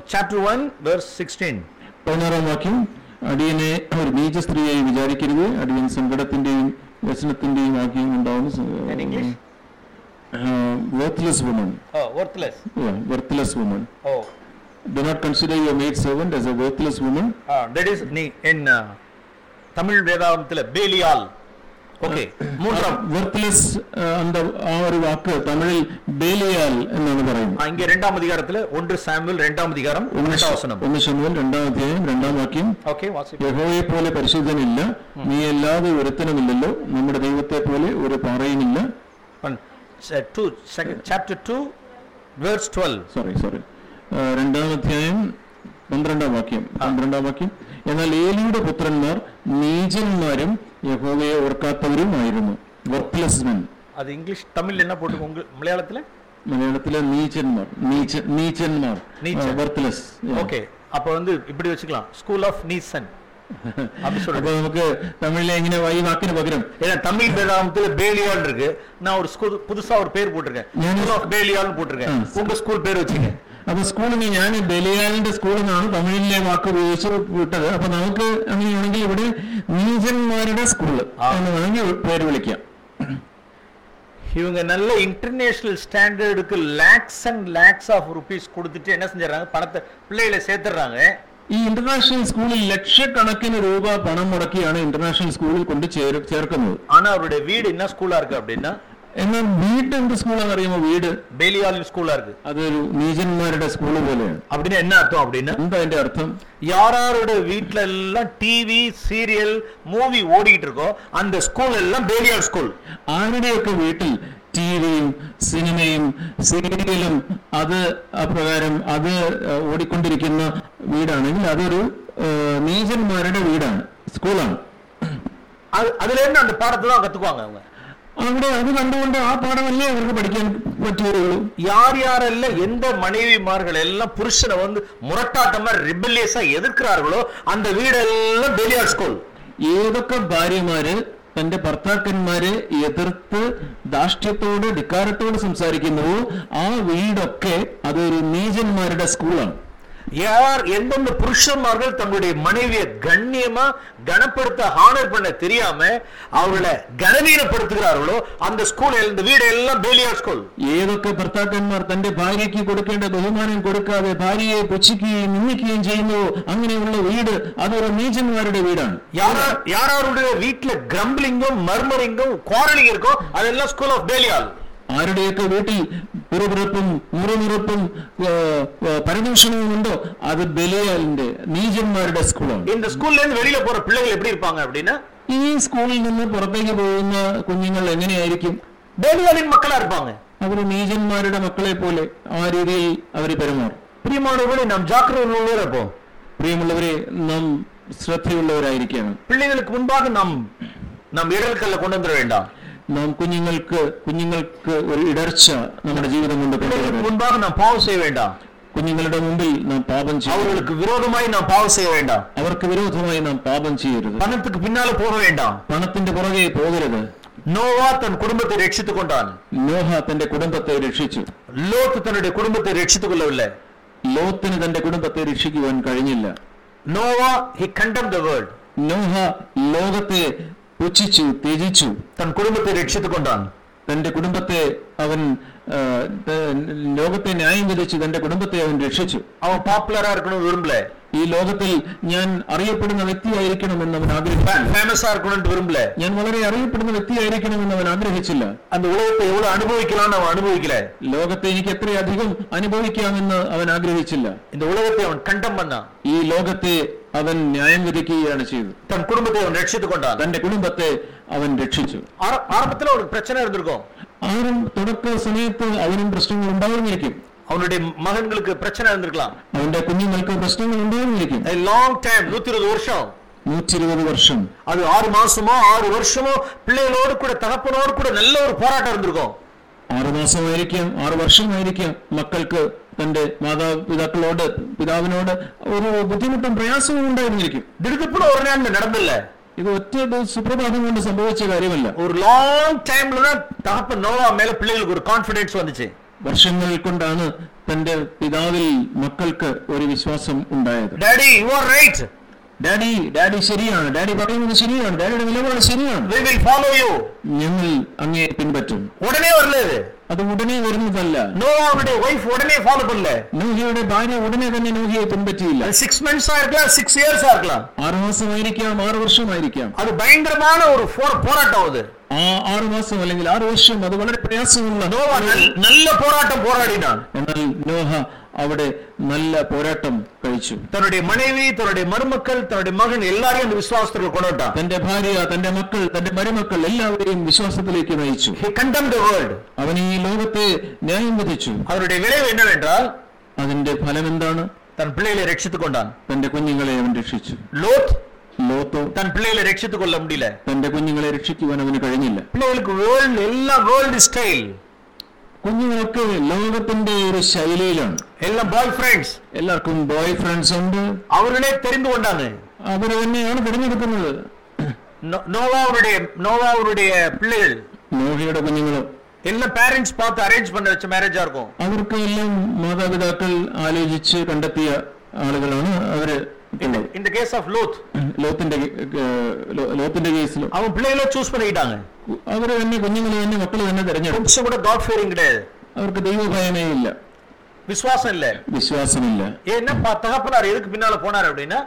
chapter 1 verse 16 പതിനാറാം വാക്യം അടിയനെ ഒരു ബീജസ്ത്രീയായി വിചാരിക്കരുത് അടിയൻ സങ്കടത്തിന്റെയും വ്യസനത്തിന്റെയും ആക്കിയും ഉണ്ടാവുന്ന worthless woman. Oh, worthless. Yeah, worthless woman. Oh. Do not consider your maid servant as a worthless woman. Ah, that is in uh, Tamil Vedavamthila Belial. Okay മൂന്നാം worthless എന്ന ആ ഒരു വാക്ക് തമിഴിൽ ബേലിയാൽ എന്നാണ് പറയുന്നത്. അങ്ങേ രണ്ടാം അധികാരത്തിൽ ഒന്ന് സാമുവൽ രണ്ടാം അധികാരം രണ്ടാം വസനം ഒന്ന് സാമുവൽ രണ്ടാം അധ്യായം രണ്ടാം വാക്യം. ഓക്കെ യഹോവയെ പോലെ പരിശുദ്ധനില്ല. നീ അല്ലാതെ ഒരുത്തനുമില്ലല്ലോ. നമ്മുടെ ദൈവത്തെ പോലെ ഒരു പാറയുമില്ല. Chapter two verse twelve sorry sorry രണ്ടാം അധ്യായം പന്ത്രണ്ടാം വാക്യം. പന്ത്രണ്ടാം വാക്യം. എന്നാൽ ഏലിയുടെ പുത്രന്മാർ നീചന്മാരും യഹോവയെ ഓർക്കാത്തവരുമായിരുന്നു വർക്ക്ലെസ് മെൻ அது இங்கிலீஷ் தமிழ் என்ன போட்டு உங்க மலையாளத்துல മലയാളത്തിലെ നീചന്മാർ നീച നീചന്മാർ നീചൻ. വർക്ക്ലെസ് ஓகே அப்ப வந்து இப்படி வச்சுக்கலாம் ஸ்கூல் ஆஃப் நீசன் அப்படி சொல்றேன் അപ്പൊ നമുക്ക് തമിഴിലെ ഇങ്ങനെ ഈ വാക്കിന് പകരം ஏன்னா தமிழ் வேதாந்தத்துல பேலியால் இருக்கு நான் ஒரு ஸ்கூல் புதுசா ஒரு பேர் போட்டிருக்கேன் ഞാൻ- School of பேலியால் போட்டிருக்கேன் ம். உங்க ஸ்கூல் பேர் வச்சுங்க അപ്പൊ സ്കൂളിന് ഞാൻ ബലിയാലിന്റെ സ്കൂളിൽ നിന്നാണ് തമിഴിലെ വാക്ക് ഉപയോഗിച്ച് വിട്ടത് അപ്പൊ നമുക്ക് അങ്ങനെയാണെങ്കിൽ ഇവിടെ നീചന്മാരുടെ സ്കൂള് ആ. എന്ന് വേണമെങ്കിൽ പേര് വിളിക്കാം இவங்க நல்ல international ஸ்டாண்டர்டுக்கு lakhs and lakhs of rupees கொடுத்துட்டு என்ன செஞ்சிடறாங்க பணத்தை பிள்ளைகளை சேர்த்துடுறாங்க ഈ ഇന്റർനാഷണൽ സ്കൂളിൽ ലക്ഷക്കണക്കിന് രൂപ പണം മുടക്കിയാണ് ഇന്റർനാഷണൽ സ്കൂളിൽ കൊണ്ട് ചേർ- ചേർക്കുന്നത് ஆனா அவருடைய வீடு என்ன ஸ்கூலா இருக்கு அப்படின்னா എന്നാൽ വീട് എന്ത് സ്കൂളാണെന്ന് അറിയുമോ വീട് பேலியாலின் ஸ்கூலா இருக்கு അതൊരു നീചന്മാരുടെ സ്കൂള് പോലെയാണ് அப்படின்னு என்ன அர்த்தம் அப்படின்னா എന്താ അതിന്റെ അർത്ഥം யாராரோட வீட்ல எல்லாம் டிவி சீரியல் மூவி ஓடிக்கிட்டு இருக்கோ அந்த ஸ்கூல் எல்லாம் பேலியால் ஸ்கூல் ആരുടെയൊക്കെ വീട്ടിൽ ടിവിയും സിനിമയും സീരിയലും അത് അപ്രകാരം അത് ഏഹ്, ഓടിക്കൊണ്ടിരിക്കുന്ന വീടാണെങ്കിൽ അതൊരു ഏഹ്, നീചന്മാരുടെ വീടാണ് സ്കൂളാണ് அது அதுல இருந்து அந்த பாடத்தை தான் கத்துக்குவாங்க அவங்க അവിടെ അത് കണ്ടുകൊണ്ട് ആ പാഠമല്ലേ അവർക്ക് പഠിക്കാൻ പറ്റുകയുള്ളൂ யார் யாரெல்லாம் எந்த மனைவிமார்கள் எல்லாம் புருஷனை வந்து முரட்டாட்டமா ரிபல்லியஸா எதிர்க்கிறார்களோ அந்த வீடெல்லாம் பெலியார் ஸ்கூல் ഏതൊക്കെ ഭാര്യമാര് തന്റെ ഭർത്താക്കന്മാരെ എതിർത്ത് ധാർഷ്ട്യത്തോട് ധിക്കാരത്തോട് സംസാരിക്കുന്നുവോ ആ വീടൊക്കെ അതൊരു നീചന്മാരുടെ സ്കൂളാണ് யார் எந்தெந்த புருஷன்மார்கள் தங்களுடைய மனைவியை கண்ணியமா கனப்படுத்த ஹானர் பண்ண தெரியாம அவர்களை கனவீனப்படுத்துகிறார்களோ அந்த ஸ்கூல் இந்த வீடு எல்லாம் பேலியார் ஸ்கூல் ഏതൊക്കെ ഭർത്താക്കന്മാർ തന്റെ ഭാര്യയ്ക്ക് കൊടുക്കേണ്ട ബഹുമാനം കൊടുക്കാതെ ഭാര്യയെ പുച്ഛിക്കുകയും നിന്ദിക്കുകയും ചെയ്യുന്നുവോ അങ്ങനെയുള്ള വീട് അതൊരു നീചന്മാരുടെ വീടാണ് யாரா யாராருடைய வீட்டுல கிரம்பிளிங்கும் மர்மரிங்கும் குவாரலிங் இருக்கோ அதெல்லாம் ஸ்கூல் ஆஃப் பேலியால் ആരുടെയൊക്കെ വീട്ടിൽ പിറുപിറുപ്പും മുറിമുറുപ്പും ഏഹ്, ഏഹ്, പരദൂഷണവും ഉണ്ടോ അത് ബലിയാലിന്റെ നീചന്മാരുടെ സ്കൂളാണ് இந்த ஸ்கூல்ல இருந்து வெளியில போற பிள்ளைகள் எப்படி இருப்பாங்க அப்படின்னா ഈ സ്കൂളിൽ നിന്ന് പുറത്തേക്ക് പോകുന്ന കുഞ്ഞുങ്ങൾ എങ്ങനെയായിരിക്കും பேலியாலின் மக்களா இருப்பாங்க അവർ നീചന്മാരുടെ മക്കളെ പോലെ ആ രീതിയിൽ അവർ പെരുമാറും பிரியமானவர்களே நாம் ஜாக்கிரதை உள்ளவரா இருப்போம் പ്രിയമുള്ളവരെ നാം ശ്രദ്ധയുള്ളവരായിരിക്കണം பிள்ளைகளுக்கு முன்பாக நாம் நாம் இடர்கல்ல கொண்டு வந்துட வேண்டாம் നാം കുഞ്ഞുങ്ങൾക്ക് കുഞ്ഞുങ്ങൾക്ക് ഒരു ഇടർച്ച നമ്മുടെ ജീവിതം കൊണ്ട് മുൻപാകെ നാം പാവം ചെയ്യ വേണ്ട കുഞ്ഞുങ്ങളുടെ മുമ്പിൽ നാം പാപം ചെയ്യും അവർക്ക് വിരോധമായി നാം പാപം ചെയ്യ വേണ്ട അവർക്ക് വിരോധമായി നാം പാപം ചെയ്യരുത് പണത്തിന് പിന്നാലെ പോക വേണ്ട പണത്തിന്റെ പുറകെ പോകരുത് നോവ തൻ കുടുംബത്തെ രക്ഷിച്ചുകൊണ്ടാണ് നോഹ തന്റെ കുടുംബത്തെ രക്ഷിച്ചു ലോത്ത് തന്റെ കുടുംബത്തെ രക്ഷിച്ചുകൊള്ളവില്ല ലോത്തിന് തന്റെ കുടുംബത്തെ രക്ഷിക്കുവാൻ കഴിഞ്ഞില്ല Noah he condemn the world Noah ലോകത്തെ പുച്ഛിച്ചു ത്യജിച്ചു. തൻ കുടുംബത്തെ രക്ഷിച്ചുകൊണ്ടാണ്. തന്റെ കുടുംബത്തെ അവൻ ലോകത്തെ ന്യായം വിധിച്ചു തന്റെ കുടുംബത്തെ അവൻ രക്ഷിച്ചു. അവൻ പോപ്പുലർ ആയിരിക്കണം വിരുമ്പലേ ഈ ലോകത്തിൽ ഞാൻ അറിയപ്പെടുന്ന വ്യക്തിയായിരിക്കണമെന്ന് അവൻ ആഗ്രഹിച്ചില്ല. ഞാൻ വളരെ അറിയപ്പെടുന്ന വ്യക്തിയായിരിക്കണമെന്ന് അവൻ ആഗ്രഹിച്ചില്ല. അത് ഉലകത്തെ എവിടെ അനുഭവിക്കലാണ് അവൻ അനുഭവിക്കലേ ലോകത്തെ എനിക്ക് എത്രയധികം അനുഭവിക്കാമെന്ന് അവൻ ആഗ്രഹിച്ചില്ല. ഉലകത്തെ അവൻ കണ്ടം വന്ന. ഈ ലോകത്തെ അവൻ ന്യായം വിധിക്കുകയാണ് ചെയ്തത് தன் குடும்பத்தை அவன் ரட்சித்துக் கொண்டான் തന്റെ കുടുംബത്തെ അവൻ രക്ഷിച്ചു ஆர- ஆரம்பத்துல அவனுக்கு பிரச்சனை இருந்திருக்கும் ആരും തുടക്ക സമയത്ത് അവനും പ്രശ്നങ്ങൾ ഉണ്ടായിരുന്നിരിക്കും அவனுடைய மகன்களுக்கு பிரச்சனை இருந்திருக்கலாம் അവന്റെ കുഞ്ഞുങ്ങൾക്ക് പ്രശ്നങ്ങൾ ഉണ്ടായിരുന്നിരിക്കും லாங் டைம் நூத்தி இருபது வருஷம் നൂറ്റി ഇരുപത് വർഷം அது ஆறு மாசமோ ஆறு வருஷமோ பிள்ளைகளோடு கூட தகப்பனோடு கூட நல்ல ஒரு போராட்டம் இருந்திருக்கும் ആറു മാസമായിരിക്കാം ആറു വർഷമായിരിക്കാം മക്കൾക്ക് തന്റെ മാതാപിതാക്കളോട് പിതാവിനോട് ഒരു ബുദ്ധിമുട്ടും പ്രയാസവും ഉണ്ടായിരുന്നിരിക്കും திடுப்புல ஒரு நாள் நடந்தில்ல ഇത് ഒറ്റ ദി- സുപ്രഭാതം കൊണ്ട് സംഭവിച്ച കാര്യമല്ല ஒரு லாங் டைம்ல தான் தகப்பன் நோவா மேல பிள்ளைகளுக்கு ஒரு கான்பிடன்ஸ் வந்துச்சு വർഷങ്ങൾ കൊണ്ടാണ് തന്റെ പിതാവിൽ മക്കൾക്ക് ഒരു വിശ്വാസം ഉണ്ടായത് daddy you are right daddy daddy ശരിയാണ് ഡാഡി പറയുന്നത് ശരിയാണ് ഡാഡിയുടെ നിലപാട് ശരിയാണ് they will follow you ഞങ്ങൾ അങ്ങയെ പിൻപറ്റും ഉടനെ വരല്ലേ അത് ഉടനെ വരുന്നതല്ല നോഹയുടെ വൈഫ് ഉടനെ ഫോളോ പല്ല നോഹയുടെ ഭാര്യ ഉടനെ തന്നെ നോഹയെ പിൻപറ്റിയില്ല സിക്സ് മന്ത്സ് ആയിരിക്കാം സിക്സ് ഇയേഴ്സ് ആയിരിക്കാം ആറ് മാസമായിരിക്കാം ആറ് വർഷമായിരിക്കാം അത് ഭയങ്കരമാണ് ഒരു പോരാട്ടം അത് ആറ് മാസം അല്ലെങ്കിൽ ആറ് വർഷം അത് വളരെ പ്രയാസമുള്ള നോവ നല്ല പോരാട്ടം പോരാടിനാണ് എന്നാൽ നോഹ അവിടെ നല്ല പോരാട്ടം കഴിച്ചു തന്റെ മനവി തന്റെ മരുമക്കൾ തന്റെ മകൻ എല്ലാവരെയും വിശ്വാസത്തിൽ കൊണ്ടോട്ട തന്റെ ഭാര്യ തന്റെ മക്കൾ തന്റെ മരുമക്കൾ എല്ലാവരെയും വിശ്വാസത്തിലേക്ക് നയിച്ചു അവൻ ഈ ലോകത്തെ ന്യായം വിധിച്ചു അവരുടെ വിളവ് എന്നുവേണ്ട അതിന്റെ ഫലം എന്താണ് തൻ പിള്ളേരെ രക്ഷിച്ചുകൊണ്ടാണ് തന്റെ കുഞ്ഞുങ്ങളെ അവൻ രക്ഷിച്ചു ലോത്ത് ലോത്തോ തൻ പിള്ളേരെ രക്ഷിച്ചു കൊള്ള മുടിയില്ല തന്റെ കുഞ്ഞുങ്ങളെ രക്ഷിക്കുവാൻ അവന് കഴിഞ്ഞില്ല പിള്ളേർക്ക് വേൾഡ് എല്ലാ വേൾഡ് സ്റ്റൈൽ കുഞ്ഞുങ്ങളൊക്കെ ലോകത്തിന്റെ ഒരു ശൈലിയിലാണ് எல்லாம் பாய் ஃப்ரெண்ட்ஸ் എല്ലാവർക്കും ബോയ് ഫ്രണ്ട്സ് ഉണ്ട് அவர்களே தெரிந்து கொண்டாங்க അവർ തന്നെയാണ് തിരഞ്ഞെടുക്കുന്നത് நோ- நோவாவுடைய நோவாவுடைய பிள்ளைகள் നോഹയുടെ കുഞ്ഞുങ്ങളും எல்லாம் பேரண்ட்ஸ் பார்த்து அரேஞ்ச் பண்ண வச்ச மேரேஜா இருக்கும் അവർക്ക് എല്ലാം മാതാപിതാക്കൾ ആലോചിച്ച് കണ്ടെത്തിയ ആളുകളാണ് അവര് ഉള്ളത് இந்த case of Lot ലോത്തിന്റെ uh, law- ലോത്തിന്റെ കേസിലും அவன் பிள்ளைகளை சூஸ் பண்ணிக்கிட்டாங்க അവര് തന്നെ കുഞ്ഞുങ്ങൾ തന്നെ മക്കൾ തന്നെ തിരഞ്ഞെടുക്കും கொஞ்சம் கூட காட் ஃபீரிங் கிடையாது അവർക്ക് ദൈവഭയമേ ഇല്ല விசுவாசம் இல்ல വിശ്വാസമില്ല ஏன்னா பா- தகப்பனார் எதுக்கு பின்னால போனார் அப்படின்னா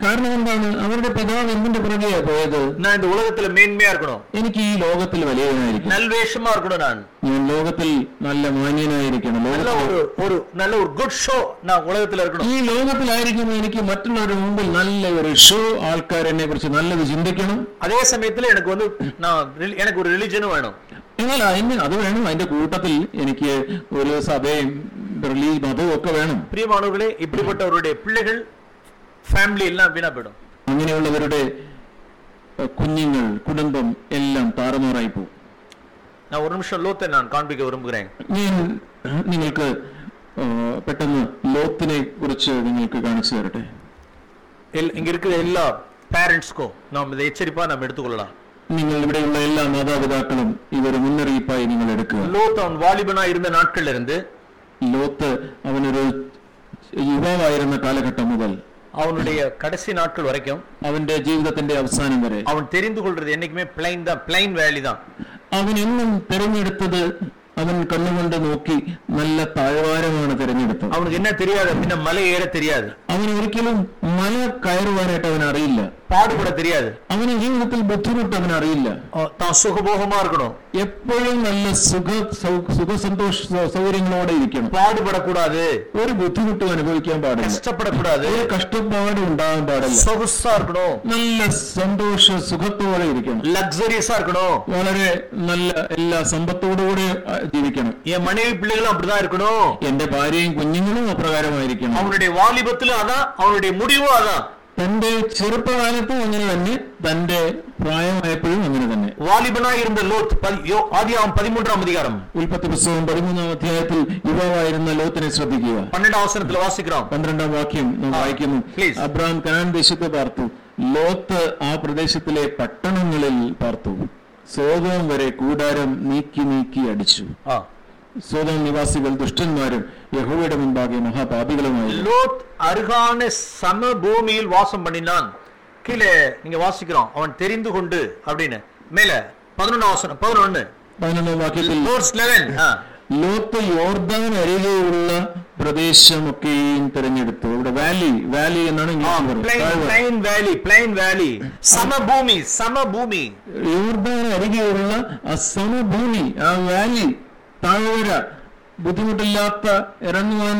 കാരണം എന്താണ് അവരുടെ പിതാവ് എന്തിന്റെ പുറകെയാ പോയത് நான் இந்த உலகத்துல மேன்மையா இருக்கணும் എനിക്ക് ഈ ലോകത്തിൽ വലിയവനായിരിക്കണം நல்வேஷமா இருக்கணும் நான் ഞാൻ ലോകത്തിൽ നല്ല മാന്യനായിരിക്കണം நல்ல ലോകത്തിൽ ஒரு ஒரு நல்ல ஒரு குட் ஷோ நான் உலகத்துல இருக்கணும் ഈ ലോകത്തിലായിരിക്കുമ്പോൾ എനിക്ക് മറ്റുള്ളവരുടെ മുമ്പിൽ നല്ല ഒരു ഷോ ആൾക്കാർ എന്നെ കുറിച്ച് നല്ലത് ചിന്തിക്കണം அதே சமயத்துல எனக்கு வந்து நான் re- எனக்கு ஒரு ரிலிஜனும் வேணும் എന്നാൽ അതിന് അത് വേണം അതിന്റെ കൂട്ടത്തിൽ എനിക്ക് ഒരു സഭയും റിലീജ് മതവും ഒക്കെ വേണം பிரியமானவர்களே இப்படிப்பட்டவருடைய பிள்ளைகள் ஃபேமிலி எல்லாம் வீணா போயிடும் അങ്ങനെയുള്ളവരുടെ അഹ്, കുഞ്ഞുങ്ങൾ കുടുംബം എല്ലാം താറുമാറായി പോകും நான் ஒரு நிமிஷம் லோத்தை நான் காண்பிக்க விரும்புகிறேன் ഞാൻ നിങ്ങൾക്ക് അഹ്, പെട്ടെന്ന് ലോത്തിനെ കുറിച്ച് നിങ്ങൾക്ക് കാണിച്ചു തരട്ടെ எல்- இங்க இருக்கிற எல்லா பேரண்ட்ஸ்க்கும் நாம் இதை எச்சரிப்பா நாம் எடுத்துக்கொள்ளலாம் നിങ്ങൾ ഇവിടെയുള്ള എല്ലാ മാതാപിതാക്കളും ഇതൊരു മുന്നറിയിപ്പായി നിങ്ങൾ എടുക്കുക லோத் அவன் வாலிபனா இருந்த நாட்கள்ல இருந்து ലോത്ത് അവനൊരു യുവാവായിരുന്ന കാലഘട്ടം മുതൽ அவனுடைய கடைசி நாட்கள் வரைக்கும் അവന്റെ ജീവിതത്തിന്റെ അവസാനം വരെ அவன் தெரிந்து கொள்றது என்னைக்குமே பிளைன் தான் பிளைன் வேலி தான் അവൻ എന്നും തിരഞ്ഞെടുത്തത് അവൻ കണ്ണുകൊണ്ട് നോക്കി നല്ല താഴ്വാരമാണ് തിരഞ്ഞെടുത്തത് அவனுக்கு என்ன தெரியாது அப்படின்னா மலை ஏற தெரியாது അവൻ ഒരിക്കലും മല കയറുവാനായിട്ട് അവൻ അറിയില്ല பாடுபட தெரியாது അവന് ജീവിതത്തിൽ ബുദ്ധിമുട്ട് അവൻ അറിയില്ല அவன் தான் சுகபோகமா இருக்கணும் എപ്പോഴും നല്ല സുഖ സൗ- സുഖസന്തോഷ സൗ- സൗകര്യങ്ങളോടെ ഇരിക്കണം பாடுபடக்கூடாது ഒരു ബുദ്ധിമുട്ടും അനുഭവിക്കാൻ പാടില്ല கஷ்டப்படக்கூடாது ഒരു കഷ്ടപ്പാടും ഉണ്ടാകാൻ പാടില്ല சொகுசா இருக்கணும் നല്ല സന്തോഷ സുഖത്തോടെ ഇരിക്കണം லக்ஸரியஸா இருக்கணும் വളരെ നല്ല എല്ലാ സമ്പത്തോടുകൂടെ ആ, ജീവിക്കണം என் மனைவி பிள்ளைகளும் அப்படிதான் இருக்கணும் എന്റെ ഭാര്യയും കുഞ്ഞുങ്ങളും അപ്രകാരമായിരിക്കണം அவனுடைய வாலிபத்திலும் அதான் அவனுடைய முடிவும் அதான் തന്റെ ചെറുപ്പകാലത്തും അങ്ങനെ തന്നെ തന്റെ പ്രായമായപ്പോഴും അങ്ങനെ തന്നെ. വാലിബനായിരുന്ന ലോത്ത് ആദ്യം പതിമൂന്നാം അധികാരം. ഉൽപ്പത്തി പുസ്തകം പതിമൂന്നാം അധ്യായത്തിൽ യുവാവായിരുന്ന ലോത്തിനെ ശ്രദ്ധിക്കുക. പന്ത്രണ്ടാം അവസരത്തിൽ വാസിക്കാം പന്ത്രണ്ടാം വാക്യം നാം വായിക്കുന്നു. അബ്രാം കനാൻ ദേശത്ത് പാർത്തു. ലോത്ത് ആ പ്രദേശത്തിലെ പട്ടണങ്ങളിൽ പാർത്തു. സോതം വരെ കൂടാരം നീക്കി നീക്കി അടിച്ചു. ஆ. സോതോം നിവാസികൾ ദുഷ്ടന്മാരും യഹോവയുടെ മുൻപാകെ മഹാപാപികളുമായിരുന്നു லோத் அருகான சம பூமியில் வாசம் பண்ணினான் கீழே நீங்க வாசிக்கிறோம் அவன் தெரிந்து கொண்டு அப்படின்னு மேல பதினொன்னு வசனம் பதினொன்னு പതിനൊന്നാം വാക്യത്തിൽ verse 11 ஆ. ലോത്ത് യോർദാൻ അരികെയുള്ള പ്രദേശമൊക്കെയും തിരഞ്ഞെടുത്തു ഇവിടെ വാലി വാലി എന്നാണ് ஆ, ഇംഗ്ലീഷ് plain പറയുന്നത് താഴ്വര. plain valley plain valley சம பூமி சம பூமி യോർദാൻ അരികെയുള്ള ആ സമഭൂമി ആ വാലി താഴ്വര ബുദ്ധിമുട്ടില്ലാത്ത ഇറങ്ങുവാൻ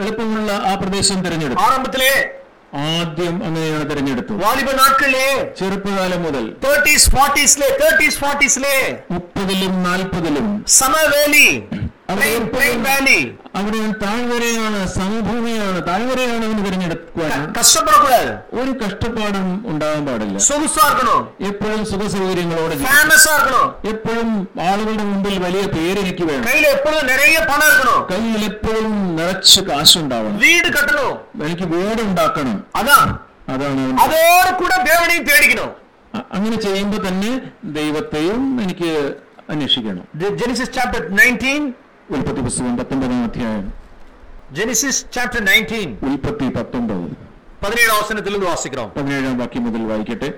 എളുപ്പമുള്ള ആ പ്രദേശം തിരഞ്ഞെടുത്തു. ആരംഭത്തിലേ? ആദ്യം അങ്ങനെയാണ് തിരഞ്ഞെടുത്തു. വാലിബ നാട്ടിലെ? ചെറുപ്പകാലം മുതൽ. Thirties ഫോർട്ടീസിലെ thirties ഫോർട്ടീസിലെ മുപ്പതിലും നാൽപ്പതിലും. സമവേലി അവിടെ താഴ്വരയാണ് സമഭൂമിയാണ്. താഴ്വരയാണ് അവന് തിരഞ്ഞെടുക്കുവാൻ. കഷ്ടപ്പെടക്കൂടാതെ ഒരു കഷ്ടപ്പാടും ഉണ്ടാകാൻ പാടില്ല. സുഖസാർക്കണോ? എപ്പോഴും സുഖ സൗകര്യങ്ങളോട് എപ്പോഴും ആളുകളുടെ മുമ്പിൽ വലിയ പേരെനിക്ക് വേണം കയ്യിൽ എപ്പോഴും നിറയെ പണം ഇരിക്കണോ കയ്യിൽ എപ്പോഴും നിറച്ച് കാശുണ്ടാവണം. വീട് കെട്ടണോ? എനിക്ക് വീട് ഉണ്ടാക്കണം അതാ. അതാണ് അതോടുകൂടെ ദേവനെയും പേടിക്കണോ? അങ്ങനെ ചെയ്യുമ്പോൾ തന്നെ ദൈവത്തെയും എനിക്ക് അന്വേഷിക്കണം. ജെനിസിസ് ചാപ്റ്റർ നയന്റീൻ ഉൽപ്പത്തി പുസ്തകം പത്തൊമ്പതാം അധ്യായം. ജെനിസിസ് ചാപ്റ്റർ നയന്റീൻ ഉൽപ്പത്തി പത്തൊമ്പത്. പതിനേഴാം വസനത്തിൽ നിന്ന് വാസിക്കണം? പതിനേഴാം വാക്യം മുതൽ വായിക്കട്ടെ.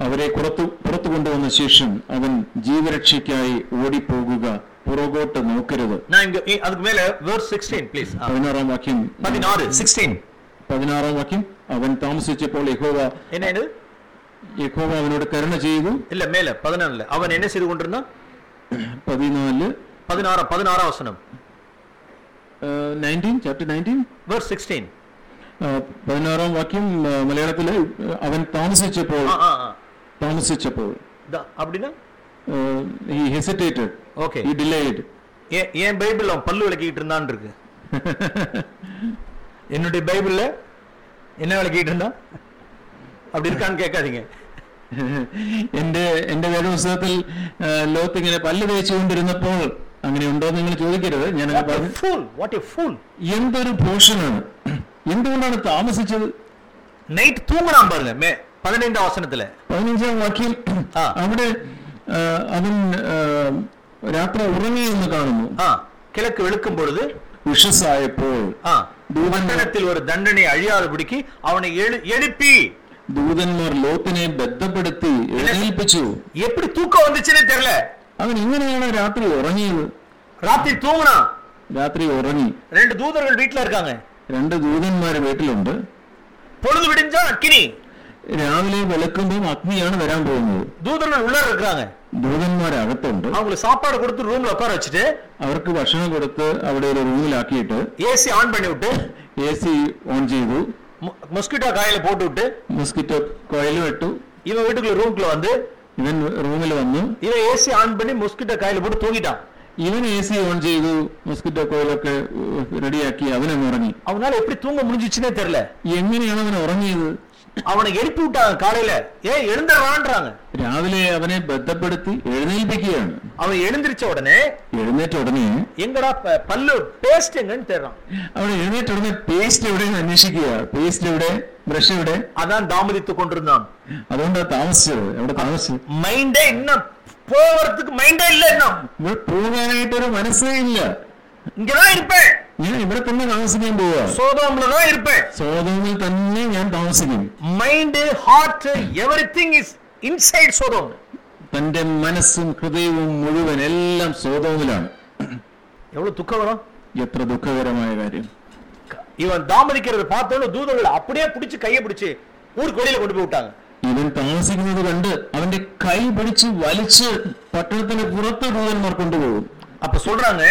അവരെ പുറത്തു പുറത്തു കൊണ്ടുവന്ന ശേഷം അവൻ ജീവരക്ഷയ്ക്കായി ഓടിപ്പോകുക പുറകോട്ട് നോക്കരുത്. പതിനാറാം വാക്യം. പതിനാറാം വാക്യം. അവൻ താമസിച്ചപ്പോൾ യഹോവ യഹോവ അവനോട് കരുണ ചെയ്തു. ഇല്ല മേലെ പതിനാറിൽ. അവൻ എന്നെ ചെയ്തുകൊണ്ടിരുന്ന? പതിനാല് பதினாறு பதினாறாம் வசனம் nineteen chapter nineteen verse sixteen പതിനാറാം വാക്യം ആ, മലയാളത്തില് അവൻ താമസിച്ചപ്പോൾ താമസിച്ചപ്പോൾ அப்படின்னா he hesitated okay he delayed N Bible அவன் பல்லு விளக்கிட்டு இருந்தான் இருக்கு என்னுடைய பைபிள்ல என்ன விளக்கிட்டு இருந்தான் அப்படி இருக்கான்னு கேட்காதீங்க എന്റെ എന്റെ വേദപുസ്തകത്തിൽ ആ, ലോത്ത് ഇങ്ങനെ പല്ല് തേച്ചുകൊണ്ടിരുന്നപ്പോൾ അങ്ങനെ ഉണ്ടോ എന്ന് നിങ്ങൾ ചോദിക്കരുത് ഞാൻ What a പറഞ്ഞു fool! What a fool! എന്തൊരു ഭൂഷണാണ് എന്തുകൊണ്ടാണ് താമസിച്ചത് நைட் தூங்குறான் பாருங்க மே பதினைந்தாம் வசனத்துல പതിനഞ്ചാം വാക്യം ആ. അവിടെ ആ, അവൻ ആ, രാത്രി ഉറങ്ങിയെന്ന് കാണുന്നു ஆ, கிழக்கு வெளுக்கும் பொழுது ഉഷസ്സായപ്പോൾ ஆ, பட்டணத்தில் ஒரு தண்டனை அழியாதபடிக்கு அவனை எழு- எழுப்பி ദൂതന്മാർ ലോത്തിനെ ബന്ധപ്പെടുത്തി എഴുന്നേൽപ്പിച്ചു எப்படி தூக்கம் வந்துச்சுன்னே தெரியல അവൻ എങ്ങനെയാണ് രാത്രി ഉറങ്ങിയത് ராத்திரி தூங்குனான் രാത്രി ഉറങ്ങി ரெண்டு தூதர்கள் வீட்டுல இருக்காங்க രണ്ട് ദൂതന്മാർ വീട്ടിലുണ്ട് பொழுது விடிஞ்சா அக்கினி രാവിലെ വെളുക്കുമ്പോൾ അഗ്നിയാണ് വരാൻ പോകുന്നത് தூதர்கள் உள்ள இருக்கிறாங்க ദൂതന്മാർ അകത്തുണ്ട് அவங்களுக்கு சாப்பாடு கொடுத்து ரூம்ல உட்கார வச்சுட்டு അവർക്ക് ഭക്ഷണം കൊടുത്ത് അവിടെ ഒരു റൂമിലാക്കിയിട്ട് ஏசி ஆன் பண்ணி விட்டு എ സി ഓൺ ചെയ്തു மொஸ்கிட்டோ காயில போட்டு விட்டு മൊസ്കിറ്റോ കോയിലും ഇട്ടു இவன் வீட்டுக்குள்ள ரூம்குள்ள வந்து ഇവൻ റൂമിൽ വന്നു ഇവൻ എ സി ഓൺ പണി മൊസ്കിറ്റോ കായിൽ പോട്ട് തൂങ്ങിട്ടാണ് ഇവൻ എ സി ഓൺ ചെയ്തു മൊസ്കിറ്റോ കോയിലൊക്കെ റെഡിയാക്കി അവനങ്ങ് ഉറങ്ങി അവനാൽ എപ്പി തൂങ്ങ മുടിഞ്ഞിച്ചേ തരില്ല എങ്ങനെയാണ് അവൻ ഉറങ്ങിയത് അവനെ എഴുപ്പി വിട്ടാണ് കാലയില് ഏ എഴുന്നറാണ്ടാണ് രാവിലെ അവനെ ബന്ധപ്പെടുത്തി എഴുന്നേൽപ്പിക്കുകയാണ് അവൻ എഴുന്നരിച്ച ഉടനെ എഴുന്നേറ്റ ഉടനെ എങ്കടാ പല്ല് പേസ്റ്റ് എങ്ങനെ തരണം അവൻ എഴുന്നേറ്റ ഉടനെ പേസ്റ്റ് എവിടെയെന്ന് അന്വേഷിക്കുക പേസ്റ്റ് എവിടെ ബ്രഷ് എവിടെ അതാണ് താമസിച്ചു കൊണ്ടിരുന്നാണ് അതുകൊണ്ടാണ് താമസിച്ചത് എവിടെ താമസിച്ചത് മൈൻഡേ ഇന്നും പോവറത്തുക്ക് മൈൻഡേ ഇല്ല ഇന്നും പോകാനായിട്ട് ഒരു മനസ്സേ ഇല്ല ഇങ്ങനെ ഇരുപ്പേ ഞാൻ ഇവിടെ തന്നെ താമസിക്കാൻ പോവുക சோதோம்ல தான் இருப்பேன் സോതോമിൽ തന്നെ ഞാൻ താമസിക്കും mind heart everything is inside Sodom തന്റെ മനസ്സും ഹൃദയവും മുഴുവൻ എല്ലാം സോതോമിലാണ് எவ்வளவு துக்கம் வரும் എത്ര ദുഃഖകരമായ കാര്യം இவன் தாமதிக்கிறத பார்த்தோன்னு தூதர்கள் அப்படியே பிடிச்சு கையை பிடிச்சு ஊருக்கு வெளியில கொண்டு போய் விட்டாங்க ഇവൻ താമസിക്കുന്നത് കണ്ട് അവന്റെ കൈ പിടിച്ച് വലിച്ച് പട്ടണത്തിന് പുറത്ത് ദൂതന്മാർ കൊണ്ടുപോകും அப்ப சொல்றாங்க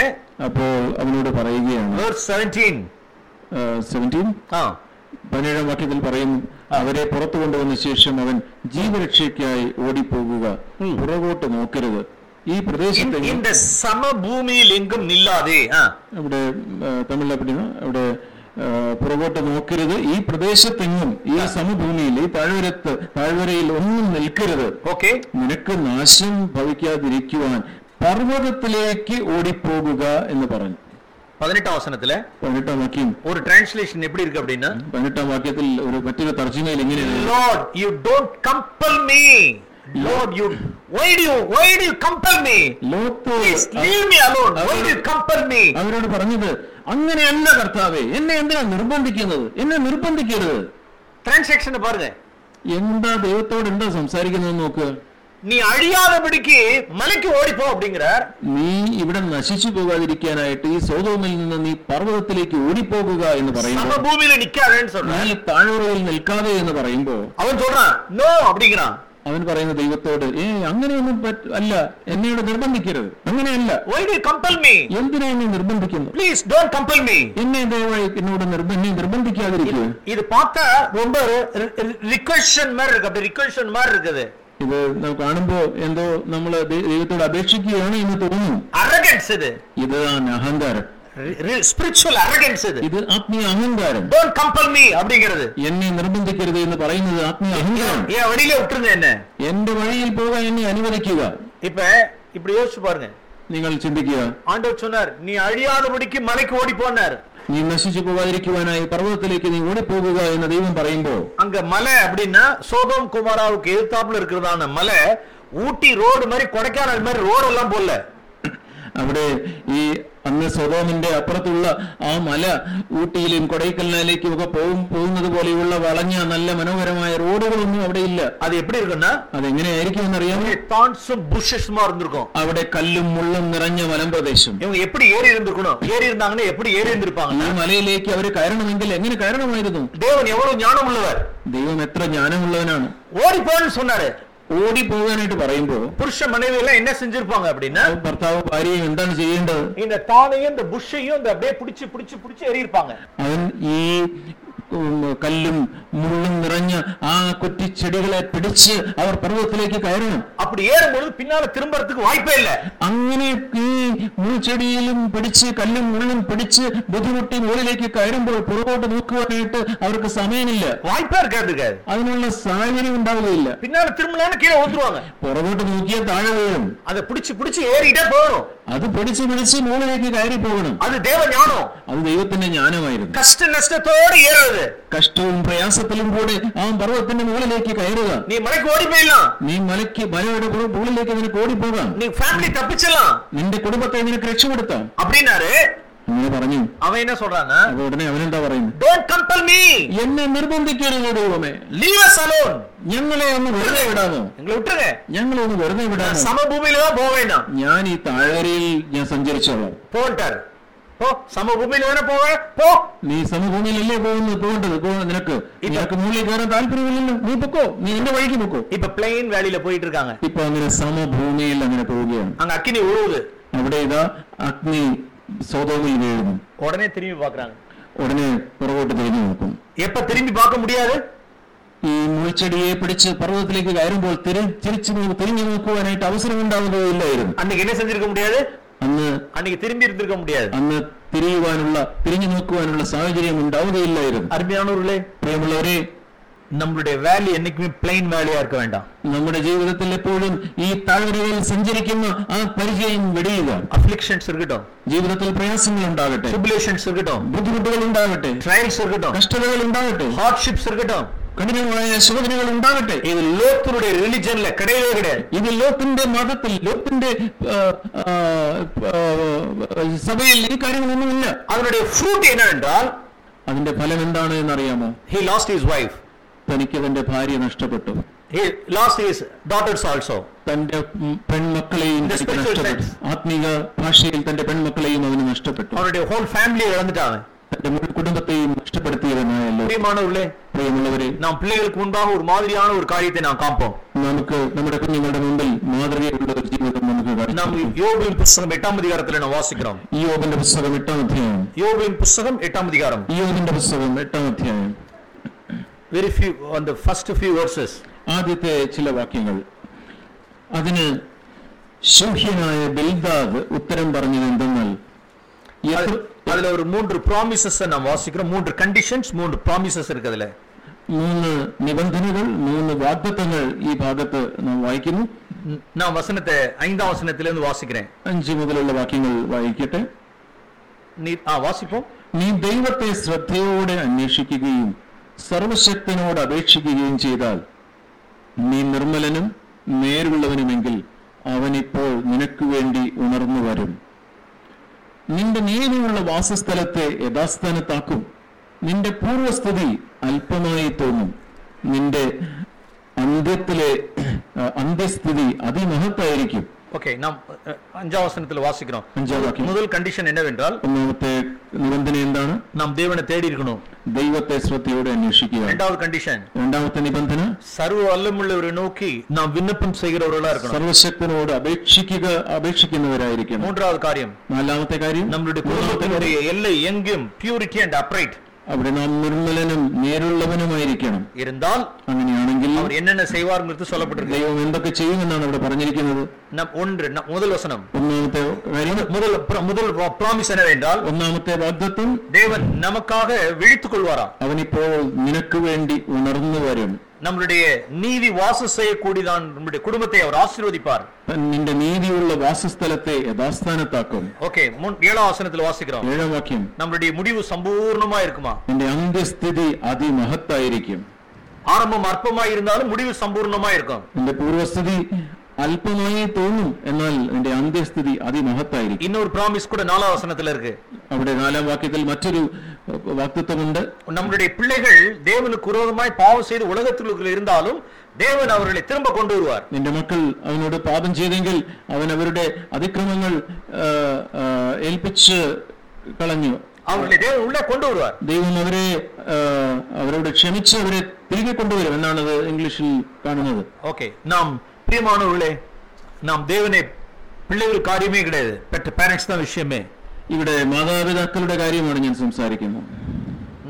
അപ്പോൾ അവനോട് പറയുകയാണ് verse 17 സെവൻറ്റീൻ ஆ പതിനേഴാം വാക്യത്തിൽ പറയും അവരെ പുറത്തു കൊണ്ടുവന്ന ശേഷം അവൻ ജീവരക്ഷയ്ക്കായി ഓടിപ്പോകുക ഉം. പുറകോട്ട് നോക്കരുത് ഈ இந்த- പ്രദേശത്ത് இந்த சமபூமியில் எங்கும் நில்லாதே ஆ. അവിടെ ആ, തമിഴിൽ അപ്പിടിന അവിടെ ആ, പുറകോട്ട് നോക്കരുത് ഈ പ്രദേശത്തെങ്ങും ഈ സമഭൂമിയിൽ ഈ താഴ്വരത്ത് താഴ്വരയിൽ ഒന്നും നിൽക്കരുത് ஓகே നിനക്ക് നാശം ഭവിക്കാതിരിക്കുവാൻ പർവ്വതത്തിലേക്ക് ഓടിപ്പോകുക എന്ന് പറഞ്ഞു பதினெட்டாம் வசனத்துல പതിനെട്ടാം വാക്യം ஒரு டிரான்ஸ்லேஷன் எப்படி இருக்கு அப்படின்னா പതിനെട്ടാം വാക്യത്തിൽ ഒരു മറ്റൊരു തർജ്ജിമയിൽ ഇങ്ങനെയാണ് Lord, you don't compel me. Lord, you why do you why do you compel me? Lot Please leave me alone. Why do you compel me? അവരോട് പറഞ്ഞത് അങ്ങനെയല്ല കർത്താവേ എന്നെ എന്തിനാ നിർബന്ധിക്കുന്നത് എന്നെ നിർബന്ധിക്കരുത് Transaction பாருங்க എന്താ ദൈവത്തോട് എന്താ സംസാരിക്കുന്നത് നോക്ക് நீ அழியாதபடிக்கு மலைக்கு ஓடிப்போ அப்படிங்கிறார் നീ ഇവിടെ നശിച്ചു പോകാതിരിക്കാനായിട്ട് ഈ സോതോമിൽ നിന്ന് നീ പർവ്വതത്തിലേക്ക് ഓടിപ്പോകുക എന്ന് പറയുമ്പോൾ சமபூமியில நிக்காதேன்னு சொல்றான் ഞാൻ താഴ്വരയിൽ നിൽക്കാതെ എന്ന് പറയുമ്പോ அவன் சொல்றான் நோ அப்படிங்கிறான் അവൻ പറയുന്ന ദൈവത്തോട് ഏ അങ്ങനെയൊന്നും പറ്റ അല്ല എന്നോട് നിർബന്ധിക്കരുത് അങ്ങനെയല്ല why do you compel me? എന്തിനാ എന്നെ നിർബന്ധിക്കുന്നു Please don't compel me. എന്നെ ദയവായി എന്നോട് നിർബ എന്നെ നിർബന്ധിക്കാതിരിക്കുക இது பார்த்தா ரொம்ப ரிக்வெஷன் மாதிரி இருக்கு அப்படி ரிக்வெஷன் மாதிரி இருக்குது ഇത് നാം കാണുമ്പോ എന്തോ നമ്മൾ ദൈവത്തോട് അപേക്ഷിക്കുകയാണ് എന്ന് തോന്നുന്നു அரகன்ஸ் இது ഇതാണ് അഹങ്കാരം ஸ்பிரிச்சுவல் அரகன்ஸ் இது ഇത് ആത്മീയ അഹങ്കാരം டோன்ட் கம்பல் மீ அப்படிங்கிறது എന്നെ നിർബന്ധിക്കരുത് എന്ന് പറയുന്നത് ആത്മീയ അഹങ്കാരം ஏன் வழியில விட்டுருங்க என்ன എന്റെ വഴിയിൽ പോകാൻ എന്നെ അനുവദിക്കുക இப்ப இப்படி யோசிச்சு பாருங்க നിങ്ങൾ ചിന്തിക്കുക ஆண்டவர் சொன்னார் நீ அழியாதபடிக்கு மலைக்கு ஓடி போனார் നീ നശിച്ചു പോകാതിരിക്കുവാനായി പർവ്വതത്തിലേക്ക് നീ ഓടിപ്പോകുക എന്ന് ദൈവം പറയുമ്പോ அங்க மலை அப்படின்னா சோதோம் குமாராவுக்கு எதிர்த்தாப்புல இருக்கிறதான மலை ஊட்டி ரோடு மாதிரி கொடைக்கானல் மாதிரி ரோடு எல்லாம் போடல അവിടെ ഈ അന്ന് സ്വതോമിന്റെ അപ്പുറത്തുള്ള ആ മല ഊട്ടിയിലും കൊടൈക്കനാലിലേക്കും ഒക്കെ പോകും പോകുന്നത് പോലെയുള്ള വളഞ്ഞ നല്ല മനോഹരമായ റോഡുകളൊന്നും അവിടെ ഇല്ല அது எப்படி இருக்குன்னா അതെങ്ങനെയായിരിക്കും എന്നറിയാമോ தான்ஸும் புஷஸ்மா இருந்திருக்கும் അവിടെ കല്ലും മുള്ളും നിറഞ്ഞ മലമ്പ്രദേശം இவங்க எப்படி ஏறி இருந்திருக்கணும் ஏறி இருந்தாங்கன்னா எப்படி ஏறி ഈ இருந்திருப்பாங்க മലയിലേക്ക് അവർ കയറണമെങ്കിൽ എങ്ങനെ കയറണമായിരുന്നു தேவன் எவ்வளவு ஞானம் உள்ளவர் ദൈവം എത്ര ജ്ഞാനമുള്ളവനാണ് ஓடி போன்னு சொன்னாரு ഓടി പോകാനായിട്ട് പറയുമ്പോ புருஷ மனைவி எல்லாம் என்ன செஞ்சிருப்பாங்க அப்படின்னா ഭർത്താവ് ഭാര്യയും എന്താണ് ചെയ്യേണ്ടത് இந்த தானையும் இந்த புஷ்ஷையும் இந்த அப்படியே பிடிச்சு பிடிச்சு பிடிச்சு எறியிருப்பாங்க അവൻ ഈ ഉം, കല്ലും മുള്ളും നിറഞ്ഞ ആ കുറ്റിച്ചെടികളെ പിടിച്ച് അവർ പർവ്വതത്തിലേക്ക് കയറണം அப்படி ஏறும்பொழுது பின்னால திரும்பறதுக்கு வாய்ப்பே இல்ல അങ്ങനെ ഈ മുൾച്ചെടിയിലും പിടിച്ച് കല്ലും മുള്ളും പിടിച്ച് ബുദ്ധിമുട്ടി മുകളിലേക്ക് കയറുമ്പോൾ പുറകോട്ട് നോക്കുവാനായിട്ട് അവർക്ക് സമയമില്ല வாய்ப்பே இருக்காதுங்க അതിനുള്ള സാഹചര്യം ഉണ്ടാവുകയില്ല பின்னால திரும்பலான்னு கீழே ஊத்துருவாங்க പുറകോട്ട് നോക്കിയാൽ താഴെ വീഴും அதை பிடிச்சு பிடிச்சு ஏறிட்டே போகணும் അത് പഠിച്ച് പഠിച്ച് മുകളിലേക്ക് കയറി പോകണം അത് ദേവജ്ഞാനം അത് ദൈവത്തിന്റെ ജ്ഞാനമായിരുന്നു കഷ്ടനഷ്ടത്തോടെ ഏറരുത് കഷ്ടവും പ്രയാസത്തിലും കൂടെ ആ പർവ്വതത്തിന്റെ മുകളിലേക്ക് കയറുക നീ മലക്ക് ഓടിപ്പോയില്ല നീ മലക്ക് മലയുടെ മുകളിലേക്ക് നിനക്ക് ഓടിപ്പോകാം നീ ഫാമിലി തപ്പിച്ചല്ല നിന്റെ കുടുംബത്തെ നിനക്ക് രക്ഷപ്പെടുത്താം അപ്പടിനാറ് അങ്ങനെ പറഞ്ഞു அவன் என்ன சொல்றாங்க അപ്പൊ ഉടനെ അവനെന്താ പറയുന്നത് டோன்ட் கம்பல் மீ എന്നെ നിർബന്ധിക്കരുത് ദൈവമേ லீவ் அஸ் அலோன் ഞങ്ങളെ ഒന്ന് വെറുതെ വിടാമോ எங்களை விட்டுருங்க ഞങ്ങളെ ഒന്ന് വെറുതെ நான் വിടാമോ சமபூமியில தான் போக வேண்டாம் ഞാൻ ഈ താഴ്വരയിൽ ഞാൻ സഞ്ചരിച്ചോളാം போன்ட்டாரு போ சமபூமியில வேணா போக போ നീ സമഭൂമിയിലല്ലേ പോകുന്നത് പോകേണ്ടത് പോ നിനക്ക് നിനക്ക് മുകളിൽ കയറാൻ താല്പര്യമില്ലല്ലോ നീ പൊക്കോ നീ നിന്റെ വഴിക്ക് പൊക്കോ இப்ப பிளெயின் வேலியில போயிட்டு இருக்காங்க ഇപ്പൊ അങ്ങനെ സമഭൂമിയിൽ അങ്ങനെ പോവുകയാണ് அங்க அக்கினி உழுவுது അവിടെ ഇതാ അഗ്നി സ്വതോമിൽ വീഴുന്നു உடனே திரும்பி பாக்குறாங்க ഉടനെ പുറകോട്ട് തിരിഞ്ഞു നോക്കും எப்ப திரும்பி பார்க்க முடியாது ഈ മുൾച്ചെടിയെ പിടിച്ച് പർവ്വതത്തിലേക്ക് കയറുമ്പോൾ തിരി തിരിച്ചു നോ- തിരിഞ്ഞു നോക്കുവാനായിട്ട് അവസരം ഉണ്ടാവുകയില്ലായിരുന്നു அன்னைக்கு என்ன செஞ்சிருக்க முடியாது അന്ന് அன்னைக்கு திரும்பி இருந்திருக்க முடியாது അന്ന് തിരിയുവാനുള്ള തിരിഞ്ഞു നോക്കുവാനുള്ള സാഹചര്യം ഉണ്ടാവുകയില്ലായിരുന്നു அருமையானவர்களே പ്രിയമുള്ളവരെ நம்மளுடைய வேலி என்னைக்குமே பிளெயின் வேலியா இருக்க வேண்டாம் നമ്മുടെ ജീവിതത്തിൽ എപ്പോഴും ഈ താഴ്വരയിൽ സഞ്ചരിക്കുന്ന ആ പരിചയം വെടിയുക அஃபிளிக்ஷன்ஸ் இருக்கட்டும் ജീവിതത്തിൽ പ്രയാസങ്ങൾ ഉണ്ടാകട്ടെ ட்ரிபுலேஷன்ஸ் இருக்கட்டும் ബുദ്ധിമുട്ടുകൾ ഉണ്ടാകട്ടെ ட்ரையல்ஸ் இருக்கட்டும் കഷ്ടതകൾ ഉണ്ടാകട്ടെ ஹார்ட்ஷிப்ஸ் இருக்கட்டும் കഠിനമായ ശോധനകൾ ഉണ്ടാകട്ടെ இது லோத்தருடைய ரிலிஜன்ல கிடையவே கிடையாது ഇത് ലോത്തിന്റെ മതത്തിൽ ലോത്തിന്റെ ആ, ആ, ആ, സഭയിൽ ഈ കാര്യങ്ങളൊന്നുമില്ല அதனுடைய ஃப்ரூட் என்னவென்றால் അതിന്റെ ഫലം എന്താണ് എന്നറിയാമോ he lost his wife തനിക്ക് തന്റെ ഭാര്യ നഷ്ടപ്പെട്ടു he lost his daughters also തന്റെ ഉം, പെൺമക്കളെയും In the തനിക്ക് spiritual നഷ്ടപ്പെട്ടു sense. ആത്മീക ഭാഷയിൽ തന്റെ പെൺമക്കളെയും അവന് നഷ്ടപ്പെട്ടു அவனுடைய ஹோல் ஃபேமிலியை இழந்துட்டாங்க തന്റെ മുഴു കുടുംബത്തെയും നഷ്ടപ്പെടുത്തിയവനായല്ലോ பிரியமானவர்களே പ്രിയമുള്ളവരെ நாம் பிள்ளைகளுக்கு முன்பாக ஒரு மாதிரியான ஒரு காரியத்தை நாம் காண்போம் നമുക്ക് നമ്മുടെ കുഞ്ഞുങ്ങളുടെ മുമ്പിൽ മാതൃകയുള്ള ഒരു ജീവിതം നമുക്ക് நாம் കാണിക്കാം. யோபின் புஸ்தகம் எட்டாம் அதிகாரத்துல நாம் வாசிக்கிறோம் ഈ യോബിന്റെ പുസ്തകം എട്ടാം അധ്യായം யோபின் புஸ்தகம் எட்டாம் அதிகாரம் ഈ യോബിന്റെ പുസ്തകം എട്ടാം അധ്യായം very few on the first few verses ആദ്യത്തെ ചില വാക്യങ്ങൾ അതിന് ശൗഹ്യനായ ബിൽദാദ് ഉത്തരം പറഞ്ഞത് എന്തെന്നാൽ അതിൽ ഒരു മൂന്ന് പ്രോമിസസ് നാം വാസിക്കണം മൂന്ന് കണ്ടീഷൻസ് മൂന്ന് പ്രോമിസസ് ഇരിക്കും മൂന്ന് നിബന്ധനകൾ മൂന്ന് വാഗ്ദത്തങ്ങൾ ഈ ഭാഗത്ത് നാം വായിക്കുന്നു നാം വസനത്തെ ഐന്താം വസനത്തിലെന്ന് വാസിക്കണേ അഞ്ച് മുതലുള്ള വാക്യങ്ങൾ വായിക്കട്ടെ നീ ആ വാസിപ്പോ നീ ദൈവത്തെ ശ്രദ്ധയോടെ അന്വേഷിക്കുകയും സർവശക്തനോട് അപേക്ഷിക്കുകയും ചെയ്താൽ നീ നിർമ്മലനും നേരുള്ളവനുമെങ്കിൽ അവനിപ്പോൾ നിനക്ക് വേണ്ടി ഉണർന്നു വരും നിന്റെ നീതിയുള്ള വാസസ്ഥലത്തെ യഥാസ്ഥാനത്താക്കും നിന്റെ പൂർവസ്ഥിതി അല്പമായി തോന്നും നിന്റെ അന്ത്യത്തിലെ ആ, അന്ത്യസ്ഥിതി അതിമഹത്തായിരിക്കും ஓகே நாம் அ, அஞ்சாம் வசனத்துல வாசிக்கிறோம் അഞ്ചാം വാക്യം முதல் கண்டிஷன் என்னவென்றால் ഒന്നാമത്തെ നിബന്ധന എന്താണ്? നാം ദൈവനെ തേടിയിരിക്കണോ ദൈവത്തെ ശ്രദ്ധയോടെ അന്വേഷിക്കുക. രണ്ടാമത് കണ്ടീഷൻ രണ്ടാമത്തെ നിബന്ധന? സർവ വല്ലമുള്ളവരെ നോക്കി നാം വിണ്ണപ്പം ചെയ്യുന്നവരുള്ള സർവശക്തനോട് അപേക്ഷിക്കുക അപേക്ഷിക്കുന്നവരായിരിക്കും മൂന്നാമത് കാര്യം. നാലാമത്തെ കാര്യം? നമ്മുടെ കുടുംബത്തിനുടേ എല്ലാം എങ്കും പ്യൂരിറ്റി ആൻഡ് അപ്രൈറ്റ് അവിടെ നാം നിർമ്മലനും നേരുള്ളവനുമായിരിക്കണം இருந்தால் അങ്ങനെയാണെങ്കിൽ அவர் என்னென்ன செய்வார்ங்கிறது சொல்லப்பட்டிருக்கு ദൈവം എന്തൊക്കെ ചെയ്യുമെന്നാണ് അവിടെ പറഞ്ഞിരിക്കുന്നത് நம் ஒன்று நம் முதல் வசனம் ഒന്നാമത്തെ കാര്യം முதல் பிர- முதல் ப்ராமிஸ் என்னவென்றால் ഒന്നാമത്തെ വാഗ്ദത്വം தேவன் நமக்காக விழித்துக் கொள்வாராம் അവനിപ്പോൾ നിനക്ക് വേണ്ടി ഉണർന്നു വരും நம்மளுடைய நீதி வாசம் செய்யக்கூடியதான் நம்முடைய குடும்பத்தை அவர் ஆசீர்வதிப்பார் നിന്റെ നീതിയുള്ള വാസസ്ഥലത്തെ യഥാസ്ഥാനത്താക്കും ஓகே முன் ஏழாம் வசனத்துல வாசிக்கிறோம் ഏഴാം വാക്യം நம்மளுடைய முடிவு சம்பூர்ணமா இருக்குமா നിന്റെ അന്ത്യസ്ഥിതി അതിമഹത്തായിരിക്കും ஆரம்பம் அற்பமா இருந்தாலும் முடிவு சம்பூர்ணமா இருக்கும் നിന്റെ പൂർവസ്ഥിതി അല്പമായി തോന്നും എന്നാൽ നിന്റെ അന്ത്യസ്ഥിതി അതിമഹത്തായിരിക്കും இன்னொரு ப்ராமிஸ் கூட நாலாம் வசனத்துல இருக்கு അവിടെ നാലാം വാക്യത്തിൽ മറ്റൊരു അഹ്, വാക്തത്വമുണ്ട് நம்மளுடைய பிள்ளைகள் தேவனுக்கு விரோதமாய் பாவம் செய்து உலகத்தில் இருந்தாலும் தேவன் அவர்களை திரும்ப கொண்டு வருவார் നിന്റെ മക്കൾ അവനോട് പാപം ചെയ്തെങ്കിൽ അവൻ അവരുടെ അതിക്രമങ്ങൾ ആ, ആ, ഏൽപ്പിച്ച് കളഞ്ഞു அவர்களை தேவன் உள்ளே கொண்டு வருவார் ദൈവം അവരെ ആ, അവരോട് ക്ഷമിച്ച് അവരെ തിരികെ കൊണ്ടുവരും എന്നാണ് അത് ഇംഗ്ലീഷിൽ കാണുന്നത് ஓகே நாம் பிரியமானவர்களே நாம் தேவனை பிள்ளைகள் காரியமே கிடையாது பெற்ற பேரண்ட்ஸ் தான் விஷயமே ഇവിടെ മാതാപിതാക്കളുടെ കാര്യമാണ് ഞാൻ സംസാരിക്കുന്നത്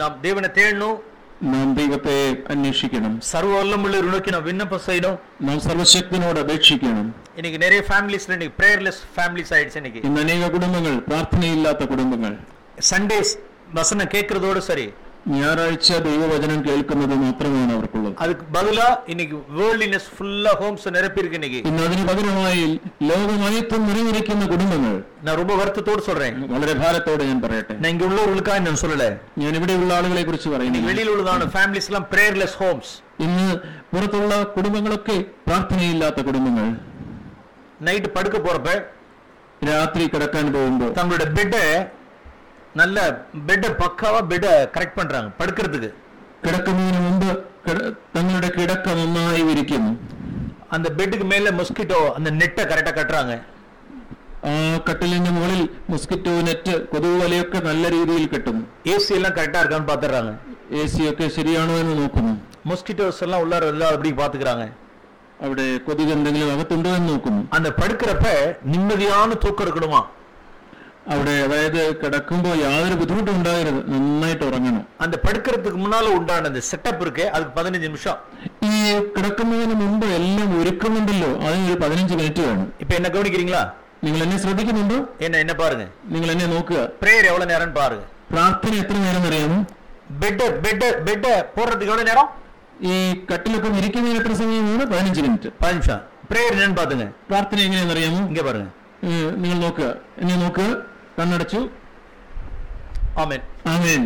நாம் தேவனை தேடணும் നാം ദൈവത്തെ അന്വേഷിക്കണം சர்வ வல்லமுள்ள நோக்கி நாம் விண்ணப்பம் செய்யணும் നാം സർവശക്തനോട് അപേക്ഷിക്കണം இன்னைக்கு நிறைய ஃபேமிலிஸ்ல இன்னைக்கு பிரேயர்லெஸ் ஃபேமிலிஸ் ஆயிடுச்சு இன்னைக்கு ഇന്ന് അനേക കുടുംബങ്ങൾ പ്രാർത്ഥനയില്ലാത്ത കുടുംബങ്ങൾ சண்டேஸ் வசனம் கேட்கறதோட சரி ഞായറാഴ്ച ദൈവവചനം കേൾക്കുന്നത് മാത്രമാണ് അവർക്കുള്ളത് அதுக்கு பதிலா இன்னைக்கு வேர்ல்டினஸ் ஃபுல்லா ஹோம்ஸ் நிரப்பி இருக்கு இன்னைக்கு ഇന്ന് അതിന് പകരമായി ലോകമയത്വം നിറഞ്ഞിരിക്കുന്ന കുടുംബങ്ങൾ நான் ரொம்ப வருத்தத்தோடு சொல்றேன் വളരെ ഭാരത്തോടെ ഞാൻ പറയട്ടെ நான் இங்க உள்ளவர்களுக்காக நான் சொல்லல ഞാൻ ഇവിടെയുള്ള ആളുകളെ കുറിച്ച് இன்னைக்கு പറയുന്നില്ല வெளியில உள்ளதான ஃபேமிலிஸ் எல்லாம் பிரேயர்லெஸ் ஹோம்ஸ் ഇന്ന് പുറത്തുള്ള കുടുംബങ്ങളൊക്കെ പ്രാർത്ഥനയില്ലാത്ത കുടുംബങ്ങൾ நைட்டு படுக்க போறப்ப രാത്രി കിടക്കാൻ പോകുമ്പോൾ தங்களோட பெட்டை நல்ல பெட்டை பக்காவா பெட்டை கரெக்ட் பண்றாங்க படுக்கிறதுக்கு കിടക്കുന്നതിന് മുമ്പ് കിട- തങ്ങളുടെ കിടക്ക നന്നായി വിരിക്കുന്നു அந்த பெட்டுக்கு மேல மொஸ்கிட்டோ அந்த நெட்டை கரெக்டா கட்டுறாங்க ആ കട്ടിലിന്റെ മുകളിൽ മൊസ്കിറ്റോ നെറ്റ് കൊതുക് വലയൊക്കെ നല്ല രീതിയിൽ കെട്ടുന്നു ஏசி எல்லாம் கரெக்டா இருக்கான்னு பாத்துறாங்க എ സി ഒക്കെ ശരിയാണോ എന്ന് നോക്കുന്നു மொஸ்கிட்டோஸ் எல்லாம் உள்ளார எல்லாம் அப்படி பாத்துக்கிறாங்க അവിടെ കൊതുക് എന്തെങ്കിലും അകത്തുണ്ടോ എന്ന് നോക്കുന്നു அந்த படுக்கிறப்ப நிம்மதியான தூக்கம் இருக்கணுமா അവിടെ അതായത് കിടക്കുമ്പോൾ യാതൊരു ബുദ്ധിമുട്ടും ഉണ്ടാകരുത് നന്നായിട്ട് ഉറങ്ങണം அந்த படுக்கிறதுக்கு முன்னால உண்டான அந்த செட்டப் இருக்கு அதுக்கு பதினஞ்சு நிமிஷம் ഈ കിടക്കുന്നതിന് മുമ്പ് എല്ലാം ഒരുക്കുന്നുണ്ടല്ലോ അതിനൊരു പതിനഞ്ച് മിനിറ്റ് വേണം இப்ப என்ன கவனிக்கிறீங்களா നിങ്ങൾ എന്നെ ശ്രദ്ധിക്കുന്നുണ്ടോ என்ன என்ன பாருங்க നിങ്ങൾ എന്നെ നോക്കുക பிரேயர் எவ்வளவு நேரம்னு பாருங்க പ്രാർത്ഥന എത്ര നേരം അറിയാമോ பெட் பெட் பெட் போடுறதுக்கு எவ்வளவு நேரம் ഈ കട്ടിലൊക്കെ ഇരിക്കുന്നതിന് എത്ര സമയമാണ് പതിനഞ്ച് മിനിറ്റ് பதினஞ்சு நிமிஷம் பிரேயர் என்னன்னு பாத்துங்க പ്രാർത്ഥന എങ്ങനെയാണെന്ന് അറിയാമോ இங்க பாருங்க ഏഹ് നിങ്ങൾ നോക്കുക എന്നെ നോക്കുക കണ്ണടച്ചു ആമേൻ ആമേൻ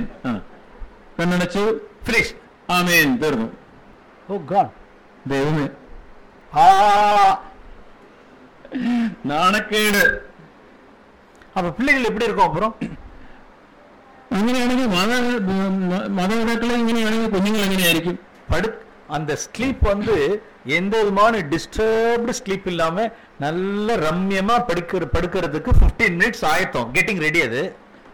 കണ്ണടച്ചു ഫിനിഷ് ആമേൻ തീർന്നു ഓ ഗോഡ് ദൈവമേ ആ നാണക്കേട് അപ്പൊ പിള്ളേകൾ എപ്പിടി ഇരിക്കും അപ്പുറം അങ്ങനെയാണെങ്കിൽ മാതാ മാതാപിതാക്കളെ ഇങ്ങനെയാണെങ്കിൽ കുഞ്ഞുങ്ങൾ എങ്ങനെയായിരിക്കും പഠിത്ത அந்த ஸ்லீப் வந்து எந்த விதமான டிஸ்டர்ப்டு ஸ்லீப் இல்லாம நல்ல ரம்யமா படுக்கிற படுக்கிறதுக்கு 15 மினிட்ஸ் ஆயத்தம் கெட்டிங் ரெடி அது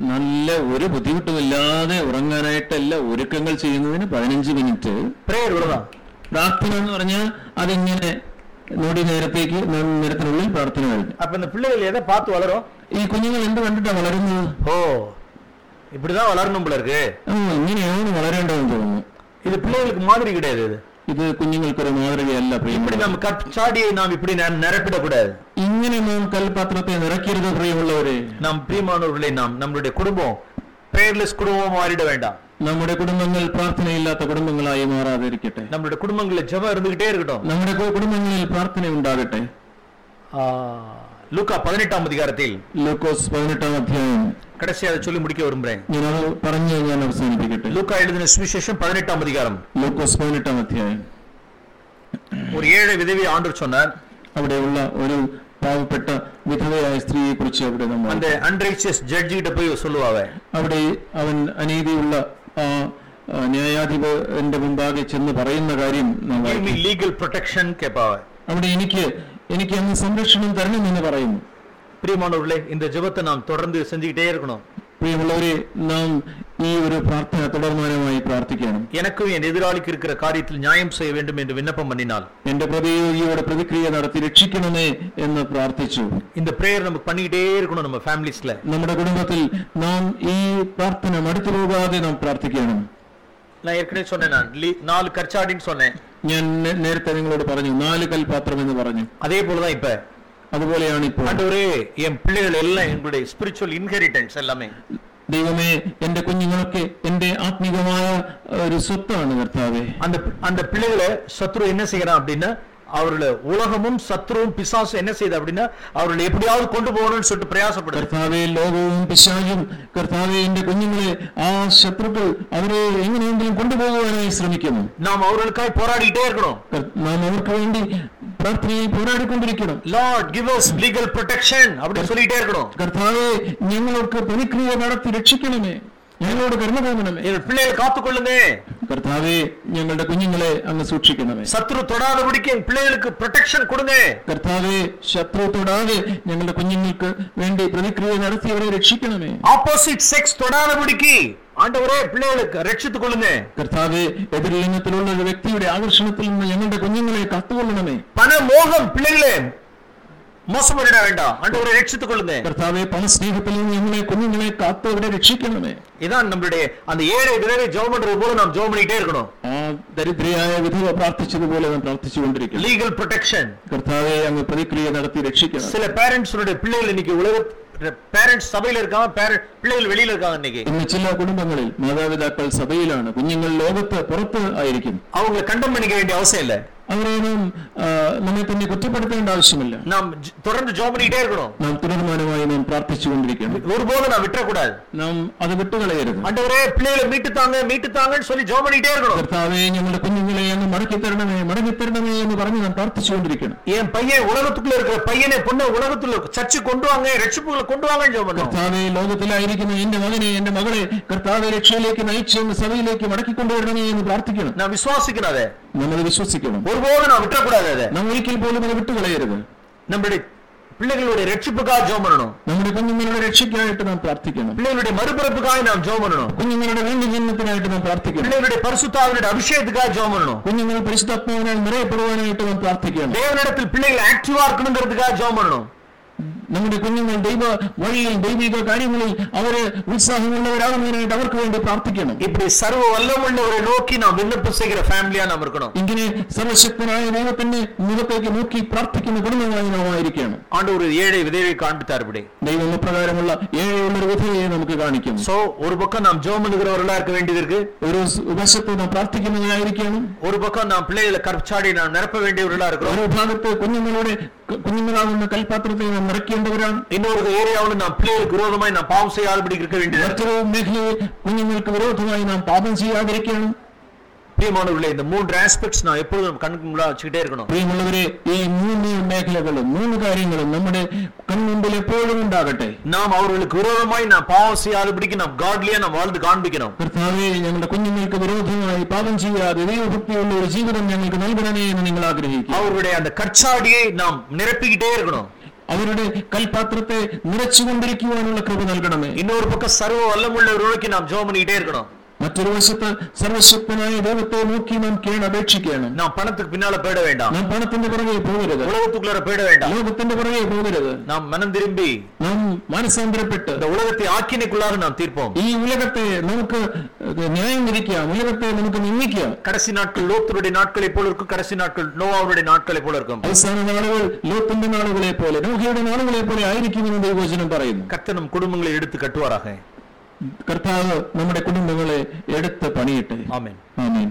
നല്ല ഒരു ബുദ്ധിമുട്ടുമില്ലാതെ ഉറങ്ങാനായിട്ടല്ല ഒരുക്കങ്ങൾ ചെയ്യുന്നതിന് പതിനഞ്ച് മിനിറ്റ് பிரேயர் இவ்வளவுதான் പ്രാർത്ഥന എന്ന് പറഞ്ഞാൽ അതിങ്ങനെ നൊടി നേരത്തേക്ക് ന- നേരത്തിനുള്ളിൽ പ്രാർത്ഥന കഴിഞ്ഞു அப்ப இந்த பிள்ளைகள் எதை பார்த்து வளரும் ഈ കുഞ്ഞുങ്ങൾ എന്ത് കണ്ടിട്ടാ വളരുന്നത് ஓ இப்படிதான் வளரணும் போல இருக்கு ഓ ഇങ്ങനെയാണ് വളരേണ്ടതെന്ന് തോന്നുന്നു இது பிள்ளைகளுக்கு மாதிரி கிடையாது இது ഇത് കുഞ്ഞുങ്ങൾക്കൊരു മാതൃകയല്ല இப்படி പ്രിയപ്പെട്ട நம்ம கற்சாடியை நாம் இப்படி ந- நிரப்பிடக்கூடாது ഇങ്ങനെ നാം കൽപാത്രത്തെ നിറയ്ക്കരുത് പ്രിയമുള്ളവരെ நாம் பிரியமானவர்களை நாம் நம்மளுடைய குடும்பம் பிரேயர்லெஸ் குடும்பம் மாறிட வேண்டாம் നമ്മുടെ കുടുംബങ്ങൾ പ്രാർത്ഥനയില്ലാത്ത കുടുംബങ്ങളായി മാറാതിരിക്കട്ടെ நம்மளுடைய குடும்பங்கள்ல ஜெபம் இருந்துகிட்டே இருக்கட்டும் നമ്മുടെ കു- കുടുംബങ്ങളിൽ പ്രാർത്ഥന ഉണ്ടാകട്ടെ ஆ, லூக்கா பதினெட்டாம் அதிகாரத்தில் ലൂക്കോസ് പതിനെട്ടാം അധ്യായം கடைசி அதை சொல்லி முடிக்க விரும்புறேன் ഞാൻ അത് പറഞ്ഞ് ഞാൻ അവസാനിപ്പിക്കട്ടെ லூக்கா எழுதின சுவிசேஷம் பதினெட்டாம் அதிகாரம் ലൂക്കോസ് പതിനെട്ടാം അധ്യായം ஒரு ஏழை விதவி ஆண்டு சொன்னார் അവിടെയുള്ള ഒരു പാവപ്പെട്ട വിധവയായ സ്ത്രീയെ കുറിച്ച് അവിടെ നമ്മൾ அந்த அன்ரைச்சியஸ் ஜட்ஜி கிட்ட போய் சொல்லுவாவ അവിടെ അവൻ അനീതിയുള്ള ആ ആ, ന്യായാധിപന്റെ മുമ്പാകെ ചെന്ന് പറയുന്ന കാര്യം നാം give me വായിക്കും. legal protection கேட்பாவ അവിടെ എനിക്ക് എനിക്ക് അന്ന് സംരക്ഷണം തരണമെന്ന് പറയുന്നു பிரியமானவர்களே இந்த ஜெபத்தை நாம் தொடர்ந்து செஞ்சுக்கிட்டே இருக்கணும் പ്രിയമുള്ളവരെ നാം ഈ ഒരു പ്രാർത്ഥന തുടർമാനമായി പ്രാർത്ഥിക്കണം எனக்கும் என் எதிராளிக்கு இருக்கிற காரியத்தில் நியாயம் செய்ய வேண்டும் என்று விண்ணப்பம் பண்ணினால் എന്റെ പ്രതിയോഗിയോട് പ്രതിക്രിയ നടത്തി രക്ഷിക്കണമേ എന്ന് പ്രാർത്ഥിച്ചു இந்த பிரேயர் நம்ம பண்ணிக்கிட்டே இருக்கணும் நம்ம ஃபேமிலிஸ்ல നമ്മുടെ കുടുംബത്തിൽ നാം ഈ പ്രാർത്ഥന മടുത്തു പോകാതെ നാം പ്രാർത്ഥിക്കണം நான் ஏற்கனவே சொன்னேன் நான் லீ- நாலு கற்சாடின்னு சொன்னேன் ഞാൻ നേ- നേരത്തെ നിങ്ങളോട് പറഞ്ഞു നാല് കൽപാത്രം എന്ന് പറഞ്ഞു அதே போலதான் இப்ப അതുപോലെയാണ് ഇപ്പോൾ ஆண்டவரே என் பிள்ளைகள் எல்லாம் எங்களுடைய ஸ்பிரிச்சுவல் இன்ஹெரிட்டன்ஸ் எல்லாமே ദൈവമേ എന്റെ കുഞ്ഞുങ്ങളൊക്കെ എന്റെ ആത്മീകമായ ഒരു സ്വത്താണ് കർത്താവേ அந்த அந்த பிள்ளைகளை சத்ரு என்ன செய்யறான் அப்படின்னா அவர்களை உலகமும் சத்ருவும் பிசாசு என்ன செய்யுது அப்படின்னா அவர்களை எப்படியாவது கொண்டு போகணும்னு சொல்லிட்டு பிரயாசப்படுது കർത്താവെ ലോകവും പിശാചും കർത്താവെ എന്റെ കുഞ്ഞുങ്ങളെ ആ ശത്രുക്കൾ അവരെ എങ്ങനെയെങ്കിലും കൊണ്ടുപോകുവാനായി ശ്രമിക്കുന്നു நாம் அவர்களுக்காய் போராடிக்கிட்டே இருக்கணும் കർ- നാം അവർക്ക് വേണ്ടി പ്രാർത്ഥനയിൽ പോരാടിക്കൊണ്ടിരിക്കണം Lord give us legal protection அப்படி சொல்லிட்டே இருக்கணும் കർത്താവെ ഞങ്ങൾക്ക് പരിക്രിയ നടത്തി രക്ഷിക്കണമേ ഞങ്ങളോട് കരുണ തോന്നണമേ எங்கள் பிள்ளைகளை காத்துக்கொள்ளுங்க കർത്താവെ ഞങ്ങളുടെ കുഞ്ഞുങ്ങളെ അങ്ങ് സൂക്ഷിക്കണമേ சத்ரு தொடாதபடிக்கு என் பிள்ளைகளுக்கு ப்ரொடெக்ஷன் கொடுங்க കർത്താവെ ശത്രു തൊടാതെ ഞങ്ങളുടെ കുഞ്ഞുങ്ങൾക്ക് വേണ്ടി പ്രതിക്രിയ നടത്തി അവരെ രക്ഷിക്കണമേ ஆப்போசிட் செக்ஸ் தொடாதபடிக்கு ஆண்டவரே பிள்ளைகளுக்கு ரட்சித்துக் கொள்ளுங்க കർത്താവെ എതിർലിംഗത്തിലുള്ള ഒരു വ്യക്തിയുടെ ആകർഷണത്തിൽ നിന്ന് ഞങ്ങളുടെ കുഞ്ഞുങ്ങളെ കാത്തുകൊള്ളണമേ பண மோகம் பிள்ளைகளே மோசம் பண்ணிட வேண்டாம் ஆண்டவரை ரட்சித்துக் கொள்ளுங்க കർത്താവെ പണസ്നേഹത്തിൽ നിന്ന് ഞങ്ങളെ കുഞ്ഞുങ്ങളെ കാത്ത് അവരെ രക്ഷിക്കണമേ இதான் நம்மளுடைய அந்த ஏழை விதவை ஜெபம் பண்றது போல நாம் ஜெபம் பண்ணிட்டே இருக்கணும் ആ ദരിദ്രയായ വിധവ പ്രാർത്ഥിച്ചതുപോലെ നാം പ്രാർത്ഥിച്ചുകൊണ്ടിരിക്കണം லீகல் ப்ரொடெக்ஷன் കർത്താവെ അങ്ങ് പ്രതിക്രിയ നടത്തി രക്ഷിക്കണം சில பேரண்ட்ஸுடைய பிள்ளைகள் இன்னைக்கு உலக பேரண்ட்ஸ் சபையில இருக்காங்க parent- பிள்ளைகள் வெளியில இருக்காங்க இன்னைக்கு ഇന്ന് ചില കുടുംബങ്ങളിൽ മാതാപിതാക്കൾ സഭയിലാണ് കുഞ്ഞുങ്ങൾ ലോകത്ത് പുറത്ത് ആയിരിക്കും அவங்களை கண்டம் பண்ணிக்க வேண்டிய அவசியம் അവരോടും നമ്മെ തന്നെ കുറ്റപ്പെടുത്തേണ്ട ആവശ്യമില്ല നാം തുടർന്ന് ജോബിനിട്ടേ ഇരിക്കണം നാം തുടർമാനമായി നാം പ്രാർത്ഥിച്ചുകൊണ്ടിരിക്കണം ഒരുപോലെ നാം വിട്ടക്കൂടാതെ നാം അത് വിട്ടുകളയരുത് അണ്ടവരെ പിള്ളേരെ മീട്ട് താങ്ങ മീട്ട് താങ്ങ ചൊല്ലി ജോബിനിട്ടേ ഇരിക്കണം കർത്താവേ ഞങ്ങളുടെ കുഞ്ഞുങ്ങളെ അങ്ങ് മടക്കി തരണമേ മടക്കി തരണമേ എന്ന് പറഞ്ഞ് നാം പ്രാർത്ഥിച്ചുകൊണ്ടിരിക്കണം ഏൻ പയ്യെ ഉലകത്തുള്ള ഇരിക്കുന്ന പയ്യനെ പൊണ്ണെ ഉലകത്തുള്ള ചർച്ച് കൊണ്ടുവാങ്ങ രക്ഷിപ്പുകളെ കൊണ്ടുവാങ്ങാൻ ജോബനോ കർത്താവേ ലോകത്തിലായിരിക്കുന്ന എന്റെ മകനെ എന്റെ മകളെ കർത്താവെ രക്ഷയിലേക്ക് നയിച്ച് സഭയിലേക്ക് മടക്കി കൊണ്ടുവരണമേ എന്ന് പ്രാർത്ഥിക്കണം നാം വിശ്വസിക്കണം അതെ നമ്മൾ വിശ്വസിക്കണം ഒരു ஒருபோதும் நான் விட்டுறக்கூடாது அதை നാം ഒരിക്കൽ പോലും അത് വിട്ടുകളയരുത് நம்மளுடைய பிள்ளைகளுடைய ரட்சிப்புக்காக ஜோம் பண்ணணும் നമ്മുടെ കുഞ്ഞുങ്ങളുടെ രക്ഷയ്ക്കായിട്ട് നാം പ്രാർത്ഥിക്കണം பிள்ளைகளுடைய மறுபிறப்புக்காக நாம் ஜோம் பண்ணணும் കുഞ്ഞുങ്ങളുടെ വീണ്ടും ജന്മത്തിനായിട്ട് നാം പ്രാർത്ഥിക്കണം பிள்ளைகளுடைய பரிசுத்தாவினுடைய அபிஷேகத்துக்காக ஜோம் பண்ணணும் കുഞ്ഞുങ്ങൾ പരിശുദ്ധാത്മാവിനാൽ നിറയപ്പെടുവാനായിട്ട് നാം പ്രാർത്ഥിക്കണം தேவனிடத்தில் பிள்ளைகள் ஆக்டிவா இருக்கணுங்கிறதுக்காக ஜோம் பண்ணணும் നമ്മുടെ കുഞ്ഞുങ്ങൾ ദൈവ വഴിയിൽ ദൈവിക കാര്യങ്ങളിൽ അവര് ഉത്സാഹമുള്ളവരാകുന്നതിനായിട്ട് അവർക്ക് വേണ്ടി പ്രാർത്ഥിക്കണം இப்படி சர்வ வல்லமுள்ளவரை நோக்கி நாம் விண்ணப்பம் செய்கிற ஃபேமிலியா நாம் இருக்கணும் ഇങ്ങനെ സർവശക്തനായ ദൈവത്തിന്റെ മുഖത്തേക്ക് നോക്കി പ്രാർത്ഥിക്കുന്ന കുടുംബമായി നാം ആയിരിക്കണം ஆண்டு ஒரு ஏழை விதவை காண்பித்தார் இப்படி ദൈവം പ്രകാരമുള്ള ഏഴെയുള്ള ഒരു വിധവയെ നമുക്ക് കാണിക്കും சோ ஒரு பக்கம் நாம் ஜோம் பண்ணுகிறவர்களா இருக்க வேண்டியது இருக்கு ഒരു സ് വശത്ത് നാം പ്രാർത്ഥിക്കുന്നവരായിരിക്കണം ஒரு பக்கம் நாம் பிள்ளைகளை கற்சாடி நாம் நிரப்ப வேண்டியவர்களா இருக்கிறோம் ഒരു ഭാഗത്ത് കുഞ്ഞുങ്ങളുടെ കുഞ്ഞുങ്ങളാകുന്ന കൽപാത്രത്തെ നാം നിറയ്ക്കേണ്ടവരാണ് இன்னொரு ஏரியாவில் நாம் பிள்ளைகளுக்கு விரோதமாய் நாம் பாவம் செய்யாதபடி இருக்க வேண்டியது இருக்கு. മറ്റൊരു മേഖലയിൽ കുഞ്ഞുങ്ങൾക്ക് വിരോധമായി നാം പാപം ചെയ്യാതിരിക്കണം பிரியமானவர்களே இந்த மூன்று ஆஸ்பெக்ட்ஸ் நான் எப்பொழுதும் கண்ணுக்கு முன்னாடி வச்சுக்கிட்டே இருக்கணும் പ്രിയമുള്ളവരെ ഈ മൂന്ന് മേഖലകളും മൂന്ന് കാര്യങ്ങളും നമ്മുടെ കൺമുമ്പിൽ എപ്പോഴും ഉണ്ടാകട്ടെ நாம் அவர்களுக்கு விரோதமாய் நாம் பாவம் செய்யாதபடிக்கு நாம் காட்லியா நாம் வாழ்ந்து காண்பிக்கணும் കർത്താവെ ഞങ്ങളുടെ കുഞ്ഞുങ്ങൾക്ക് വിരോധമായി പാപം ചെയ്യാതെ ദൈവഭക്തിയുള്ള ഒരു ജീവിതം ഞങ്ങൾക്ക് നൽകണമേ എന്ന് നിങ്ങൾ ആഗ്രഹിക്കും அவர்களுடைய அந்த கற்சாடியை நாம் நிரப்பிக்கிட்டே இருக்கணும் അവരുടെ കൽപാത്രത്തെ നിറച്ചുകൊണ്ടിരിക്കുവാനുള്ള കൃപ നൽകണമേ இன்னொரு பக்கம் சர்வ வல்லமுள்ளவர்களுக்கு நாம் ஜோம் பண்ணிக்கிட்டே இருக்கணும் മറ്റൊരു വശത്ത് സർവശക്തനായ ദൈവത്തെ നോക്കി നാം കേണപേക്ഷിക്കണം நாம் பணத்துக்கு பின்னால போயிட வேண்டாம் നാം പണത്തിന്റെ പുറകെ പോകരുത് உலகத்துக்குள்ள போயிட வேண்டாம் ലോകത്തിന്റെ പുറകെ പോകരുത് நாம் மனம் திரும்பி നാം മാനസാന്തരപ്പെട്ട് இந்த உலகத்தை ஆக்கினைக்குள்ளாக நாம் தீர்ப்போம் ഈ ഉലകത്തെ നമുക്ക് ന്യായം വിധിക്കാം ഉലകത്തെ നമുക്ക് നിന്ദിക്കാം கடைசி நாட்கள் லோத்தருடைய நாட்களை போல இருக்கும் கடைசி நாட்கள் நோவாவுடைய நாட்களை போல இருக்கும் അവസാന നാളുകൾ ലോത്തിന്റെ നാളുകളെ പോലെ നോഹിയുടെ നാളുകളെ പോലെ ആയിരിക്കുമെന്ന് ദൈവവചനം പറയുന്നു கர்த்தர் நம் குடும்பங்களை எடுத்து கட்டுவாராக കർത്താവ് നമ്മുടെ കുടുംബങ്ങളെ എടുത്ത് പണിയട്ടെ ആമേൻ ആമേൻ